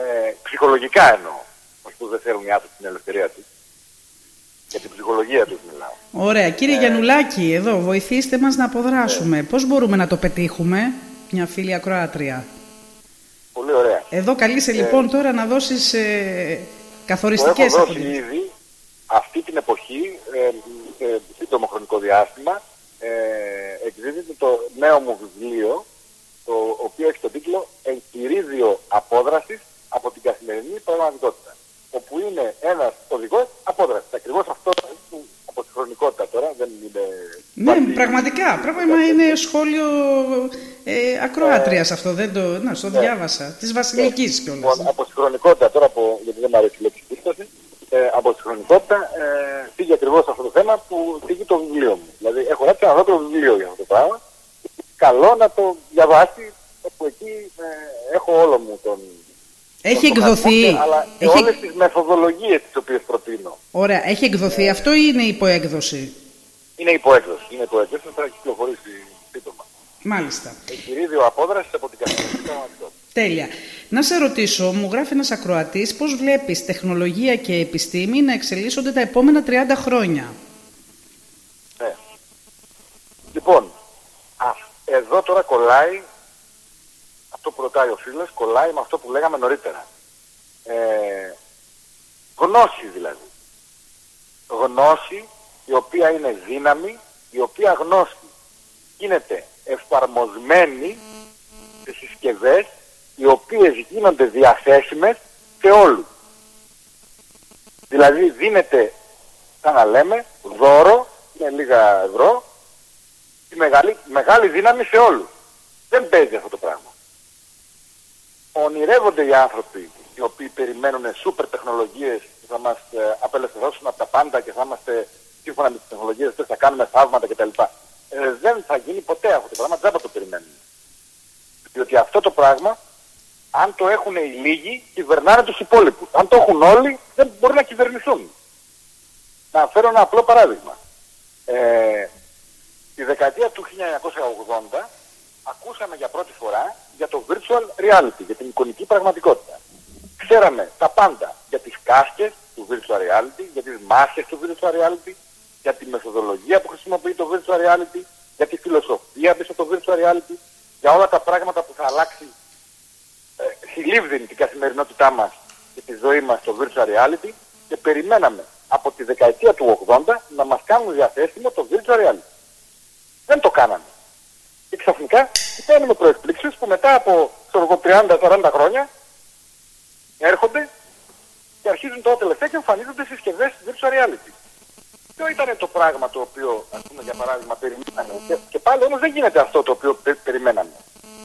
Ε, ψυχολογικά εννοώ, όχι που δεν θέλουν οι άνθρωποι την ελευθερία τους. Για την ψυχολογία τους μιλάω. Ωραία. Κύριε Ε, Γιαννουλάκη, εδώ βοηθήστε μας να αποδράσουμε. Πώς μπορούμε να το πετύχουμε, μια φίλη ακροάτρια; Πολύ ωραία. Εδώ καλείσαι λοιπόν τώρα να δώσεις ε, Το καθοριστικές έχω δώσει αποδείξεις. ήδη αυτή την εποχή, ε, ε, σύντομο χρονικό διάστημα, ε, εκδίδεται το νέο μου βιβλίο, το οποίο έχει τον τίτλο «Εγχειρίδιο απόδρασης από την καθημερινή πραγματικότητα». Όπου είναι ένας οδηγός απόδρασης. Ακριβώς αυτό που από τη χρονικότητα τώρα δεν είναι... Ναι, βαρύ. πραγματικά. Πράγμα είναι σχόλιο ε, ακροάτριας αυτό. Δεν το, να, στο διάβασα. Της Βασιλικής κιόλας. Λοιπόν, από συγχρονικότητα, τώρα που, γιατί δεν μου αρέσει η λέξη πίστοση, ε, από συγχρονικότητα ε, φύγει ακριβώς αυτό το θέμα που φύγει το βιβλίο μου. Δηλαδή, έχω γράψει ένα ολόκληρο βιβλίο για αυτό το πράγμα. Καλό να το διαβάσει, όπου εκεί ε, έχω όλο μου τον. Έχει τον εκδοθεί. χαρτί, Αλλά και Έχει- όλες τις μεθοδολογίες τις οποίες προτείνω. Ωραία. Έχει εκδοθεί αυτό ή είναι υποέκδοση. Είναι υποέκδοση. Είναι υποέκδοση, θα κυκλοφορήσει σύντομα. Μάλιστα. Εγχειρίδιο απόδρασης από την καθημερινή πραγματικότητα. Τέλεια. Να σε ρωτήσω, μου γράφει ένας ακροατής, πώς βλέπεις τεχνολογία και επιστήμη να εξελίσσονται τα επόμενα 30 χρόνια; Ναι. Λοιπόν, α, εδώ τώρα κολλάει, αυτό που ρωτάει ο φίλος, κολλάει με αυτό που λέγαμε νωρίτερα. Ε, γνώση δηλαδή. Γνώση η οποία είναι δύναμη, η οποία γνώση γίνεται εφαρμοσμένη σε συσκευές οι οποίες γίνονται διαθέσιμες σε όλους. Δηλαδή δίνεται, σαν να λέμε, δώρο, με λίγα ευρώ, τη μεγάλη, μεγάλη δύναμη σε όλους. Δεν παίζει αυτό το πράγμα. Ονειρεύονται οι άνθρωποι οι οποίοι περιμένουν σούπερ τεχνολογίες που θα μας ε, απελευθερώσουν από τα πάντα και θα είμαστε σύμφωνα με τις τεχνολογίες αυτές θα κάνουμε θαύματα κτλ. Ε, δεν θα γίνει ποτέ αυτό το πράγμα, δεν θα το περιμένουμε. Διότι αυτό το πράγμα, αν το έχουν οι λίγοι, κυβερνάνε τους υπόλοιπους. Αν το έχουν όλοι, δεν μπορεί να κυβερνηθούν. Να φέρω ένα απλό παράδειγμα. Ε, τη δεκαετία του 1980 ακούσαμε για πρώτη φορά για το virtual reality, για την εικονική πραγματικότητα. Ξέραμε τα πάντα για τις κάσκες του virtual reality, για τις μάσκες του virtual reality, για τη μεθοδολογία που χρησιμοποιεί το virtual reality, για τη φιλοσοφία πίσω από το virtual reality, για όλα τα πράγματα που θα αλλάξει ε, θηλύβδιν την καθημερινότητά μας και τη ζωή μας στο virtual reality και περιμέναμε από τη δεκαετία του 80 να μας κάνουν διαθέσιμο το virtual reality. Δεν το κάνανε. Και ξαφνικά παίρνουμε προεκπλήξεις που μετά από ξέρω εγώ, 30-40 χρόνια έρχονται και αρχίζουν τώρα τελευταία και εμφανίζονται συσκευές virtual reality. Ποιο ήταν το πράγμα το οποίο, ας πούμε, για παράδειγμα, περιμέναμε; Και, και πάλι όμως δεν γίνεται αυτό το οποίο πε- περιμέναμε.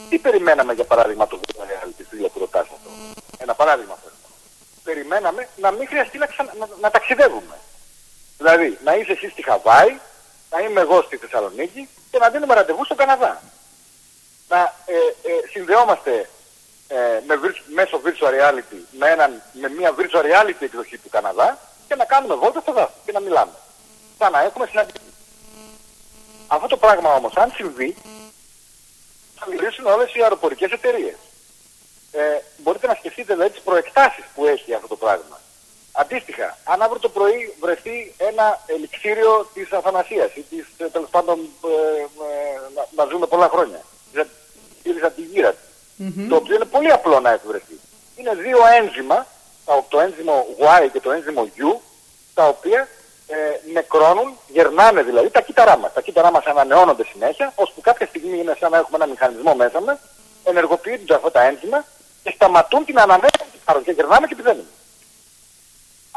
Τι περιμέναμε, για παράδειγμα, το virtual reality, φίλε που ρωτάς αυτό; Ένα παράδειγμα θέλω. Περιμέναμε να μην χρειαστεί να, ξα... να, να ταξιδεύουμε. Δηλαδή, να είσαι εσύ στη Χαβάη, να είμαι εγώ στη Θεσσαλονίκη και να δίνουμε ραντεβού στον Καναδά. Να ε, ε, συνδεόμαστε ε, με, virtu- μέσω virtual reality με, έναν, με μια virtual reality εκδοχή του Καναδά και να κάνουμε βόλτα στο δάσος και να μιλάμε. Σαν να έχουμε συναντήσει. Αυτό το πράγμα όμως, αν συμβεί, θα μιλήσουν όλες οι αεροπορικές εταιρείες. Ε, μπορείτε να σκεφτείτε δηλαδή τις προεκτάσεις που έχει αυτό το πράγμα. Αντίστοιχα, αν αύριο το πρωί βρεθεί ένα ελιξίριο της αθανασίας ή της, ε, τέλος πάντων, ε, ε, να, να ζούμε πολλά χρόνια, της α- της αντιγύρας, το οποίο είναι πολύ απλό να εφευρεθεί. Είναι δύο ένζημα, τα- το ένζυμο Y και το ένζυμο U, τα οποία ε, νεκρώνουν, γερνάνε δηλαδή τα κύτταρά μας. Τα κύτταρά μας ανανεώνονται συνέχεια, ώσπου κάποια στιγμή είναι σαν να έχουμε ένα μηχανισμό μέσα μας, ενεργοποιούνται αυτά τα ένζημα και σταματούν την ανανέωση των κύτταρων και γερνάμε και πεθαίνουμε.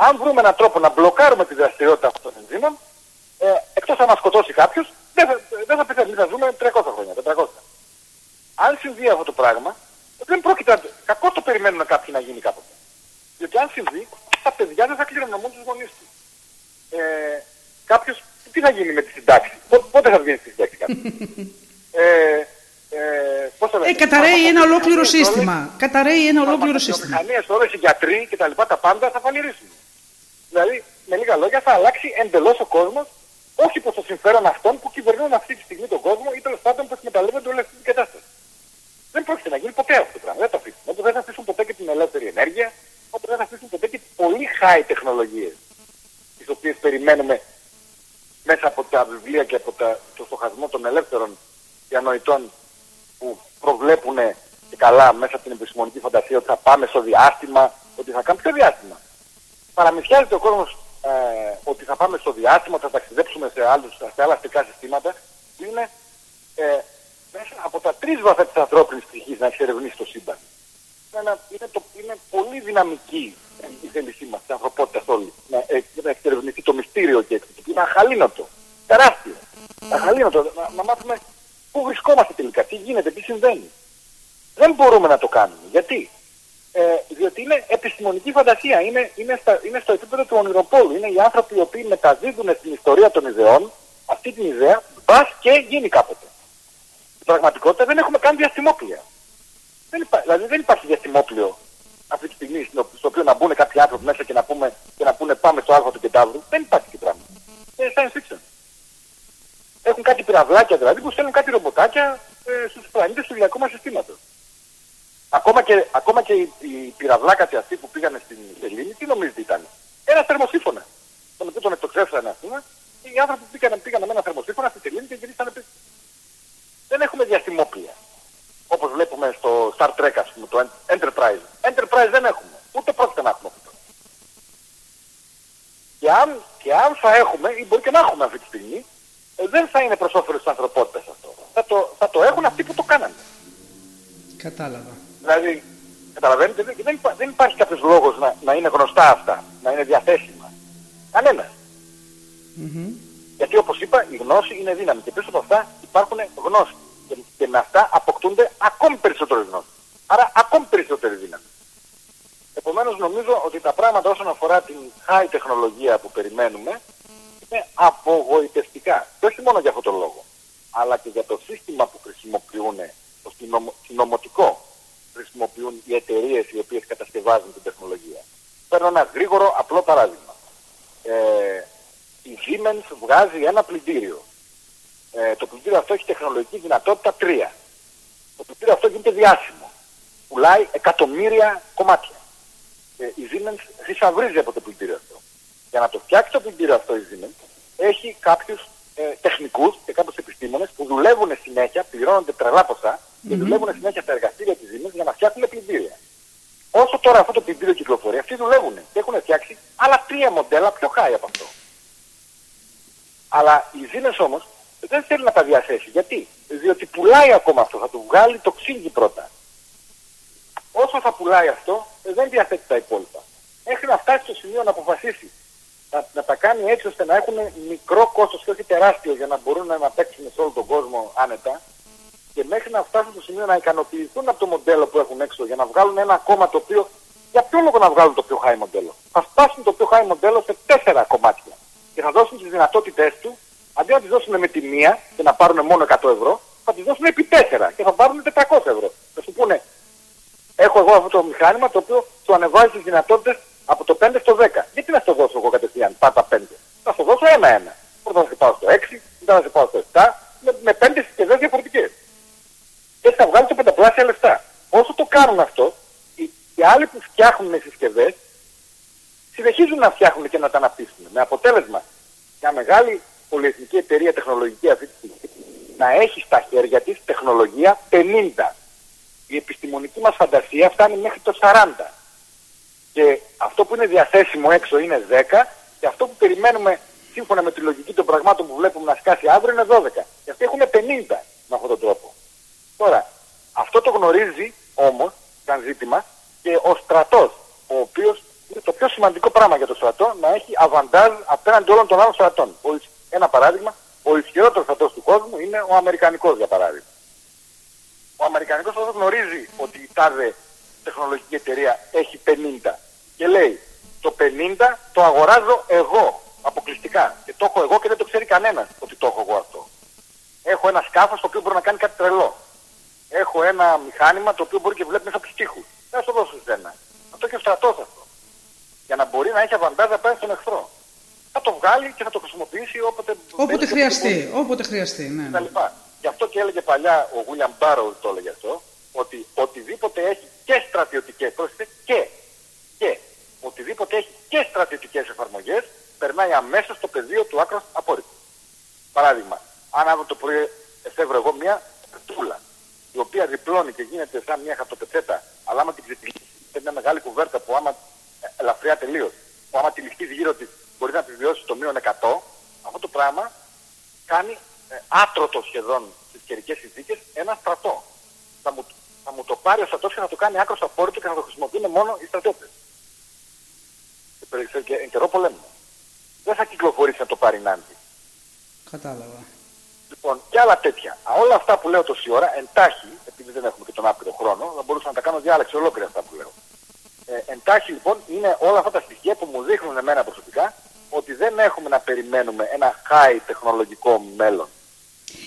Αν βρούμε έναν τρόπο να μπλοκάρουμε τη δραστηριότητα αυτών των ενζήμων, ε, εκτός αν μας σκοτώσει κάποιος, δεν θα, δεν θα πεθαίνει, θα ζούμε 300 χρόνια, 400. Αν συμβεί αυτό το πράγμα, δεν πρόκειται να... Κακό το περιμένουμε κάποιοι να γίνει κάποτε. Διότι αν συμβεί, τα παιδιά δεν θα κληρονομούν τους γονείς τους. Ε, κάποιος, τι θα γίνει με τη συντάξη, πότε, πότε θα βγει στη συντάξη κάποιος. ε, ε, πώς το λένε, Ε, καταραίει ένα ολόκληρο φαρμακοποιές όλες- σύστημα. Καταραίει ένα ολόκληρο σύστημα. Φαρμακοποιομηχανίες, όλες οι γιατροί και τα λοιπά, τα πάντα θα φαλυρίσουν. Δηλαδή, με λίγα λόγια, θα αλλάξει εντελώς ο κόσμος, όχι προς το συμφέρον αυτών που κυβερνούν αυτή τη στιγμή τον κόσμο ή τέλος πάντων που εκμεταλλεύονται όλη αυτή την κατάσταση. Δεν πρόκειται να γίνει ποτέ αυτό το πράγμα. Δεν το αφήσουν. Όπως δεν θα αφήσουν ποτέ και την ελεύθερη ενέργεια, όπως δεν θα αφήσουν ποτέ και τις πολύ high τεχνολογίες, τις οποίες περιμένουμε μέσα από τα βιβλία και από τα, το στοχασμό των ελεύθερων διανοητών που προβλέπουν και καλά μέσα από την επιστημονική φαντασία ότι θα πάμε στο διάστημα, ότι θα κάνουμε ποιο διάστημα. Παραμυθιάζεται ο κόσμος ε, ότι θα πάμε στο διάστημα, ότι θα ταξιδέψουμε σε, άλλους, σε άλλα αστικά συστήματα, που είναι ε, μέσα από τα τρεις βαθά της ανθρώπινης ψυχής να εξερευνήσει το σύμπαν. Είναι, ένα- είναι, το, είναι πολύ δυναμική η θέλησή μας, της ανθρωπότητας όλη, να, ε, να εξερευνηθεί το μυστήριο και έξω. Είναι αχαλήνοτο, τεράστιο. Αχαλήνοτο, να, να μάθουμε πού βρισκόμαστε τελικά, τι γίνεται, τι συμβαίνει. Δεν μπορούμε να το κάνουμε. Γιατί; Ε, διότι είναι επιστημονική φαντασία. Είναι, είναι, στα, είναι στο επίπεδο του ονειροπόλου. Είναι οι άνθρωποι οι οποίοι μεταδίδουν στην ιστορία των ιδεών αυτή την ιδέα, μπας και γίνει κάποτε. Στην πραγματικότητα δεν έχουμε καν διαστημόπλια. Δεν υπά, δηλαδή δεν υπάρχει διαστημόπλιο αυτή τη στιγμή στο, στο οποίο να μπουν κάποιοι άνθρωποι μέσα και να, πούμε, και να πούνε πάμε στο άλφα του κεντάβρου. Δεν υπάρχει και πράγμα. Είναι science fiction. Έχουν κάτι πυραυλάκια δηλαδή που στέλνουν κάτι ρομποτάκια ε, στους πλανήτες του ηλιακού μας συστήματος. Ακόμα και, ακόμα και οι, οι πυραυλάκατοι αυτοί που πήγανε στην Σελήνη, τι νομίζετε ήταν; Ένα θερμοσύφωνα. Τον οποίο τον εκτοξεύσανε, ας πούμε, και οι άνθρωποι που πήγαν, πήγαν με ένα θερμοσύφωνα στη Σελήνη και γυρίσανε πίσω. Δεν έχουμε διαστημόπλια. Όπως βλέπουμε στο Star Trek, ας πούμε, το Enterprise. Enterprise δεν έχουμε. Ούτε πρόκειται να έχουμε αυτό. Και αν, και αν θα έχουμε, ή μπορεί και να έχουμε αυτή τη στιγμή, ε, δεν θα είναι προς όφελος της ανθρωπότητας αυτό. Θα το, θα το έχουν αυτοί που το κάνανε. Κατάλαβα. Δηλαδή, καταλαβαίνετε, δεν, δεν, υπά- δεν υπάρχει κάποιος λόγος να, να είναι γνωστά αυτά, να είναι διαθέσιμα. Κανένας. Γιατί όπως είπα, η γνώση είναι δύναμη και πίσω από αυτά υπάρχουν γνώσεις. Και, και με αυτά αποκτούνται ακόμη περισσότερες γνώσεις. Άρα ακόμη περισσότερη δύναμη. Επομένως νομίζω ότι τα πράγματα όσον αφορά την high τεχνολογία που περιμένουμε είναι απογοητευτικά. Και όχι μόνο για αυτόν τον λόγο, αλλά και για το σύστημα που χρησιμοποιούν, το συνομο- συνομωτικό που χρησιμοποιούν οι εταιρείες οι οποίες κατασκευάζουν την τεχνολογία. Παίρνω ένα γρήγορο απλό παράδειγμα. Ε, η Siemens βγάζει ένα πλυντήριο. Ε, το πλυντήριο αυτό έχει τεχνολογική δυνατότητα 3. Το πλυντήριο αυτό γίνεται διάσημο. Πουλάει εκατομμύρια κομμάτια. Ε, η Siemens θησαυρίζει από το πλυντήριο αυτό. Για να το φτιάξει το πλυντήριο αυτό η Siemens έχει κάποιους ε, τεχνικούς και κάποιους επιστήμονες που δουλεύουν συνέχεια, πληρώνονται τρελά ποσά και δουλεύουν συνέχεια στα εργαστήρια της Siemens για να φτιάχνουν πλυντήρια. Όσο τώρα αυτό το πλυντήριο κυκλοφορεί, αυτοί δουλεύουν και έχουν φτιάξει άλλα τρία μοντέλα πιο high από αυτό. Αλλά η Siemens όμως δεν θέλει να τα διαθέσει. Γιατί; Διότι πουλάει ακόμα αυτό, θα του βγάλει το ξύγκι πρώτα. Όσο θα πουλάει αυτό, ε, δεν διαθέτει τα υπόλοιπα. Μέχρι να φτάσει στο σημείο να αποφασίσει να, να τα κάνει έτσι ώστε να έχουν μικρό κόστος και όχι τεράστιο για να μπορούν να παίξουν σε όλο τον κόσμο άνετα και μέχρι να φτάσουν στο σημείο να ικανοποιηθούν από το μοντέλο που έχουν έξω για να βγάλουν ένα κόμμα το οποίο για ποιο λόγο να βγάλουν το πιο high μοντέλο; Θα φτάσουν το πιο high μοντέλο σε τέσσερα κομμάτια και θα δώσουν τις δυνατότητές του αντί να τις δώσουν με τη μία και να πάρουν μόνο 100 ευρώ θα τις δώσουν επί τέσσερα και θα πάρουν 400 ευρώ. Θα σου πούνε έχω εγώ αυτό το μηχάνημα το οποίο του ανεβάζει τις δυνατότητες από το 5 στο 10. Γιατί να στο δώσω εγώ κατευθείαν, πάτα 5. Θα στο δώσω ένα-ένα. Πρώτα θα σε πάω στο 6, μετά θα σε πάω στο 7, με, με 5 συσκευές διαφορετικές. Και θα βγάλει το πενταπλάσια λεφτά. Όσο το κάνουν αυτό, οι, οι άλλοι που φτιάχνουν συσκευές συνεχίζουν να φτιάχνουν και να τα αναπτύσσουν. Με αποτέλεσμα, μια μεγάλη πολυεθνική εταιρεία τεχνολογική αυτή τη στιγμή να έχει στα χέρια της τεχνολογία 50. Η επιστημονική μας φαντασία φτάνει μέχρι το 40. Και αυτό που είναι διαθέσιμο έξω είναι 10 και αυτό που περιμένουμε σύμφωνα με τη λογική των πραγμάτων που βλέπουμε να σκάσει αύριο είναι 12. Και αυτοί έχουν 50 με αυτόν τον τρόπο. Τώρα, αυτό το γνωρίζει όμως, σαν ζήτημα, και ο στρατός, ο οποίος είναι το πιο σημαντικό πράγμα για το στρατό, να έχει αβαντάζ απέναντι όλων των άλλων στρατών. Ο ισ- Ένα παράδειγμα, ο ισχυρότερος στρατός του κόσμου είναι ο Αμερικανικός για παράδειγμα. Ο Αμερικανικός στρατός γνωρίζει ότι η τάδε τεχνολογική εταιρεία έχει 50 και λέει το 50 το αγοράζω εγώ αποκλειστικά και το έχω εγώ και δεν το ξέρει κανένας ότι το έχω εγώ αυτό. Έχω ένα σκάφος το οποίο μπορεί να κάνει κάτι τρελό. Έχω ένα μηχάνημα το οποίο μπορεί και βλέπει μέσα από τους τοίχους. Δεν θα σου δώσω εσένα. Αυτό έχει ο στρατός αυτό. Για να μπορεί να έχει αβαντάζ απέναντι στον εχθρό. Θα το βγάλει και θα το χρησιμοποιήσει όποτε, Όποτε θέλει και χρειαστεί, όποτε χρειαστεί, ναι. τα λοιπά. Γι' αυτό και έλεγε παλιά ο William Barrow το έλεγε αυτό, ότι οτιδήποτε έχει και στρατιωτικές, πρόσθετες και, και, οτιδήποτε έχει και στρατιωτικές εφαρμογές, περνάει αμέσως στο πεδίο του άκρος απόρριτου. Παράδειγμα, αν αύριο το πρωί εφεύρω εγώ μια τούλα, η οποία διπλώνει και γίνεται σαν μια χαρτοπετσέτα, αλλά άμα την ξετυλίξει, είναι μια μεγάλη κουβέρτα που άμα ε, ελαφριά τελείως, που άμα τη ληφτείς γύρω της μπορεί να επιβιώσεις στο μείον 100, αυτό το πράγμα κάνει ε, άτρωτο σχεδόν στις καιρικές συνθήκες ένα στρατό. Θα μου, θα μου το πάρει ο στρατός και θα το κάνει άκρος απόρριτο και θα το χρησιμοποιούν μόνο οι στρατιώτες. Και, περι- σε- και εν καιρό πολέμου. Δεν θα κυκλοφορήσει να το πάρει νάντι. Κατάλαβα. Λοιπόν, και άλλα τέτοια. Α, όλα αυτά που λέω τόση ώρα, εντάχει, επειδή δεν έχουμε και τον άπειρο χρόνο, θα μπορούσα να τα κάνω διάλεξη ολόκληρα αυτά που λέω. Ε, εντάχει λοιπόν είναι όλα αυτά τα στοιχεία που μου δείχνουν εμένα προσωπικά ότι δεν έχουμε να περιμένουμε ένα high τεχνολογικό μέλλον.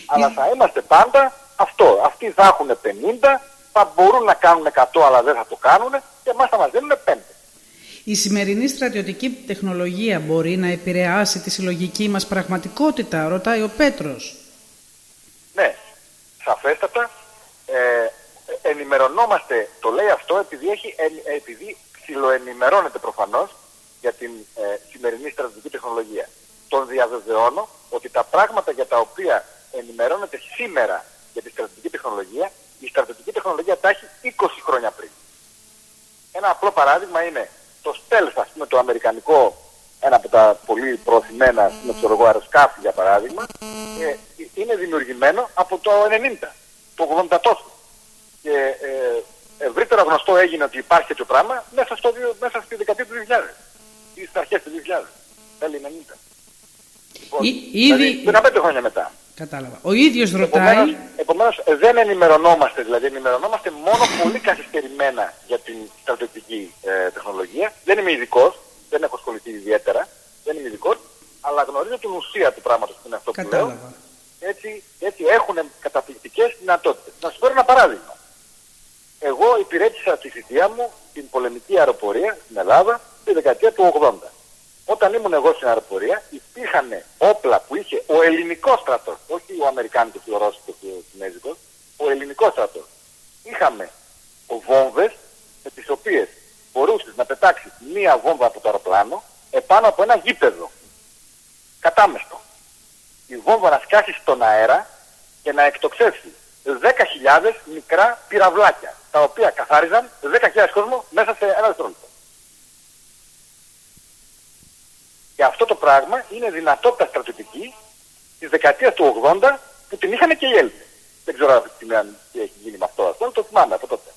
Αλλά θα είμαστε πάντα αυτό. Αυτοί θα έχουν 50, θα μπορούν να κάνουν 100 αλλά δεν θα το κάνουν και εμάς θα μας δίνουν 5. Η σημερινή στρατιωτική τεχνολογία μπορεί να επηρεάσει τη συλλογική μας πραγματικότητα, ρωτάει ο Πέτρος. Ναι, σαφέστατα. Ε, ενημερωνόμαστε, το λέει αυτό επειδή, έχει, εν- επειδή ψιλοενημερώνεται προφανώς για την ε, σημερινή στρατιωτική τεχνολογία. Τον διαβεβαιώνω ότι τα πράγματα για τα οποία ενημερώνεται σήμερα για τη στρατιωτική τεχνολογία, η στρατιωτική τεχνολογία τα έχει 20 χρόνια πριν. Ένα απλό παράδειγμα είναι το stealth, ας πούμε, το αμερικανικό, ένα από τα πολύ προωθημένα, ας πούμε, ξέρω εγώ, αεροσκάφη για παράδειγμα, ε, είναι δημιουργημένο από το 90, το 80 τόσο. Και ε, ευρύτερα γνωστό έγινε ότι υπάρχει τέτοιο πράγμα μέσα, στο, δύο- μέσα στη δεκαετία του 2000 ή στις αρχές του 2000, τέλη 90. Λοιπόν, Ή- δηλαδή, ήδη- 15 χρόνια μετά. Κατάλαβα. Ο ίδιος ρωτάει... Επομένως, επομένως ε, δεν ενημερωνόμαστε, δηλαδή ενημερωνόμαστε μόνο πολύ καθυστερημένα για την στρατιωτική ε, τεχνολογία. Δεν είμαι ειδικός, δεν έχω ασχοληθεί ιδιαίτερα, δεν είμαι ειδικός, αλλά γνωρίζω την ουσία του πράγματος που είναι αυτό που λέω. Κατάλαβα. Έτσι, έτσι έχουν καταπληκτικές δυνατότητες. Να σου φέρω ένα παράδειγμα. Εγώ υπηρέτησα τη θητεία μου την πολεμική αεροπορία στην Ελλάδα τη δεκαετία του 80. Όταν ήμουν εγώ στην αεροπορία υπήρχαν όπλα που είχε ο ελληνικός στρατός, όχι ο Αμερικάνικος, ο Ρώσικος, ο Κινέζικος, ο ελληνικός στρατός. Είχαμε βόμβες με τις οποίες μπορούσες να πετάξεις μία βόμβα από το αεροπλάνο επάνω από ένα γήπεδο. Κατάμεστο. Η βόμβα να σκάσει στον αέρα και να εκτοξεύσεις 10.000 μικρά πυραυλάκια, τα οποία καθάριζαν 10.000 κόσμο μέσα σε ένα δευτερόλεπτο. Και αυτό το πράγμα είναι δυνατότητα στρατιωτική της δεκαετίας του 80 που την είχαν και οι Έλληνες. Δεν ξέρω αυτή τη στιγμή αν τι έχει γίνει με αυτό, ας πούμε, το θυμάμαι από τότε.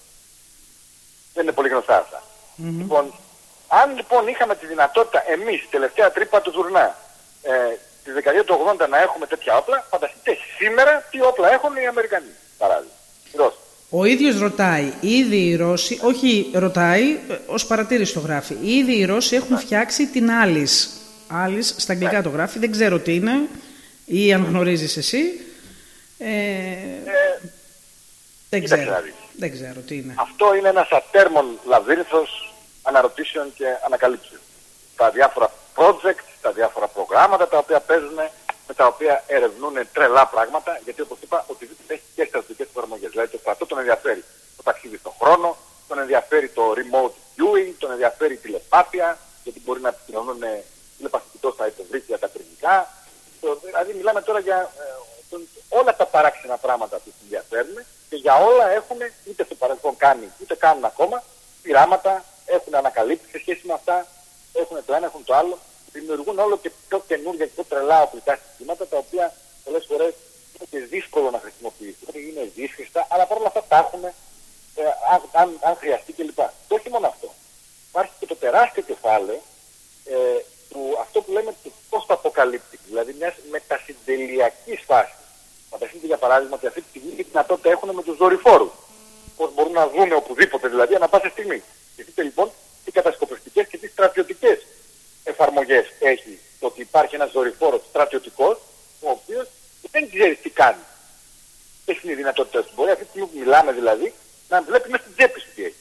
Δεν είναι πολύ γνωστά αυτά. Λοιπόν, αν λοιπόν είχαμε τη δυνατότητα εμείς, τελευταία τρύπα του Ζουρνά, ε, τη δεκαετία του 80 να έχουμε τέτοια όπλα, φανταστείτε σήμερα τι όπλα έχουν οι Αμερικανοί, παράδειγμα. Οι Ρώσοι. Ο ίδιος ρωτάει, ήδη οι Ρώσοι, όχι ρωτάει, ε, ως παρατήρηση το γράφει, ήδη οι Ρώσοι έχουν φτιάξει την Alice. Alice, στα αγγλικά το γράφει, δεν ξέρω τι είναι, ή αν γνωρίζεις εσύ. Ε, δεν κοίταξε ξέρω, να δεις. Δεν ξέρω τι είναι. Αυτό είναι ένας ατέρμον λαβύρινθος αναρωτήσεων και ανακαλύψεων. Τα διάφορα project, τα διάφορα προγράμματα τα οποία παίζουν, με τα οποία ερευνούν τρελά πράγματα, γιατί όπως είπα, οτιδήποτε έχει και στρατιωτικές εφαρμογές. Δηλαδή το στρατό τον ενδιαφέρει το ταξίδι στον χρόνο, τον ενδιαφέρει το remote viewing, τον ενδιαφέρει η τηλεπάθεια, γιατί μπορεί να επικοινωνούν τηλεπαθητικό στα υποβρύχια τα κριτικά. Το- Δηλαδή μιλάμε τώρα για ε, τον- όλα τα παράξενα πράγματα που τους ενδιαφέρουν και για όλα έχουν είτε στο παρελθόν κάνει είτε κάνουν ακόμα πειράματα, έχουν ανακαλύψει σε σχέση με αυτά, έχουν το ένα, έχουν το άλλο, δημιουργούν όλο και πιο καινούργια και πιο τρελά οπλικά συστήματα τα οποία πολλές φορές είναι και δύσκολο να χρησιμοποιηθούν, είναι δύσκολα, αλλά παρόλα αυτά τα έχουν ε, αν, αν, αν χρειαστεί κλπ. Και όχι μόνο αυτό. Υπάρχει και το τεράστιο κεφάλαιο ε, του, αυτό που λέμε του post-apocalyptic, δηλαδή μιας μετασυντελειακής φάσης. Φανταστείτε για παράδειγμα ότι αυτή τη στιγμή τι δυνατότητα έχουν με τους δορυφόρους. Πώς μπορούν να δουν οπουδήποτε δηλαδή ανά πάσα στιγμή. Και δείτε λοιπόν τι κατασκοπευτικές και τι στρατιωτικές εφαρμογές έχει το ότι υπάρχει ένας δορυφόρος στρατιωτικός ο οποίος δεν ξέρει τι κάνει. Ποιες είναι οι δυνατότητες του. Μπορεί αυτή τη στιγμή που μιλάμε δηλαδή να βλέπει μέσα στην τσέπη σου τι έχει.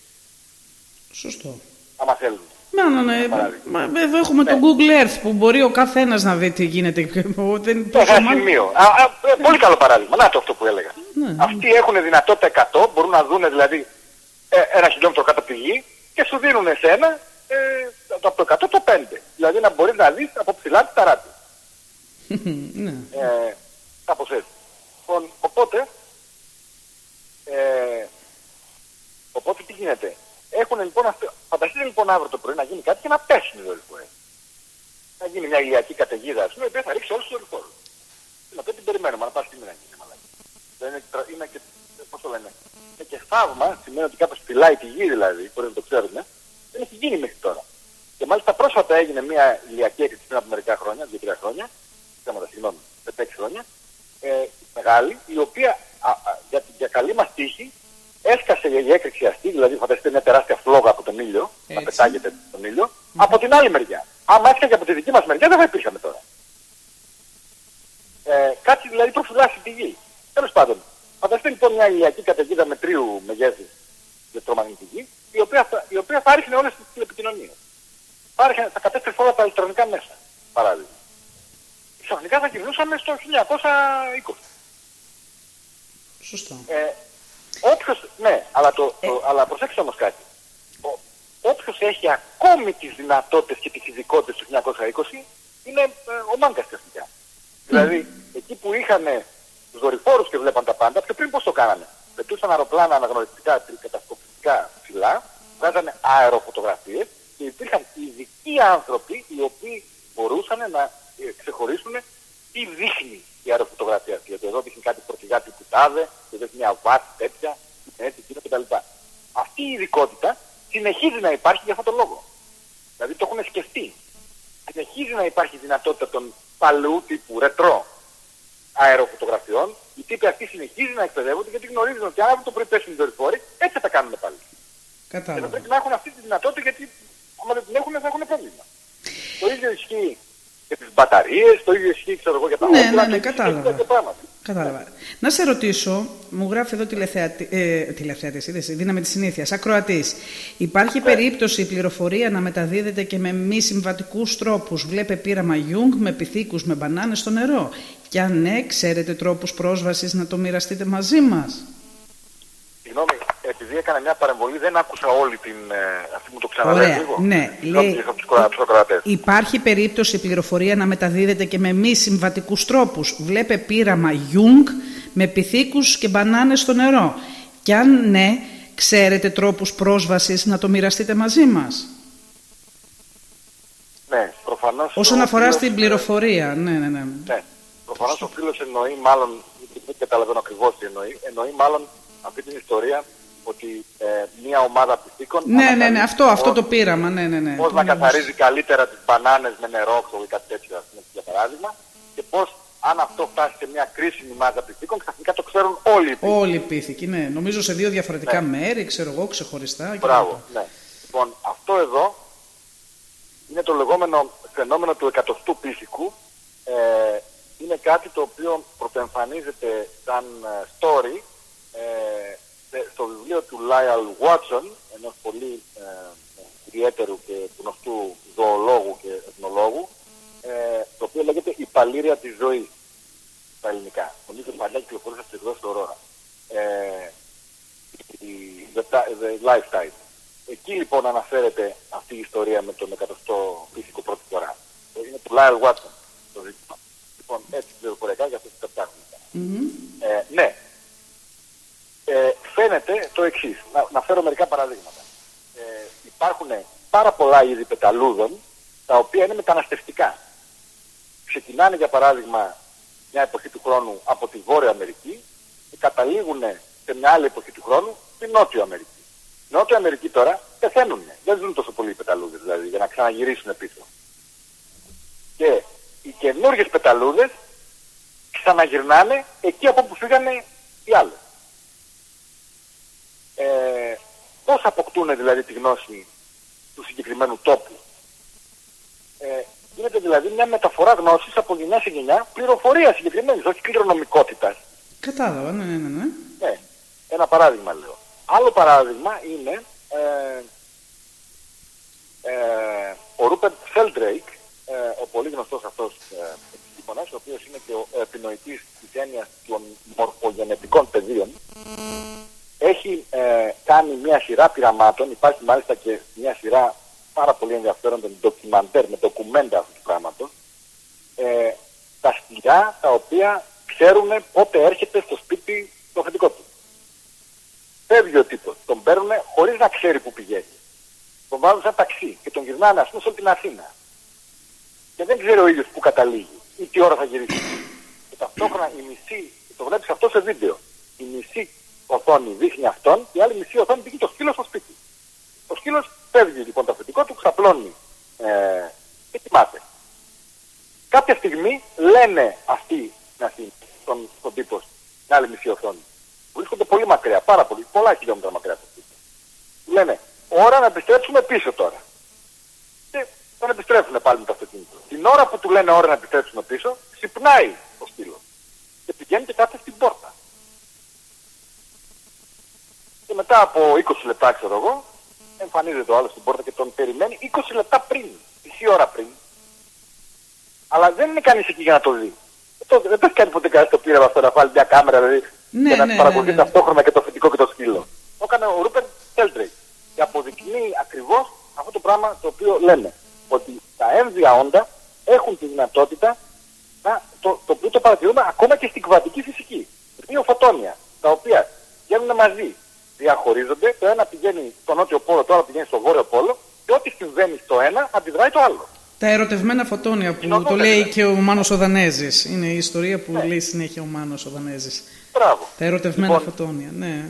Σωστό. Άμα θέλουν. Ναι, ναι, ναι. παράδειγμα. Μα, εδώ έχουμε το Google Earth που μπορεί ο καθένας να δει τι γίνεται. και εγώ Δεν, Το πόσο ένα μάλλον- σημείο. Α, α, ε, πολύ καλό παράδειγμα. Να το αυτό που έλεγα. Ναι. Αυτοί έχουν δυνατότητα 100, μπορούν να δουν δηλαδή ε, ένα χιλιόμετρο κάτω από τη γη και σου δίνουν εσένα ε, το- από το 100 το 5. Δηλαδή να μπορείς να δεις από ψηλά τη ταράτια. ναι. Ε, κάπως έτσι. Λοιπόν, οπότε, ε, οπότε τι γίνεται; Έχουν λοιπόν αυτό, φανταστείτε λοιπόν αύριο το πρωί να γίνει κάτι και να πέσουν οι δορυφορές. Να γίνει μια ηλιακή καταιγίδα, ας πούμε, η οποία θα ρίξει όλους τους δορυφόρους. Τι να πει την περιμένουμε, να πάει στιγμή να γίνει. μαλάκα. Δεν είναι, τρα- είναι και, πώς το λένε, είναι και θαύμα, σημαίνει ότι κάπως φυλάει τη γη δηλαδή, μπορεί να το ξέρουν, δεν έχει γίνει μέχρι τώρα. Και μάλιστα πρόσφατα έγινε μια ηλιακή έκρηξη πριν από μερικά χρόνια, δύο-τρία χρόνια, θέματα, συγγνώμη, 5-6 χρόνια, ε, μεγάλη, η οποία α, α, για, για καλή μας τύχη έσκασε η έκρηξη αυτή, δηλαδή φανταστείτε μια τεράστια φλόγα από τον ήλιο, να Έτσι. πετάγεται τον ήλιο, από την άλλη μεριά. Άμα έσκασε από τη δική μας μεριά δεν θα υπήρχαμε τώρα. Ε, κάτι δηλαδή προφυλάσσει τη γη. Τέλος πάντων, φανταστείτε λοιπόν μια ηλιακή καταιγίδα μετρίου μεγέθους ηλεκτρομαγνητική, η οποία, θα, η οποία θα ρίχνει όλες τις τηλεπικοινωνίες. Θα, ρίχνε- θα κατέστρεφε όλα τα ηλεκτρονικά μέσα, παράδειγμα. Ξαφνικά θα γυρνούσαμε στο 1920. Σωστό. Ε, όποιος, ναι, αλλά, το, το, αλλά προσέξτε όμως κάτι. Ο, όποιος έχει ακόμη τις δυνατότητες και τις ειδικότητες του 1920 είναι ε, ο μάγκας ξαφνικά. Δηλαδή, εκεί που είχαν τους δορυφόρους και βλέπαν τα πάντα, πιο πριν πώς το κάνανε. Πετούσαν αεροπλάνα αναγνωριστικά, τρικατασκοπιστικά ψηλά, βγάζανε αεροφωτογραφίες και υπήρχαν ειδικοί άνθρωποι οι οποίοι μπορούσαν να ε, ξεχωρίσουν τι δείχνει η αεροφωτογραφία αυτή. Γιατί εδώ δείχνει κάτι φορτηγάτι που τάδε, και εδώ έχει μια βάση τέτοια, έτσι, εκείνο κτλ. Αυτή η ειδικότητα συνεχίζει να υπάρχει για αυτόν τον λόγο. Δηλαδή το έχουν σκεφτεί. Συνεχίζει να υπάρχει δυνατότητα των παλαιού τύπου ρετρό αεροφωτογραφιών. Οι τύποι αυτοί συνεχίζουν να εκπαιδεύονται γιατί γνωρίζουν ότι αν αύριο το πρωί πέσουν οι δορυφόροι, έτσι θα τα κάνουν πάλι. Και θα Κατάλαβα. πρέπει να έχουν αυτή τη δυνατότητα γιατί άμα δεν την έχουν θα έχουν πρόβλημα. Το ίδιο ισχύει για τις μπαταρίες, το ίδιο ισχύει ξέρω εγώ για τα Ναι, όπλα, ναι, το ναι, ίδιο ισχύει κατάλαβα. για τέτοια πράγματα. Κατάλαβα. Να σε ρωτήσω, μου γράφει εδώ τηλεθεατη... ε, τηλεθεατής, είδες, η δύναμη της συνήθειας, ακροατής. Υπάρχει Ναι. περίπτωση η πληροφορία να μεταδίδεται και με μη συμβατικούς τρόπους. Βλέπε πείραμα Jung με πυθίκους με μπανάνες στο νερό. Και αν ναι, ξέρετε τρόπους πρόσβασης να το μοιραστείτε μαζί μας. Συγγνώμη, επειδή έκανα μια παρεμβολή δεν άκουσα όλη την... Ε, αυτή μου το ξαναλέει Ωραία, λίγο. ναι, Συγγνώμη, λέει- από τους κορα- τους ακροατές. Υπάρχει περίπτωση η πληροφορία να μεταδίδεται και με μη συμβατικούς τρόπους. Βλέπε πείραμα Jung με πυθίκους και μπανάνες στο νερό. Και αν ναι, ξέρετε τρόπους πρόσβασης να το μοιραστείτε μαζί μας. Ναι, προφανώς... Όσον ο αφορά οποίος, στην ε, πληροφορία, ναι, ναι, ναι. Ναι. Προφανώς ο φίλος εννοεί, μάλλον, δεν καταλαβαίνω ακριβώς τι εννοεί, εννοεί μάλλον αυτή την ιστορία ότι ε, μια ομάδα πυθίκων. Ναι, ναι, ναι, αυτό, αυτό το πείραμα. Ναι, ναι, ναι. Πώς Το να νιώθω. καθαρίζει καλύτερα τις μπανάνες με νερό ξέρω, ή κάτι τέτοιο, ας πούμε, για παράδειγμα. Και πώς, αν αυτό φτάσει σε μια κρίσιμη μάζα πυθίκων, ξαφνικά το ξέρουν όλοι οι πυθίκοι. Όλοι οι πίθηκοι, ναι. Νομίζω σε δύο διαφορετικά Ναι. μέρη, ξέρω εγώ, ξεχωριστά. και Μπράβο, ναι. Λοιπόν, αυτό εδώ είναι το λεγόμενο φαινόμενο του εκατοστού πίθηκου. Ε, είναι κάτι το οποίο πρωτοεμφανίζεται σαν ε, story ε, σε- στο βιβλίο του Lyle Watson, ενός πολύ ε, ιδιαίτερου και γνωστού ζωολόγου και εθνολόγου, ε, το οποίο λέγεται «Η παλήρια της ζωής» στα ελληνικά. Νομίζω ότι παλιά κυκλοφορούσε στις εκδόσεις του Aurora. Ε, η- the, Ti- the Lifetime. Εκεί λοιπόν αναφέρεται αυτή η ιστορία με τον εκατοστό φυσικό πρώτη φορά. Ε, Είναι του Lyle Watson το ζήτημα. Λοιπόν, έτσι πληροφοριακά για αυτούς που τα ψάχνουν. Ε, ναι. Ε, φαίνεται το εξής. Να, να φέρω μερικά παραδείγματα. Ε, υπάρχουν πάρα πολλά είδη πεταλούδων τα οποία είναι μεταναστευτικά. Ξεκινάνε για παράδειγμα μια εποχή του χρόνου από τη Βόρεια Αμερική και καταλήγουν σε μια άλλη εποχή του χρόνου στη Νότια Αμερική. Στη Νότια Αμερική τώρα πεθαίνουν. Δεν ζουν τόσο πολλοί οι πεταλούδες δηλαδή για να ξαναγυρίσουν πίσω. Και οι καινούργιες πεταλούδες ξαναγυρνάνε εκεί από που φύγανε οι άλλες. Ε, πώς αποκτούν δηλαδή τη γνώση του συγκεκριμένου τόπου; Ε, γίνεται δηλαδή μια μεταφορά γνώσης από γενιά σε γενιά, πληροφορία συγκεκριμένης, όχι κληρονομικότητας. Κατάλαβα, ναι, ναι, ναι. ναι. Ναι, ένα παράδειγμα λέω. Άλλο παράδειγμα είναι ε, ε, ο Ρούπερτ Σέλντρεϊκ, ε, ο πολύ γνωστός αυτός ε, επιστήμονας, ο οποίος είναι και ο επινοητής της έννοιας των μορφογενετικών πεδίων, έχει ε, κάνει μια σειρά πειραμάτων, υπάρχει μάλιστα και μια σειρά πάρα πολύ ενδιαφέροντων ντοκιμαντέρ με ντοκουμέντα αυτού του πράγματος, ε, τα σκυλιά τα οποία ξέρουν πότε έρχεται στο σπίτι το αφεντικό του. Φεύγει ο τύπος, τον παίρνουν χωρίς να ξέρει που πηγαίνει. Τον βάζουν σαν ταξί και τον γυρνάνε ας πούμε σε όλη την Αθήνα. Και δεν ξέρει ο ίδιος που καταλήγει ή τι ώρα θα γυρίσει. Και ταυτόχρονα η μισή, το βλέπεις αυτό σε βίντεο, η μισή οθόνη δείχνει αυτόν και η άλλη μισή οθόνη δείχνει το σκύλο στο σπίτι. Ο σκύλος φεύγει λοιπόν το αφεντικό του, ξαπλώνει ε, και κοιμάται. Κάποια στιγμή λένε αυτοί να αυτοί, τον, τον τύπο στην άλλη μισή οθόνη. Που βρίσκονται πολύ μακριά, πάρα πολύ, πολλά χιλιόμετρα μακριά από το σπίτι. Λένε, ώρα να επιστρέψουμε πίσω τώρα. Και τον επιστρέφουν πάλι με το αυτοκίνητο. Την ώρα που του λένε ώρα να επιστρέψουμε πίσω, ξυπνάει ο σκύλο. Και πηγαίνει και κάθεται στην πόρτα. Και μετά από 20 λεπτά, ξέρω εγώ, εμφανίζεται ο άλλος στην πόρτα και τον περιμένει 20 λεπτά πριν, μισή ώρα πριν. Αλλά δεν είναι κανείς εκεί για να το δει. Δεν το, δεν το έχει κάνει ποτέ κανείς το πείραμα αυτό να βάλει μια κάμερα δηλαδή, Ναι, και να ναι, παρακολουθεί ναι, ναι. ταυτόχρονα και το φυτικό και το σκύλο. Το έκανε ο Ρούπερ Τέλτρεϊ. Και αποδεικνύει ακριβώς αυτό το πράγμα το οποίο λέμε. Ότι τα έμβια όντα έχουν τη δυνατότητα να, το, το οποίο το παρατηρούμε ακόμα και στην κβαντική φυσική. Δύο φωτόνια, τα οποία βγαίνουν μαζί, διαχωρίζονται, το ένα πηγαίνει στο νότιο πόλο, το άλλο πηγαίνει στο βόρειο πόλο, και ό,τι συμβαίνει στο ένα αντιδράει το άλλο. Τα ερωτευμένα φωτόνια που το Κοινωνότερα, λέει ναι. και ο Μάνος ο Δανέζης. Είναι η ιστορία που λέει συνέχεια ο Μάνος ο Δανέζης. Μπράβο. Τα ερωτευμένα Λοιπόν, φωτόνια, ναι.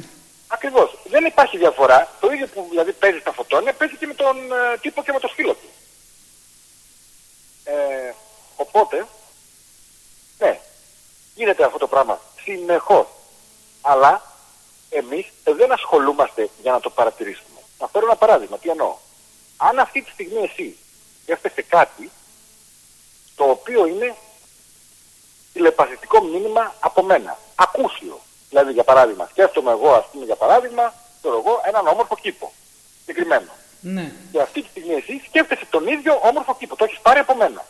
Ακριβώς. Δεν υπάρχει διαφορά. Το ίδιο που δηλαδή παίζει στα φωτόνια παίζει και με τον ε, τύπο και με το σκύλο του. Ε, οπότε, ναι, γίνεται αυτό το πράγμα συνεχώς. Αλλά εμείς δεν ασχολούμαστε για να το παρατηρήσουμε. Να φέρω ένα παράδειγμα. Τι εννοώ. Αν αυτή τη στιγμή εσύ έφτασε κάτι το οποίο είναι τηλεπαθητικό μήνυμα από μένα. Ακούσιο. Δηλαδή, για παράδειγμα, σκέφτομαι εγώ, ας πούμε, για παράδειγμα, ξέρω εγώ, έναν όμορφο κήπο. Συγκεκριμένο. Ναι. Και αυτή τη στιγμή εσύ σκέφτεσαι τον ίδιο όμορφο κήπο. Το έχεις πάρει από μένα.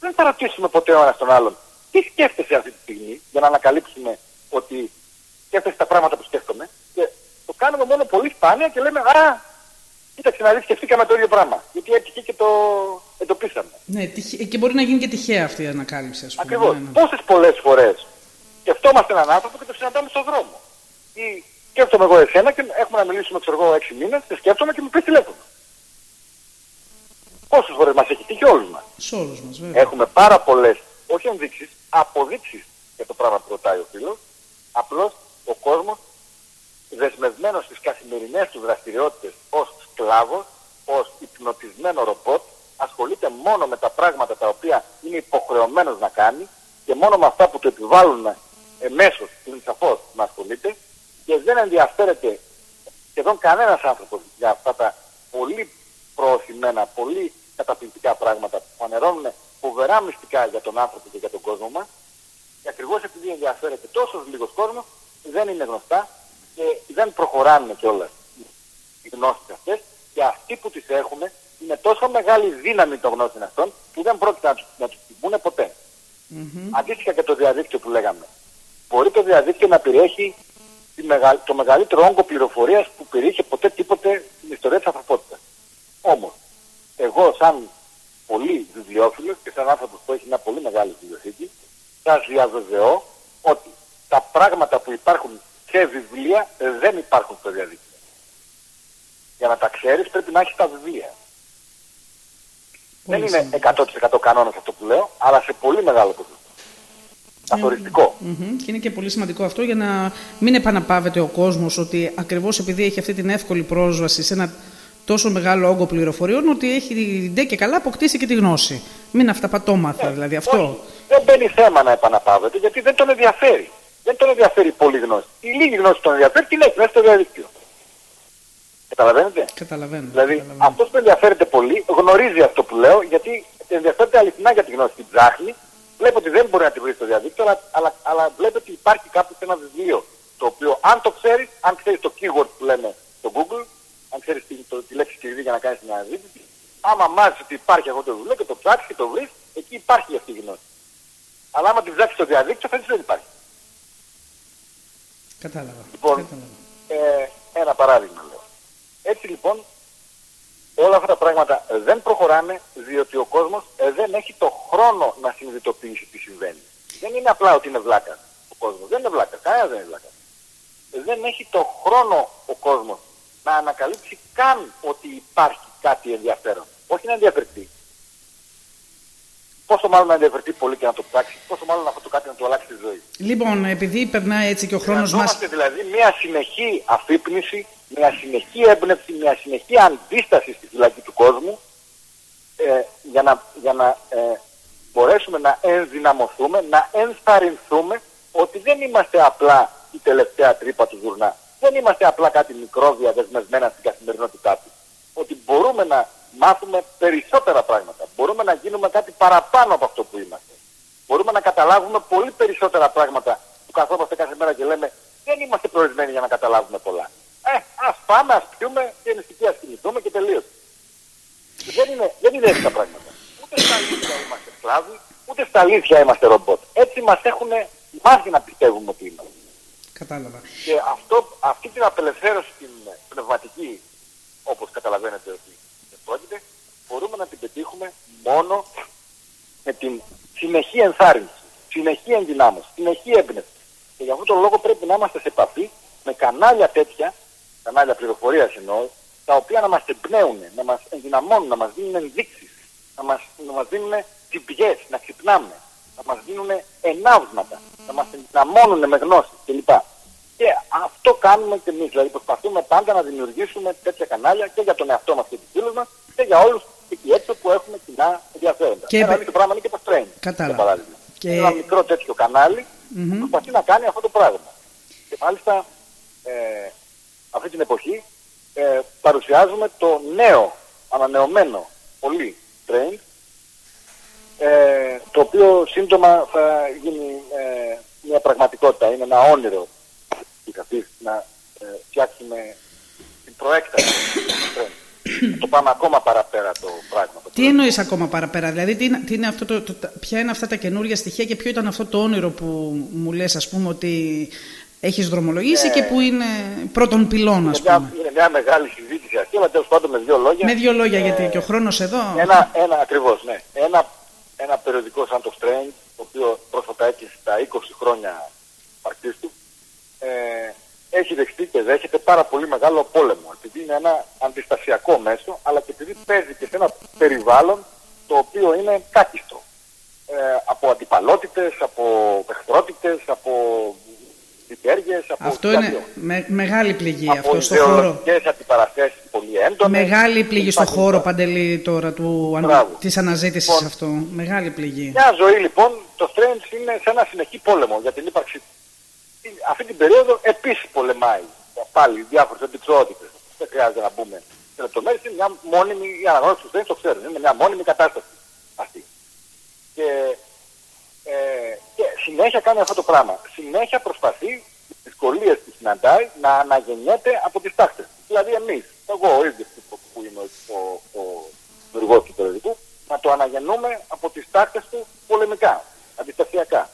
Δεν θα ρωτήσουμε ποτέ ο ένας τον άλλον. Τι σκέφτεσαι αυτή τη στιγμή, για να ανακαλύψουμε ότι σκέφτεσαι τα πράγματα που σκέφτομαι. Και το κάνουμε μόνο πολύ σπάνια και λέμε Α, κοίταξε να δεις, σκεφτήκαμε το ίδιο πράγμα. Γιατί έτυχε και το εντοπίσαμε. ναι τυχε- και μπορεί να γίνει και τυχαία αυτή η ανακάλυψη, ας πούμε. Ακριβώς. Ναι, ναι. Πόσε πολλές φορές σκεφτόμαστε έναν άνθρωπο και το συναντάμε στον δρόμο. Ή σκέφτομαι εγώ εσένα και έχουμε να μιλήσουμε, ξέρω εγώ, έξι μήνες και σκέφτομαι και μου πεις τηλέφωνο. Πόσες φορές μας έχει τύχει όλους μας. Σε όλους μας, βέβαια. Έχουμε πάρα πολλές, όχι ενδείξεις, αποδείξεις για το πράγμα που ρωτάει ο φίλος. Απλώς ο κόσμος δεσμευμένος στις καθημερινές του δραστηριότητες ως σκλάβος, ως υπνοτισμένο ρομπότ, ασχολείται μόνο με τα πράγματα τα οποία είναι υποχρεωμένος να κάνει και μόνο με αυτά που του επιβάλλουν εμέσως, είναι σαφώς να ασχολείται και δεν ενδιαφέρεται σχεδόν κανένας άνθρωπος για αυτά τα πολύ προωθημένα, πολύ καταπληκτικά πράγματα που φανερώνουν φοβερά μυστικά για τον άνθρωπο και για τον κόσμο μας. Και ακριβώς επειδή ενδιαφέρεται τόσος λίγος κόσμος δεν είναι γνωστά και δεν προχωράνε κιόλας οι γνώσεις αυτές και αυτοί που τις έχουν είναι τόσο μεγάλη δύναμη των γνώσεων αυτών που δεν πρόκειται να τους, να τους τιμούν ποτέ. Αντίστοιχα και το διαδίκτυο που λέγαμε. Μπορεί το διαδίκτυο να περιέχει τη μεγα- το μεγαλύτερο όγκο πληροφορίας που περιείχε ποτέ τίποτε στην ιστορία της ανθρωπότητας. Όμως, εγώ σαν πολύ βιβλιοφίλος και σαν άνθρωπος που έχει μια πολύ μεγάλη βιβλιοθήκη, σας διαβεβαιώ ότι τα πράγματα που υπάρχουν σε βιβλία ε, δεν υπάρχουν στο διαδίκτυο. Για να τα ξέρεις πρέπει να έχεις τα βιβλία. δεν είναι 100% κανόνας αυτό που λέω, αλλά σε πολύ μεγάλο ποσοστό. Καθοριστικό. Μμμ. Και είναι και πολύ σημαντικό αυτό για να μην επαναπάβεται ο κόσμος ότι ακριβώς επειδή έχει αυτή την εύκολη πρόσβαση σε ένα τόσο μεγάλο όγκο πληροφοριών ότι έχει ντε και καλά αποκτήσει και τη γνώση. Μην αυταπατώμαθα δηλαδή αυτό. Όχι, δεν μπαίνει θέμα να επαναπαύεται γιατί δεν τον ενδιαφέρει. Δεν τον ενδιαφέρει πολύ γνώση. Η λίγη γνώση τον ενδιαφέρει την έχει μέσα στο διαδίκτυο. Καταλαβαίνετε; Καταλαβαίνω. Δηλαδή αυτός που ενδιαφέρεται πολύ γνωρίζει αυτό που λέω γιατί ενδιαφέρεται αληθινά για τη γνώση. Την ψάχνει, βλέπει ότι δεν μπορεί να τη βρει στο διαδίκτυο, αλλά, αλλά, αλλά βλέπει ότι υπάρχει κάπου σε ένα βιβλίο το οποίο αν το ξέρεις, αν ξέρεις το keyword που λέμε στο Google, αν ξέρεις τη, το- τη λέξη κλειδί για να κάνεις μια αναζήτηση, άμα μάθεις ότι υπάρχει αυτό το βιβλίο και το ψάξεις και το βρεις, εκεί υπάρχει αυτή η γνώση. Αλλά άμα την ψάξεις στο διαδίκτυο θα δεις ότι δεν υπάρχει. Κατάλαβα. Λοιπόν, Κατάλαβα. ε, ένα παράδειγμα λέω. Έτσι λοιπόν, όλα αυτά τα πράγματα ε, δεν προχωράνε διότι ο κόσμος ε, δεν έχει το χρόνο να συνειδητοποιήσει τι συμβαίνει. Δεν είναι απλά ότι είναι βλάκα ο κόσμος. Δεν είναι βλάκα. Κανένας δεν είναι βλάκα. Ε, δεν έχει το χρόνο ο κόσμος να ανακαλύψει καν ότι υπάρχει κάτι ενδιαφέρον. Όχι να ενδιαφερθεί. Πόσο μάλλον να ενδιαφερθεί πολύ και να το ψάξει, πόσο μάλλον αυτό το κάτι να του αλλάξει τη ζωή. Λοιπόν, επειδή περνάει έτσι και ο χρόνος μας... Χρειαζόμαστε δηλαδή μια συνεχή αφύπνιση, μια συνεχή έμπνευση, μια συνεχή αντίσταση στη φυλακή του κόσμου ε, για να, για να ε, μπορέσουμε να ενδυναμωθούμε, να ενθαρρυνθούμε ότι δεν είμαστε απλά η τελευταία τρύπα του ζουρνά. Δεν είμαστε απλά κάτι μικρόβια δεσμευμένα στην καθημερινότητά του. Ότι μπορούμε να μάθουμε περισσότερα πράγματα. Μπορούμε να γίνουμε κάτι παραπάνω από αυτό που είμαστε. Μπορούμε να καταλάβουμε πολύ περισσότερα πράγματα που καθόμαστε κάθε μέρα και λέμε δεν είμαστε προορισμένοι για να καταλάβουμε πολλά. Ε, ας πάμε, ας πιούμε και νηστική ας κινηθούμε και τελείωσε. Δεν είναι, δεν είναι έτσι τα πράγματα. Ούτε στα αλήθεια είμαστε σκλάβοι, ούτε στα αλήθεια είμαστε ρομπότ. Έτσι μας έχουν μάθει να πιστεύουμε ότι είμαστε. Κατάλαβα. Και αυτό, αυτή την απελευθέρωση την πνευματική, όπως καταλαβαίνετε ότι πρόκειται, μπορούμε να την πετύχουμε μόνο με την συνεχή ενθάρρυνση, συνεχή ενδυνάμωση, συνεχή έμπνευση. Και για αυτόν τον λόγο πρέπει να είμαστε σε επαφή με κανάλια τέτοια, κανάλια πληροφορίας εννοώ, τα οποία να μας εμπνέουν, να μας ενδυναμώνουν, να μας δίνουν ενδείξεις, να μας, να μας δίνουν τυπιές, να ξυπνάμε, να μας δίνουν ενάυσματα, να μας ενδυναμώνουν με γνώση κλπ. Και αυτό κάνουμε και εμείς, δηλαδή προσπαθούμε πάντα να δημιουργήσουμε τέτοια κανάλια και για τον εαυτό μας και τους φίλους μας και για όλους εκεί έξω που έχουμε κοινά ενδιαφέροντα. Και Ένα επε- άλλο πράγμα είναι και το training, Κατάλαβα. για παράδειγμα. Και- Ένα μικρό τέτοιο κανάλι Μμμ. που προσπαθεί να κάνει αυτό το πράγμα. Και μάλιστα ε, αυτή την εποχή ε, παρουσιάζουμε το νέο, ανανεωμένο, πολύ train, ε, το οποίο σύντομα θα γίνει ε, μια πραγματικότητα. Είναι ένα όνειρο η καθής να ε, φτιάξουμε την προέκταση του train. Να το πάμε ακόμα παραπέρα το πράγμα. Το Τι εννοείς ακόμα παραπέρα, δηλαδή τι είναι, τι είναι αυτό το, το, τα- ποια είναι αυτά τα καινούργια στοιχεία και ποιο ήταν αυτό το όνειρο που μου λες ας πούμε ότι έχεις δρομολογήσει και που είναι πρώτον πυλών ας είναι, μια, πούμε. είναι μια μεγάλη συζήτηση αυτή, αλλά τέλος πάντων με δύο λόγια. Με δύο λόγια Ε, γιατί και ο χρόνος εδώ... Ένα, ένα ακριβώς, ναι. Ένα, ένα περιοδικό σαν το Strange, το οποίο πρόσφατα έκλεισε τα 20 χρόνια παρτής του, ε, έχει δεχτεί και δέχεται πάρα πολύ μεγάλο πόλεμο. Επειδή είναι ένα αντιστασιακό μέσο, αλλά και επειδή παίζει και σε ένα περιβάλλον το οποίο είναι κάκιστο. Ε, από αντιπαλότητες, από εχθρότητες, από διπέργειες, από Αυτό κάτι είναι άλλο. με- μεγάλη πληγή από αυτό στο χώρο. ιδεολογικές αντιπαραθέσεις πολύ έντονες. Μεγάλη πληγή στο Υπάρχει χώρο, Παντελή, τώρα του, ανα- Μπράβο. της αναζήτησης Λοιπόν, αυτό. Μεγάλη πληγή. Μια ζωή λοιπόν, το Strange είναι σε ένα συνεχή πόλεμο για την ύπαρξη του. Αυτή την περίοδο επίσης πολεμάει πάλι διάφορες αντιξοότητες. Δεν χρειάζεται να μπούμε σε λεπτομέρειες. Είναι μια μόνιμη, η αναγνώριση του Strange το ξέρουν, είναι μια μόνιμη κατάσταση αυτή. Και, ε, και συνέχεια κάνει αυτό το πράγμα. Συνέχεια προσπαθεί τις δυσκολίες που συναντάει να αναγεννιέται από τις τάχτες. του. Δηλαδή εμείς, εγώ ο ίδιος που, που είμαι ο, ο, ο δημιουργός του περιοδικού, να το αναγεννούμε από τις τάχτες του πολεμικά, αντιστασιακά.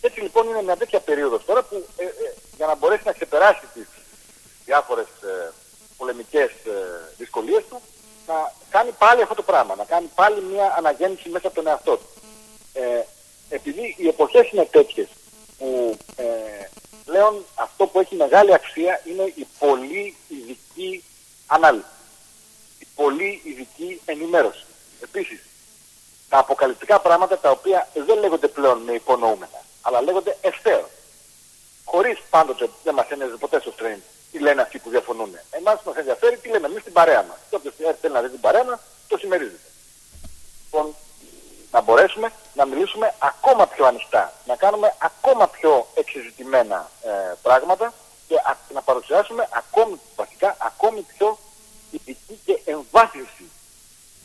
Έτσι λοιπόν είναι μια τέτοια περίοδος τώρα που ε, ε, για να μπορέσει να ξεπεράσει τις διάφορες ε, πολεμικές ε, δυσκολίες του, να κάνει πάλι αυτό το πράγμα, να κάνει πάλι μια αναγέννηση μέσα από τον εαυτό του. Ε, επειδή οι εποχές είναι τέτοιες που ε, πλέον αυτό που έχει μεγάλη αξία είναι η πολύ ειδική ανάλυση, η πολύ ειδική ενημέρωση. Επίσης, τα αποκαλυπτικά πράγματα τα οποία δεν λέγονται πλέον με υπονοούμενα, αλλά λέγονται ευθέως. Χωρίς πάντοτε δεν μας ένοιαζε ποτέ στο stream τι λένε αυτοί που διαφωνούν. Εμάς μας ενδιαφέρει τι λέμε εμείς στην παρέα μας. Και όποιος θέλει να δει την παρέα μας, το συμμερίζεται. Λοιπόν, να μπορέσουμε να μιλήσουμε ακόμα πιο ανοιχτά, να κάνουμε ακόμα πιο εξεζητημένα ε, πράγματα και α- να παρουσιάσουμε ακόμη, βασικά, ακόμη πιο ειδική και εμβάθυνση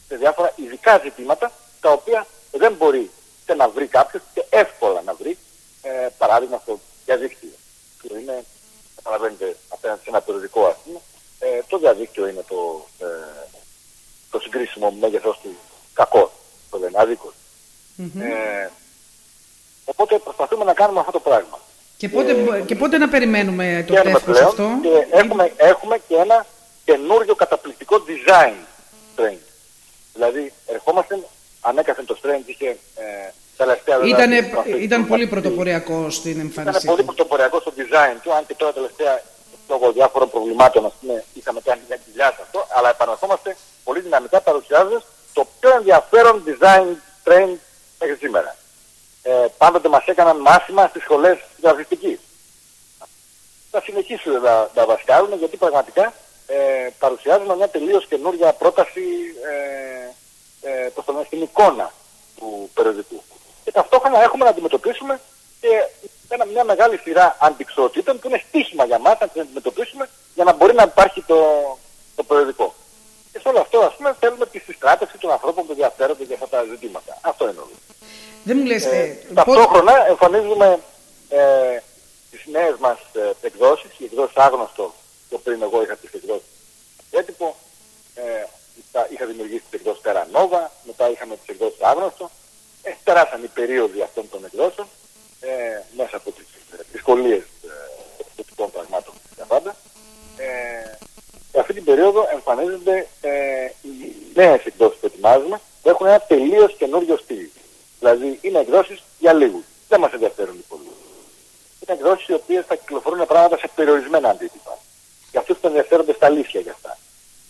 σε διάφορα ειδικά ζητήματα τα οποία δεν μπορεί και να βρει κάποιος και εύκολα να βρει ε, παράδειγμα στο διαδίκτυο. Που είναι, καταλαβαίνετε, απέναντι σε ένα περιοδικό ας πούμε, ε, το διαδίκτυο είναι το, ε, το συγκρίσιμο μέγεθος του κακό, το λένε, αδίκως. Ε, οπότε προσπαθούμε να κάνουμε αυτό το πράγμα. Και πότε, και πότε να περιμένουμε το Βγαίνουμε τεύχος πλέον αυτό; Και έχουμε, έχουμε και ένα καινούριο καταπληκτικό design strange. Δηλαδή, ερχόμαστε, ανέκαθεν το strange είχε ε, τελευταία βέβαια, Ήτανε, προσπαθήσει ήταν να πολύ μας πει- πρωτοποριακός στην Ήταν εμφάνισή πολύ του. πρωτοποριακός στο design του, αν και τώρα τελευταία λόγω διάφορων προβλημάτων ας πούμε, είχαμε κάνει μια κοιλιά σε αυτό, αλλά επαναρχόμαστε πολύ δυναμικά παρουσιάζοντας το πιο ενδιαφέρον design trend μέχρι σήμερα. Ε, πάντοτε μας έκαναν μάθημα στις σχολές γραφιστικής. Θα συνεχίσουν να, να βασκάρουν γιατί πραγματικά ε, παρουσιάζουν μια τελείως καινούργια πρόταση ε, ε, προς τον- στην εικόνα του περιοδικού. Και ταυτόχρονα έχουμε να αντιμετωπίσουμε και ένα, μια μεγάλη σειρά αντικσότητων που είναι στίχημα για μας να την αντιμετωπίσουμε για να μπορεί να υπάρχει το, το περιοδικό. Και σε όλο αυτό ας πούμε θέλουμε τη συστράτευση των ανθρώπων που ενδιαφέρονται για αυτά τα ζητήματα. Αυτό είναι όλο. Δεν μου λες, Ε, ε, πότε- ταυτόχρονα εμφανίζουμε ε, τις νέες μας ε, εκδόσεις, οι εκδόσεις άγνωστο, το πριν εγώ είχα τις εκδόσεις έτυπο, ε, τα- είχα δημιουργήσει τις εκδόσεις Terra Nova, μετά είχαμε τις εκδόσεις άγνωστο, ε, περάσαν οι περίοδοι αυτών των εκδόσεων, ε, μέσα από τις ε, δυσκολίες ε, των πραγμάτων για πάντα. Ε, σε αυτή την περίοδο εμφανίζονται ε, οι νέες εκδόσεις που ετοιμάζουμε που έχουν ένα τελείως καινούριο στυλ. Δηλαδή είναι εκδόσεις για λίγους. Δεν μας ενδιαφέρουν οι πολλοί. Είναι εκδόσεις οι οποίες θα κυκλοφορούν πράγματα σε περιορισμένα αντίτυπα. Για αυτούς που ενδιαφέρονται στα αλήθεια για αυτά.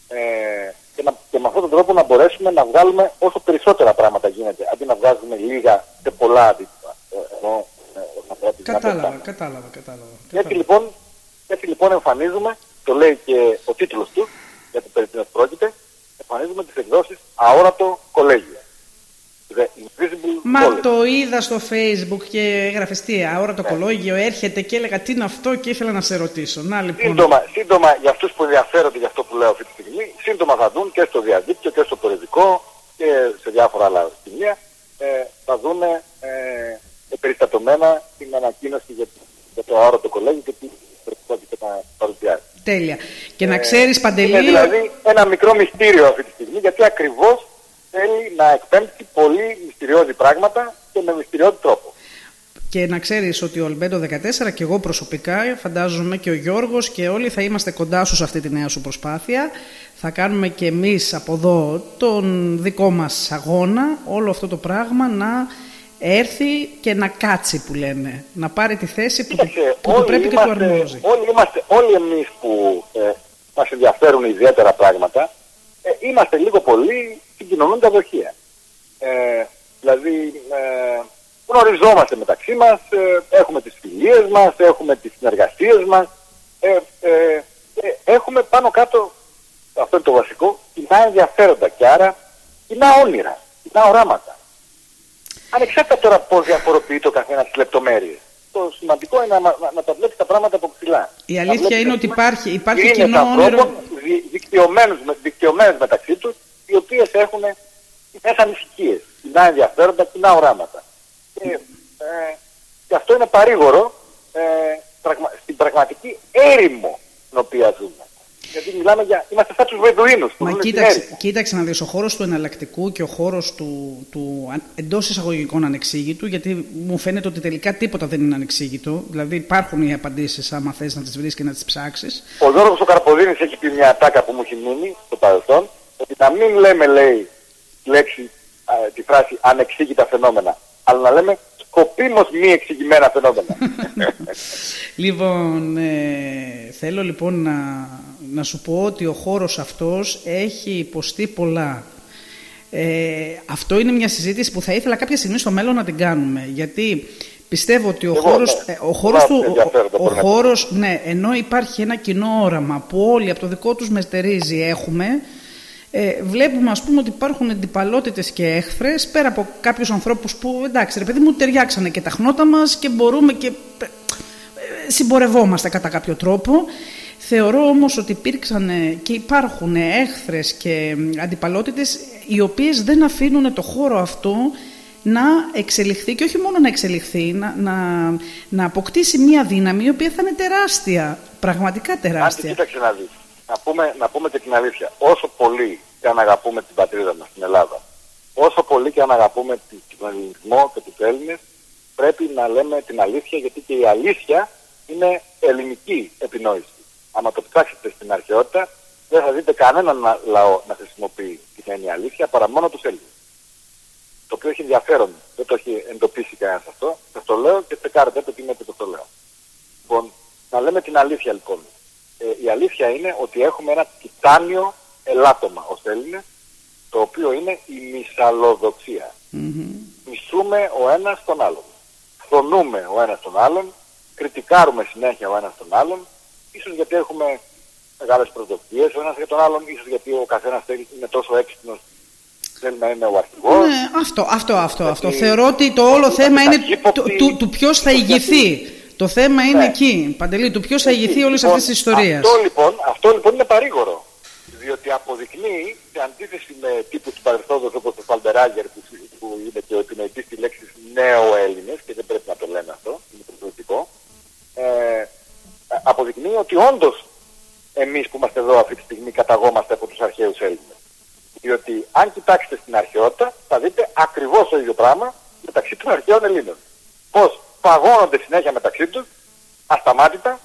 Ε, και, να, και με αυτόν τον τρόπο να μπορέσουμε να βγάλουμε όσο περισσότερα πράγματα γίνεται, αντί να βγάζουμε λίγα σε πολλά αντίτυπα. Ε, ενώ, ε, όσον αφορά τη κατάλαβα, δυνατότητα. κατάλαβα, κατάλαβα. Έτσι κατάλαβα. λοιπόν, έτσι λοιπόν εμφανίζουμε, το λέει και ο τίτλος του, για το περί τίνος πρόκειται, εμφανίζουμε τις εκδόσεις αόρατο κολέγιο. The Invisible Μα College. το είδα στο facebook και έγραφε τι αόρατο Ναι. κολόγιο έρχεται και έλεγα τι είναι αυτό και ήθελα να σε ρωτήσω. Να λοιπόν. Σύντομα, σύντομα για αυτούς που ενδιαφέρονται για αυτό που λέω αυτή τη στιγμή, σύντομα θα δουν και στο διαδίκτυο και στο περιοδικό και σε διάφορα άλλα σημεία, ε, θα δουν ε, περιστατωμένα την ανακοίνωση για, για το αόρατο κολέγιο και τι πρόκειται να παρουσιάσει. Τέλεια. Και να ξέρεις Παντελή, Είναι δηλαδή ένα μικρό μυστήριο αυτή τη στιγμή γιατί ακριβώς θέλει να εκπέμπει πολύ μυστηριώδη πράγματα και με μυστηριώδη τρόπο. και να ξέρεις ότι ο Αλμπέντο 14 και εγώ προσωπικά φαντάζομαι και ο Γιώργος και όλοι θα είμαστε κοντά σου σε αυτή τη νέα σου προσπάθεια. Θα κάνουμε και εμείς από εδώ τον δικό μας αγώνα όλο αυτό το πράγμα να έρθει και να κάτσει που λέμε. Να πάρει τη θέση που, του- Κοίταξε, που του πρέπει και του είμαστε, αρμόζει. όλοι, είμαστε, όλοι εμείς που ε, μας ενδιαφέρουν ιδιαίτερα πράγματα, ε, είμαστε λίγο πολύ συγκοινωνούν τα δοχεία. Ε, Δηλαδή ε, γνωριζόμαστε μεταξύ μας, ε, έχουμε τις φιλίες μας, έχουμε τις συνεργασίες μας, ε, ε, ε, έχουμε πάνω κάτω, αυτό είναι το βασικό, κοινά ενδιαφέροντα και άρα κοινά όνειρα, κοινά οράματα. Ανεξάρτητα τώρα πώς διαφοροποιεί το καθένας τις λεπτομέρειες. Το σημαντικό είναι να, να, να τα βλέπει τα πράγματα από ψηλά. Η Να αλήθεια βλέπεις, είναι ας ότι πούμε, υπάρχει, υπάρχει είναι κοινό όνειρο. ανθρώπων δι- δικτυωμένους, με- δικτυωμένες μεταξύ τους, οι οποίες έχουν κοινές ανησυχίες, κοινά ενδιαφέροντα, κοινά οράματα. Και, ε, και αυτό είναι παρήγορο ε, πραγμα, στην πραγματική έρημο στην οποία ζούμε. Γιατί μιλάμε για... Είμαστε σαν τους Βεδουίνους που Μα ζουν στην κοίταξε, έρημο. κοίταξε να δεις, ο χώρος του εναλλακτικού και ο χώρος του, του αν- εντός εισαγωγικών ανεξήγητου, γιατί μου φαίνεται ότι τελικά τίποτα δεν είναι ανεξήγητο, δηλαδή υπάρχουν οι απαντήσεις άμα θες να τις βρεις και να τις ψάξεις. Ο Γιώργος ο Καρποδίνης έχει πει μια ατάκα που μου έχει μείνει στο παρελθόν, ότι να μην λέμε, λέει, τη λέξη, α, τη φράση ανεξήγητα φαινόμενα, αλλά να λέμε σκοπίμως μη εξηγημένα φαινόμενα. Λοιπόν, ε, θέλω λοιπόν να, να σου πω ότι ο χώρος αυτός έχει υποστεί πολλά. Ε, αυτό είναι μια συζήτηση που θα ήθελα κάποια στιγμή στο μέλλον να την κάνουμε. Γιατί πιστεύω ότι ο Εγώ, χώρος, ναι. ε, ο χώρος Πολλά του. ενδιαφέροντα Ο, ο μπορεί να χώρος, ναι, ενώ υπάρχει ένα κοινό όραμα που όλοι από το δικό τους μεστερίζει έχουμε, ε, βλέπουμε ας πούμε ότι υπάρχουν εντυπαλότητες και έχθρες πέρα από κάποιους ανθρώπους που εντάξει ρε παιδί μου ταιριάξανε και τα χνότα μας και μπορούμε και ε, συμπορευόμαστε κατά κάποιο τρόπο. Θεωρώ όμως ότι υπήρξαν ε, και υπάρχουν έχθρες και μ, αντιπαλότητες οι οποίες δεν αφήνουν το χώρο αυτό να εξελιχθεί και όχι μόνο να εξελιχθεί, να, να, να αποκτήσει μια δύναμη η οποία θα είναι τεράστια, πραγματικά Αν τεράστια. κοίταξε να δεις, να πούμε, να πούμε και την αλήθεια, όσο πολύ και αν αγαπούμε την πατρίδα μας, την Ελλάδα, όσο πολύ και αν αγαπούμε τη- τον ελληνισμό και τους Έλληνες, πρέπει να λέμε την αλήθεια, γιατί και η αλήθεια είναι ελληνική επινόηση. Άμα το ψάξετε στην αρχαιότητα, δεν θα δείτε κανέναν να- λαό να χρησιμοποιεί την έννοια αλήθεια, παρά μόνο τους Έλληνες. Το οποίο έχει ενδιαφέρον. Δεν το έχει εντοπίσει κανένας αυτό. Σας το λέω και τσεκάρετε το τι είναι και το το λέω. Λοιπόν, να λέμε την αλήθεια λοιπόν. Ε, η αλήθεια είναι ότι έχουμε ένα τιτάνιο ελάττωμα ως Έλληνες, το οποίο είναι η μυσαλλοδοξία. Μισούμε ο ένας τον άλλον. Φρονούμε ο ένας τον άλλον, κριτικάρουμε συνέχεια ο ένας τον άλλον, ίσως γιατί έχουμε μεγάλες προσδοκίες ο ένας για τον άλλον, ίσως γιατί ο καθένας θέλει, είναι τόσο έξυπνος, θέλει να είναι ο αρχηγός. Ναι, αυτό, αυτό, αυτό, αυτό. Γιατί- Θεωρώ ότι το όλο γιατί θέμα είμαστε είναι ταχύποπτοι, του, του, του ποιος θα γιατί- ηγηθεί. Το θέμα είναι Ναι. εκεί, Παντελή, του ποιος θα ηγηθεί όλης Λοιπόν, αυτής της ιστορίας. Αυτό λοιπόν, αυτό λοιπόν είναι παρήγορο. Διότι αποδεικνύει, σε αντίθεση με τύπους του παρελθόντος όπως ο Φαλμπεράγερ που, που είναι και ο επινοητής της λέξης νέο Έλληνες και δεν πρέπει να το λέμε αυτό, είναι προσβλητικό, ε, αποδεικνύει ότι όντως εμείς που είμαστε εδώ αυτή τη στιγμή καταγόμαστε από τους αρχαίους Έλληνες. Διότι αν κοιτάξετε στην αρχαιότητα θα δείτε ακριβώς το ίδιο πράγμα μεταξύ των αρχαίων Ελλήνων. Πώς παγώνονται συνέχεια μεταξύ τους, ασταμάτητα,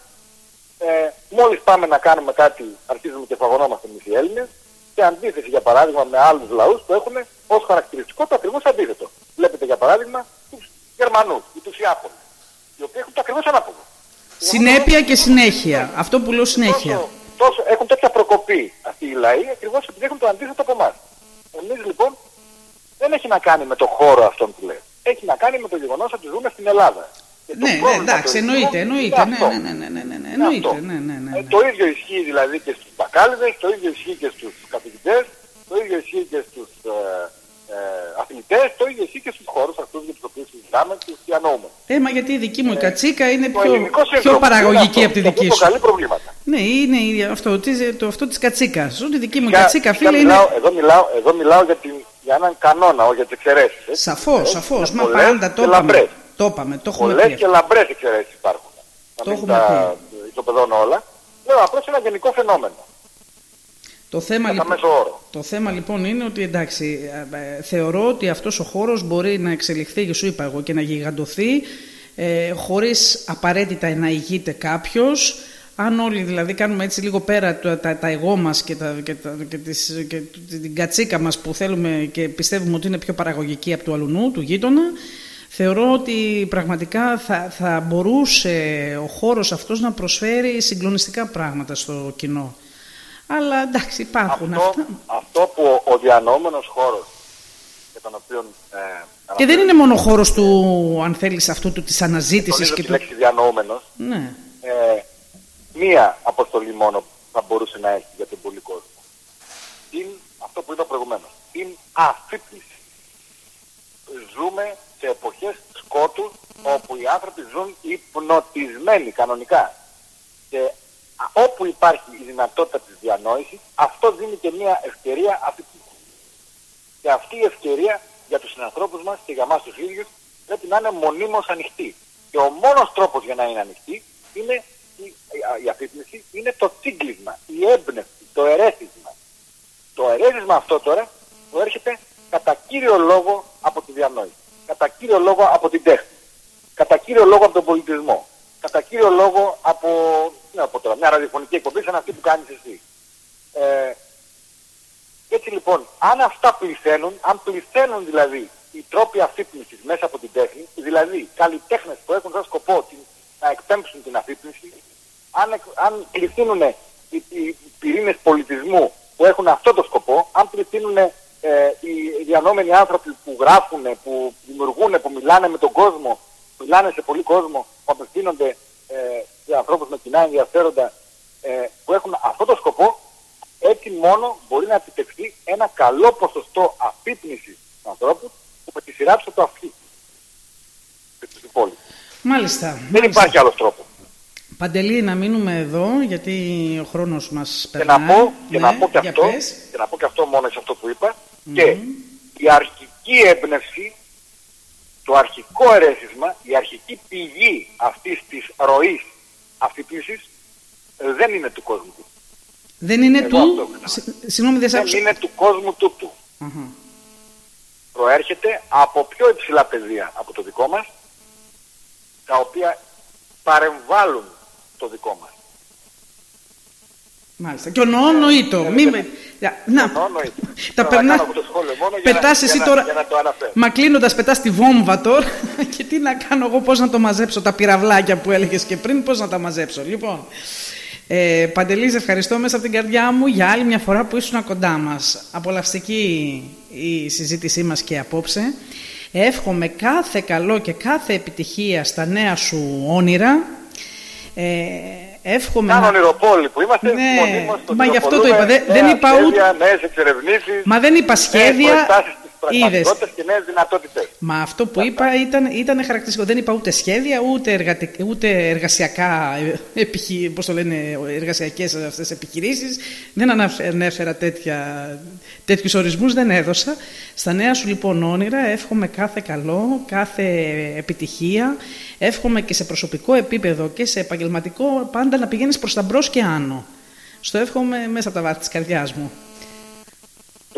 ε, μόλις πάμε να κάνουμε κάτι αρχίζουμε και φαγωνόμαστε εμείς οι Έλληνες σε αντίθεση για παράδειγμα με άλλους λαούς που έχουν ως χαρακτηριστικό το ακριβώς αντίθετο. Βλέπετε για παράδειγμα τους Γερμανούς ή τους Ιάπωνες, οι οποίοι έχουν το ακριβώς ανάποδο. Συνέπεια και συνέχεια. Αυτό που λέω συνέχεια. Τόσο, τόσο, έχουν τέτοια προκοπή αυτοί οι λαοί ακριβώς επειδή έχουν το αντίθετο από εμάς. Εμείς λοιπόν δεν έχει να κάνει με το χώρο αυτόν που λέει. Έχει να κάνει με το γεγονός ότι ζούμε στην Ελλάδα. Και το Ναι, ναι, πρόβλημα εντάξει, το εννοείται, ελληνικό εννοείται. είναι Ναι, αυτό. ναι, ναι, ναι, ναι, ναι, ναι, Είναι εννοείται. αυτό. Ναι, ναι, ναι, Ε, ναι. το ίδιο ισχύει δηλαδή και στους μπακάλιδες, το ίδιο ισχύει και στους καθηγητές, το ίδιο ισχύει και στους ε, ε, αθλητές, το ίδιο ισχύει και στους χώρους αυτούς για τους οποίους συζητάμε και τους διανοούμε. Ε, μα γιατί η δική μου η κατσίκα είναι Το πιο, ελληνικό πιο σύνδρομο παραγωγική είναι από τη αυτό, δική και αυτό σου. προκαλεί προβλήματα. Ναι, είναι η- αυτό, της- το, αυτό της κατσίκας. Ότι η δική μου η Για- κατσίκα, για φίλε, είναι... μιλάω, εδώ, μιλάω, εδώ μιλάω για, την, για έναν κανόνα, όχι για τις εξαιρέσεις. έτσι. Σαφώς, Έτσι, σαφώς. είναι Μα πολλές πάντα και το είπαμε. λαμπρές. Το είπαμε, το έχουμε Πολλές πει. και λαμπρές εξαιρέσεις υπάρχουν. Να Το μην έχουμε τα ισοπεδώνω όλα. Λέω απλώς ένα γενικό φαινόμενο. Το θέμα, Κατά λοιπόν, μέσο όρο. το θέμα λοιπόν είναι ότι εντάξει, ε, ε, θεωρώ ότι αυτός ο χώρος μπορεί να εξελιχθεί, και σου είπα εγώ, και να γιγαντωθεί ε, χωρίς απαραίτητα να ηγείται κάποιος. Αν όλοι δηλαδή κάνουμε έτσι λίγο πέρα τα, τα, τα εγώ μας και, τα, και, τα, και, τις, και την κατσίκα μας που θέλουμε και πιστεύουμε ότι είναι πιο παραγωγική από του αλουνού, του γείτονα, θεωρώ ότι πραγματικά θα, θα μπορούσε ο χώρος αυτός να προσφέρει συγκλονιστικά πράγματα στο κοινό. Αλλά εντάξει, υπάρχουν Αυτό, αυτά. αυτό που ο, ο διανοούμενος χώρος για τον οποίο... Ε, Και δεν είναι μόνο ο χώρος του, αν θέλεις, αυτού του της αναζήτησης τονίζω και τη του... λέξη διανοούμενος. Ναι. Ε, μία αποστολή μόνο θα μπορούσε να έχει για τον πολύ κόσμο. Είναι αυτό που είπα προηγουμένως. Είναι αφύπνιση. Ζούμε σε εποχές σκότου όπου οι άνθρωποι ζουν υπνοτισμένοι κανονικά. Και α- όπου υπάρχει η δυνατότητα της διανόησης, αυτό δίνει και μια ευκαιρία αφύπνισης. Και αυτή η ευκαιρία για τους συνανθρώπους μας και για μας τους ίδιους πρέπει να είναι μονίμως ανοιχτή. Και ο μόνος τρόπος για να είναι ανοιχτή είναι η, η, η αφύπνιση, είναι το τσίγκλισμα, η έμπνευση, το ερέθισμα. Το ερέθισμα αυτό τώρα προέρχεται κατά κύριο λόγο από τη διανόηση. Κατά κύριο λόγο από την τέχνη. Κατά κύριο λόγο από τον πολιτισμό. Κατά κύριο λόγο από, ναι, από τώρα, μια ραδιοφωνική εκπομπή σαν αυτή που κάνεις εσύ. Ε, έτσι λοιπόν, αν αυτά πληθαίνουν, αν πληθαίνουν δηλαδή οι τρόποι αφύπνισης μέσα από την τέχνη, δηλαδή καλλιτέχνες που έχουν σαν σκοπό την, να εκπέμψουν την αφύπνιση, αν, εκ- αν πληθύνουν οι, οι πυρήνες πολιτισμού που έχουν αυτό το σκοπό, αν πληθύνουν ε, οι διανόμενοι άνθρωποι που γράφουν, που δημιουργούν, που μιλάνε με τον κόσμο, που μιλάνε σε πολύ κόσμο, που απευθύνονται ε, σε ανθρώπους με κοινά ενδιαφέροντα, ε, που έχουν αυτό το σκοπό, έτσι μόνο μπορεί να επιτευχθεί ένα καλό ποσοστό αφύπνισης του ανθρώπους που με τη σειρά τους θα το αφήσει. Και τους υπόλοιπους. Μάλιστα. Δεν μάλιστα. υπάρχει άλλος τρόπος. Παντελή, να μείνουμε εδώ, γιατί ο χρόνος μας Και περνάει. να πω και, να Ναι, πω και, για αυτό, πες. και να πω και αυτό μόνο σε αυτό που είπα και η αρχική έμπνευση, το αρχικό ερέθισμα, η αρχική πηγή αυτής της ροής αφύπνισης ε, δεν είναι του κόσμου του. Δεν είναι Εγώ αυτό του... έκανα. Συ- Συγγνώμη, δεν σ' Δεν άκουσα. είναι του κόσμου του του. Αχα. Προέρχεται από πιο υψηλά πεδία από το δικό μας, τα οποία παρεμβάλλουν το δικό μας. Μάλιστα. Και ο νοό νοήτο. Μη με... Για- Να, Εννοώ, εννοείται. τα Τώρα, να περνά... κάνω αυτό το σχόλιο μόνο για να- Πετάς για εσύ να- τώρα... για να το αναφέρω. Μα κλείνοντας πετάς τη βόμβα τώρα και τι να κάνω εγώ, πώς να το μαζέψω τα πυραυλάκια που έλεγες και πριν, πώς να τα μαζέψω. Λοιπόν, ε, Παντελής, σε ευχαριστώ μέσα από την καρδιά μου για άλλη μια φορά που ήσουν κοντά μας. Απολαυστική η συζήτησή μας και απόψε. Εύχομαι κάθε καλό και κάθε επιτυχία στα νέα σου όνειρα. Ε, εύχομαι Σαν να- ονειροπόλη που είμαστε, Ναι, μονίμως το μα γι' αυτό το ονειροπολούμε, είπα. Δεν- δεν νέα είπα σχέδια, ούτε- Νέες εξερευνήσεις, Μα δεν είπα νέες σχέδια. Προεκτάσεις της Είδες. πραγματικότητας και νέες δυνατότητες. Μα αυτό που είπα ήταν, ήταν χαρακτηριστικό. Δεν είπα ούτε σχέδια, ούτε, εργατι... ούτε εργασιακά, ε, επιχει... πώς το λένε, εργασιακές αυτές επιχειρήσεις. Δεν αναφ- ανέφερα τέτοια... τέτοιους ορισμούς, δεν έδωσα. Στα νέα σου λοιπόν όνειρα εύχομαι κάθε καλό, κάθε επιτυχία. Εύχομαι και σε προσωπικό επίπεδο και σε επαγγελματικό πάντα να πηγαίνεις προς τα μπρος και άνω. Στο εύχομαι μέσα από τα βάθη της καρδιάς μου.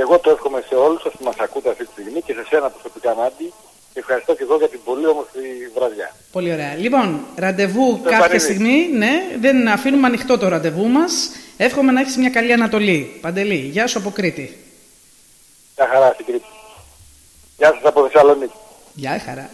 Και εγώ το εύχομαι σε όλους όσοι μας ακούτε αυτή τη στιγμή και σε σένα προσωπικά Νάντι και ευχαριστώ και εγώ για την πολύ όμορφη βραδιά. Πολύ ωραία. Λοιπόν, ραντεβού Στο κάποια Παρίδι. στιγμή, ναι, δεν αφήνουμε ανοιχτό το ραντεβού μας. Εύχομαι να έχεις μια καλή Ανατολή. Παντελή, γεια σου από Κρήτη. Γεια χαρά στην Κρήτη. Γεια σας από Θεσσαλονίκη. Γεια χαρά.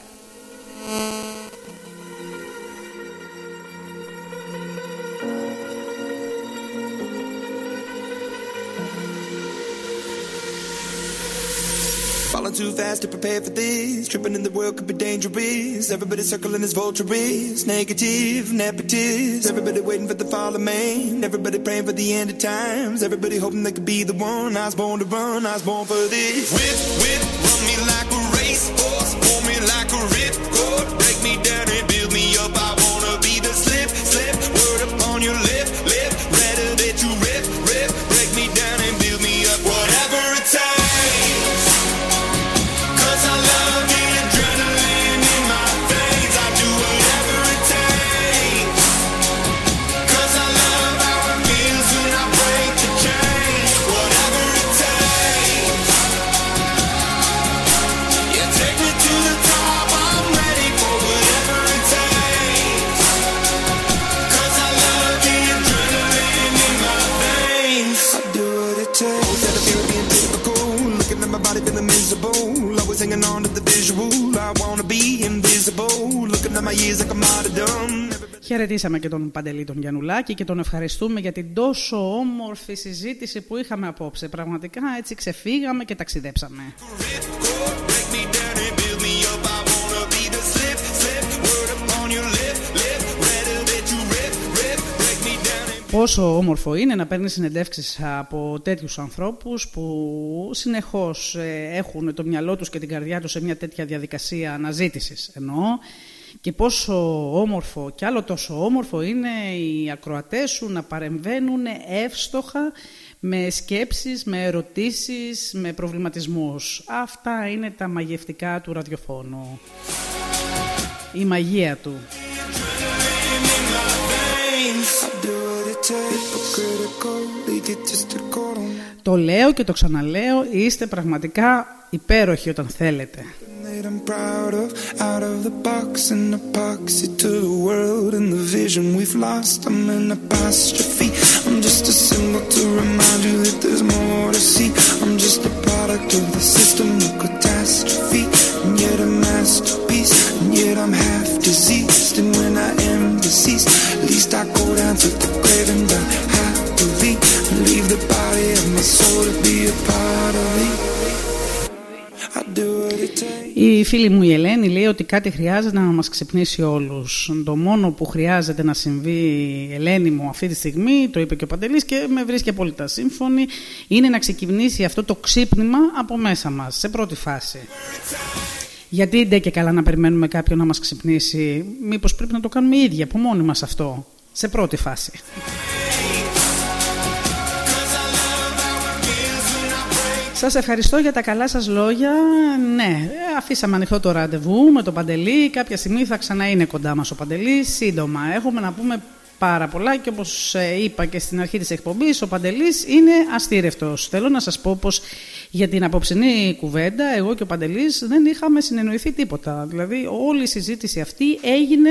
Falling too fast to prepare for this. Tripping in the world could be dangerous. Everybody circling as vultures. Negative, nepotist. Everybody waiting for the fall of man. Everybody praying for the end of times. Everybody hoping they could be the one. I was born to run. I was born for this. Whip, whip, run me like a racehorse. Pull me like a ripcord. Break me down and build me up. I wanna be the slip, slip. Word upon your lip, lip. Χαιρετήσαμε και τον Παντελή τον Γιαννουλάκη και τον ευχαριστούμε για την τόσο όμορφη συζήτηση που είχαμε απόψε. Πραγματικά έτσι ξεφύγαμε και ταξιδέψαμε. Πόσο όμορφο είναι να παίρνεις συνεντεύξεις από τέτοιους ανθρώπους που συνεχώς ε, έχουν το μυαλό τους και την καρδιά τους σε μια τέτοια διαδικασία αναζήτησης. Εννοώ και πόσο όμορφο και άλλο τόσο όμορφο είναι οι ακροατές σου να παρεμβαίνουν εύστοχα με σκέψεις, με ερωτήσεις, με προβληματισμούς. Αυτά είναι τα μαγευτικά του ραδιοφώνου. Η μαγεία του. Το λέω και το ξαναλέω, είστε πραγματικά υπέροχοι όταν θέλετε. that I'm proud of. Out of the box and epoxy to the world and the vision we've lost. I'm an apostrophe. I'm just a symbol to remind you that there's more to see. I'm just a product of the system of catastrophe. And yet a masterpiece. And yet I'm half diseased. And when I am deceased, at least I go down to the Η φίλη μου η Ελένη λέει ότι κάτι χρειάζεται να μας ξυπνήσει όλους. Το μόνο που χρειάζεται να συμβεί, Ελένη μου, αυτή τη στιγμή, το είπε και ο Παντελής και με βρίσκει απόλυτα σύμφωνη, είναι να ξεκινήσει αυτό το ξύπνημα από μέσα μας, σε πρώτη φάση. Γιατί ντε και καλά να περιμένουμε κάποιον να μας ξυπνήσει, μήπως πρέπει να το κάνουμε οι ίδιοι από μόνοι μας αυτό, σε πρώτη φάση. Σας ευχαριστώ για τα καλά σας λόγια. Ναι, αφήσαμε ανοιχτό το ραντεβού με τον Παντελή. Κάποια στιγμή θα ξανά είναι κοντά μας ο Παντελής. Σύντομα έχουμε να πούμε πάρα πολλά και όπως ε, είπα και στην αρχή της εκπομπής ο Παντελής είναι αστήρευτος. Θέλω να σας πω πως για την απόψινή κουβέντα εγώ και ο Παντελής δεν είχαμε συνεννοηθεί τίποτα. Δηλαδή όλη η συζήτηση αυτή έγινε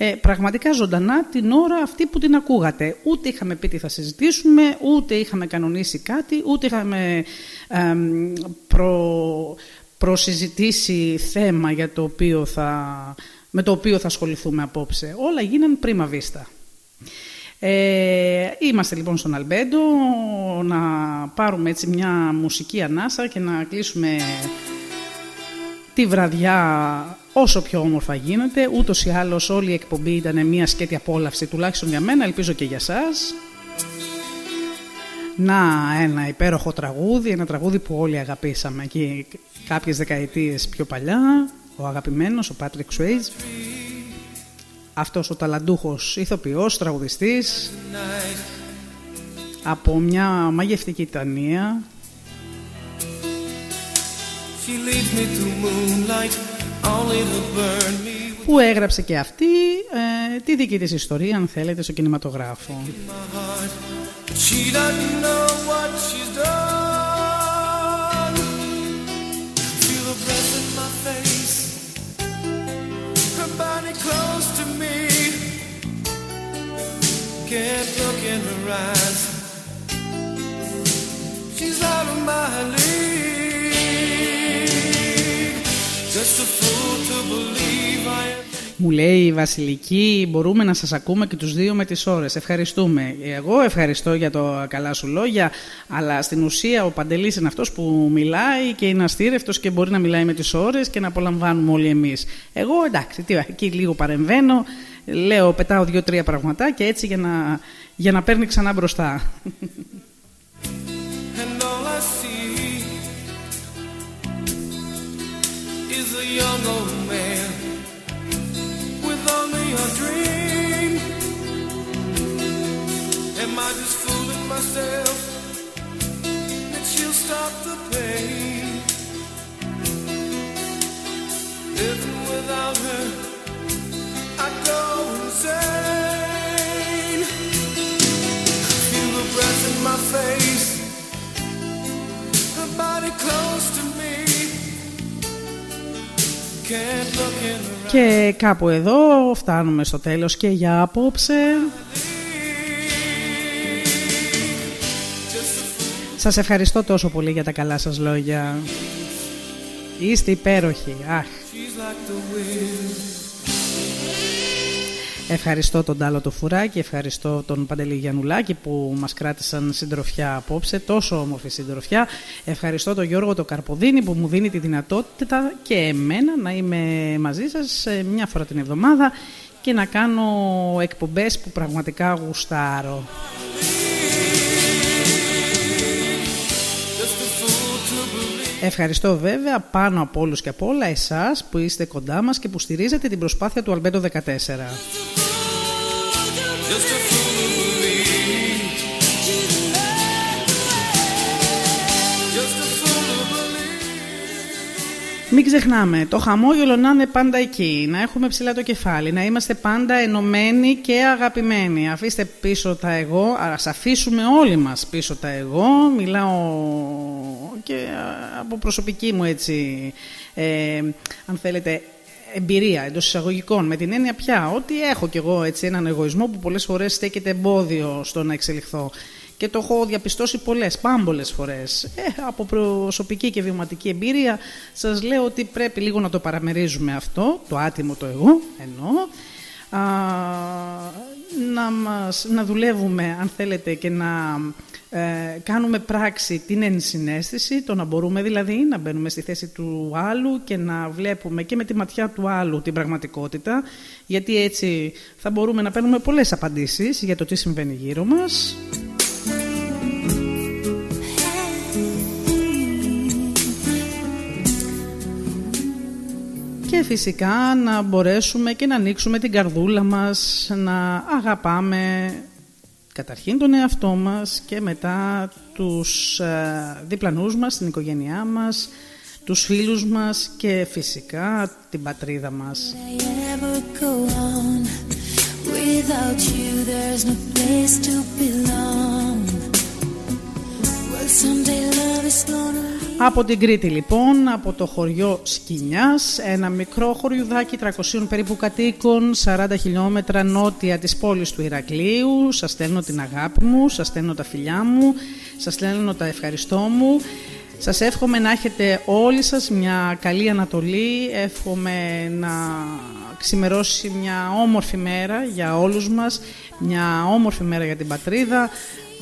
ε, πραγματικά ζωντανά την ώρα αυτή που την ακούγατε. Ούτε είχαμε πει τι θα συζητήσουμε, ούτε είχαμε κανονίσει κάτι, ούτε είχαμε εμ, προ, προσυζητήσει θέμα για το οποίο θα, με το οποίο θα ασχοληθούμε απόψε. Όλα γίναν πρίμα βίστα. Ε, είμαστε λοιπόν στον Αλμπέντο να πάρουμε έτσι μια μουσική ανάσα και να κλείσουμε τη βραδιά όσο πιο όμορφα γίνεται. Ούτως ή άλλως όλη η εκπομπή ήταν μια σκέτη απόλαυση, τουλάχιστον για μένα, ελπίζω και για σας. Να, ένα υπέροχο τραγούδι, ένα τραγούδι που όλοι αγαπήσαμε εκεί κάποιες δεκαετίες πιο παλιά, ο αγαπημένος, ο Patrick Swayze. Αυτός ο ταλαντούχος ηθοποιός, τραγουδιστής, από μια μαγευτική ταινία She leads me to moonlight, Πού έγραψε και αυτή ε, τη δική της ιστορία αν θέλετε στο κινηματογράφο. Μου λέει η Βασιλική, μπορούμε να σας ακούμε και τους δύο με τις ώρες. Ευχαριστούμε. Εγώ ευχαριστώ για το καλά σου λόγια, αλλά στην ουσία ο Παντελής είναι αυτός που μιλάει και είναι αστήρευτος και μπορεί να μιλάει με τις ώρες και να απολαμβάνουμε όλοι εμείς. Εγώ εντάξει, τι, εκεί λίγο παρεμβαίνω, λέω, πετάω δύο-τρία πραγματάκια έτσι για να, για να παίρνει ξανά μπροστά. Και κάπου εδώ φτάνουμε στο τέλος και για απόψε. Σας ευχαριστώ τόσο πολύ για τα καλά σας λόγια. Είστε υπέροχοι. Αχ. She's like the wind. Ευχαριστώ τον Τάλο το Φουράκη, ευχαριστώ τον Παντελή Γιαννουλάκη που μας κράτησαν συντροφιά απόψε, τόσο όμορφη συντροφιά. Ευχαριστώ τον Γιώργο το Καρποδίνη που μου δίνει τη δυνατότητα και εμένα να είμαι μαζί σας ε, μια φορά την εβδομάδα και να κάνω εκπομπές που πραγματικά γουστάρω. Ευχαριστώ βέβαια πάνω από όλους και από όλα εσάς που είστε κοντά μας και που στηρίζετε την προσπάθεια του Αλμπέντο 14. Μην ξεχνάμε, το χαμόγελο να είναι πάντα εκεί, να έχουμε ψηλά το κεφάλι, να είμαστε πάντα ενωμένοι και αγαπημένοι. Αφήστε πίσω τα εγώ, ας αφήσουμε όλοι μας πίσω τα εγώ. Μιλάω και από προσωπική μου έτσι, ε, αν θέλετε, εμπειρία εντός εισαγωγικών. Με την έννοια πια ότι έχω κι εγώ έτσι έναν εγωισμό που πολλές φορές στέκεται εμπόδιο στο να εξελιχθώ. Και το έχω διαπιστώσει πολλές, πάμπολες φορές. Ε, από προσωπική και βιωματική εμπειρία σας λέω ότι πρέπει λίγο να το παραμερίζουμε αυτό, το άτιμο το εγώ, εννοώ, α, να, μας, να δουλεύουμε αν θέλετε και να ε, κάνουμε πράξη την ενσυναίσθηση, το να μπορούμε δηλαδή να μπαίνουμε στη θέση του άλλου και να βλέπουμε και με τη ματιά του άλλου την πραγματικότητα, γιατί έτσι θα μπορούμε να παίρνουμε πολλές απαντήσεις για το τι συμβαίνει γύρω μας. Και φυσικά να μπορέσουμε και να ανοίξουμε την καρδούλα μας, να αγαπάμε καταρχήν τον εαυτό μας και μετά τους ε, διπλανούς μας, την οικογένειά μας, τους φίλους μας και φυσικά την πατρίδα μας. Από την Κρήτη λοιπόν, από το χωριό Σκινιάς, ένα μικρό χωριουδάκι 300 περίπου κατοίκων, 40 χιλιόμετρα νότια της πόλης του Ηρακλείου. Σας στέλνω την αγάπη μου, σας στέλνω τα φιλιά μου, σας στέλνω τα ευχαριστώ μου. Σας εύχομαι να έχετε όλοι σας μια καλή Ανατολή, εύχομαι να ξημερώσει μια όμορφη μέρα για όλους μας, μια όμορφη μέρα για την πατρίδα,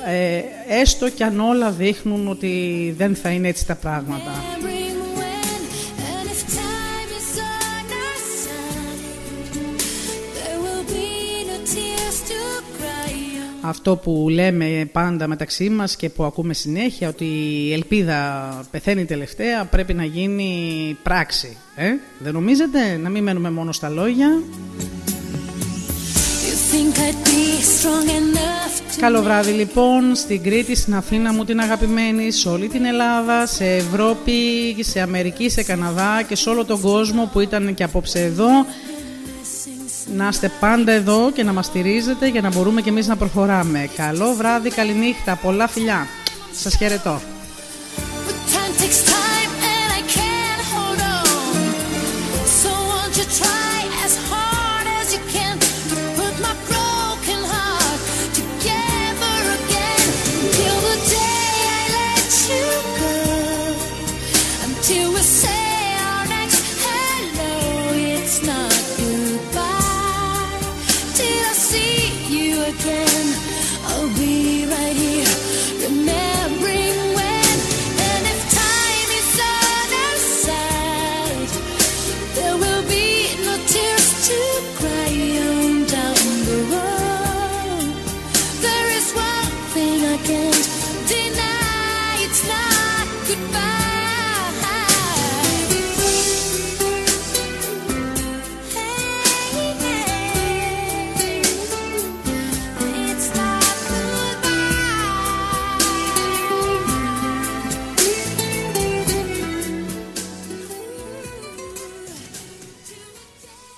ε, έστω κι αν όλα δείχνουν ότι δεν θα είναι έτσι τα πράγματα. Αυτό που λέμε πάντα μεταξύ μας και που ακούμε συνέχεια ότι η ελπίδα πεθαίνει τελευταία πρέπει να γίνει πράξη. Ε; Δεν νομίζετε να μην μένουμε μόνο στα λόγια; Καλό βράδυ λοιπόν στην Κρήτη, στην Αθήνα μου την αγαπημένη, σε όλη την Ελλάδα, σε Ευρώπη, σε Αμερική, σε Καναδά και σε όλο τον κόσμο που ήταν και απόψε εδώ. Να είστε πάντα εδώ και να μας στηρίζετε για να μπορούμε και εμείς να προχωράμε. Καλό βράδυ, καληνύχτα, πολλά φιλιά. Σας χαιρετώ.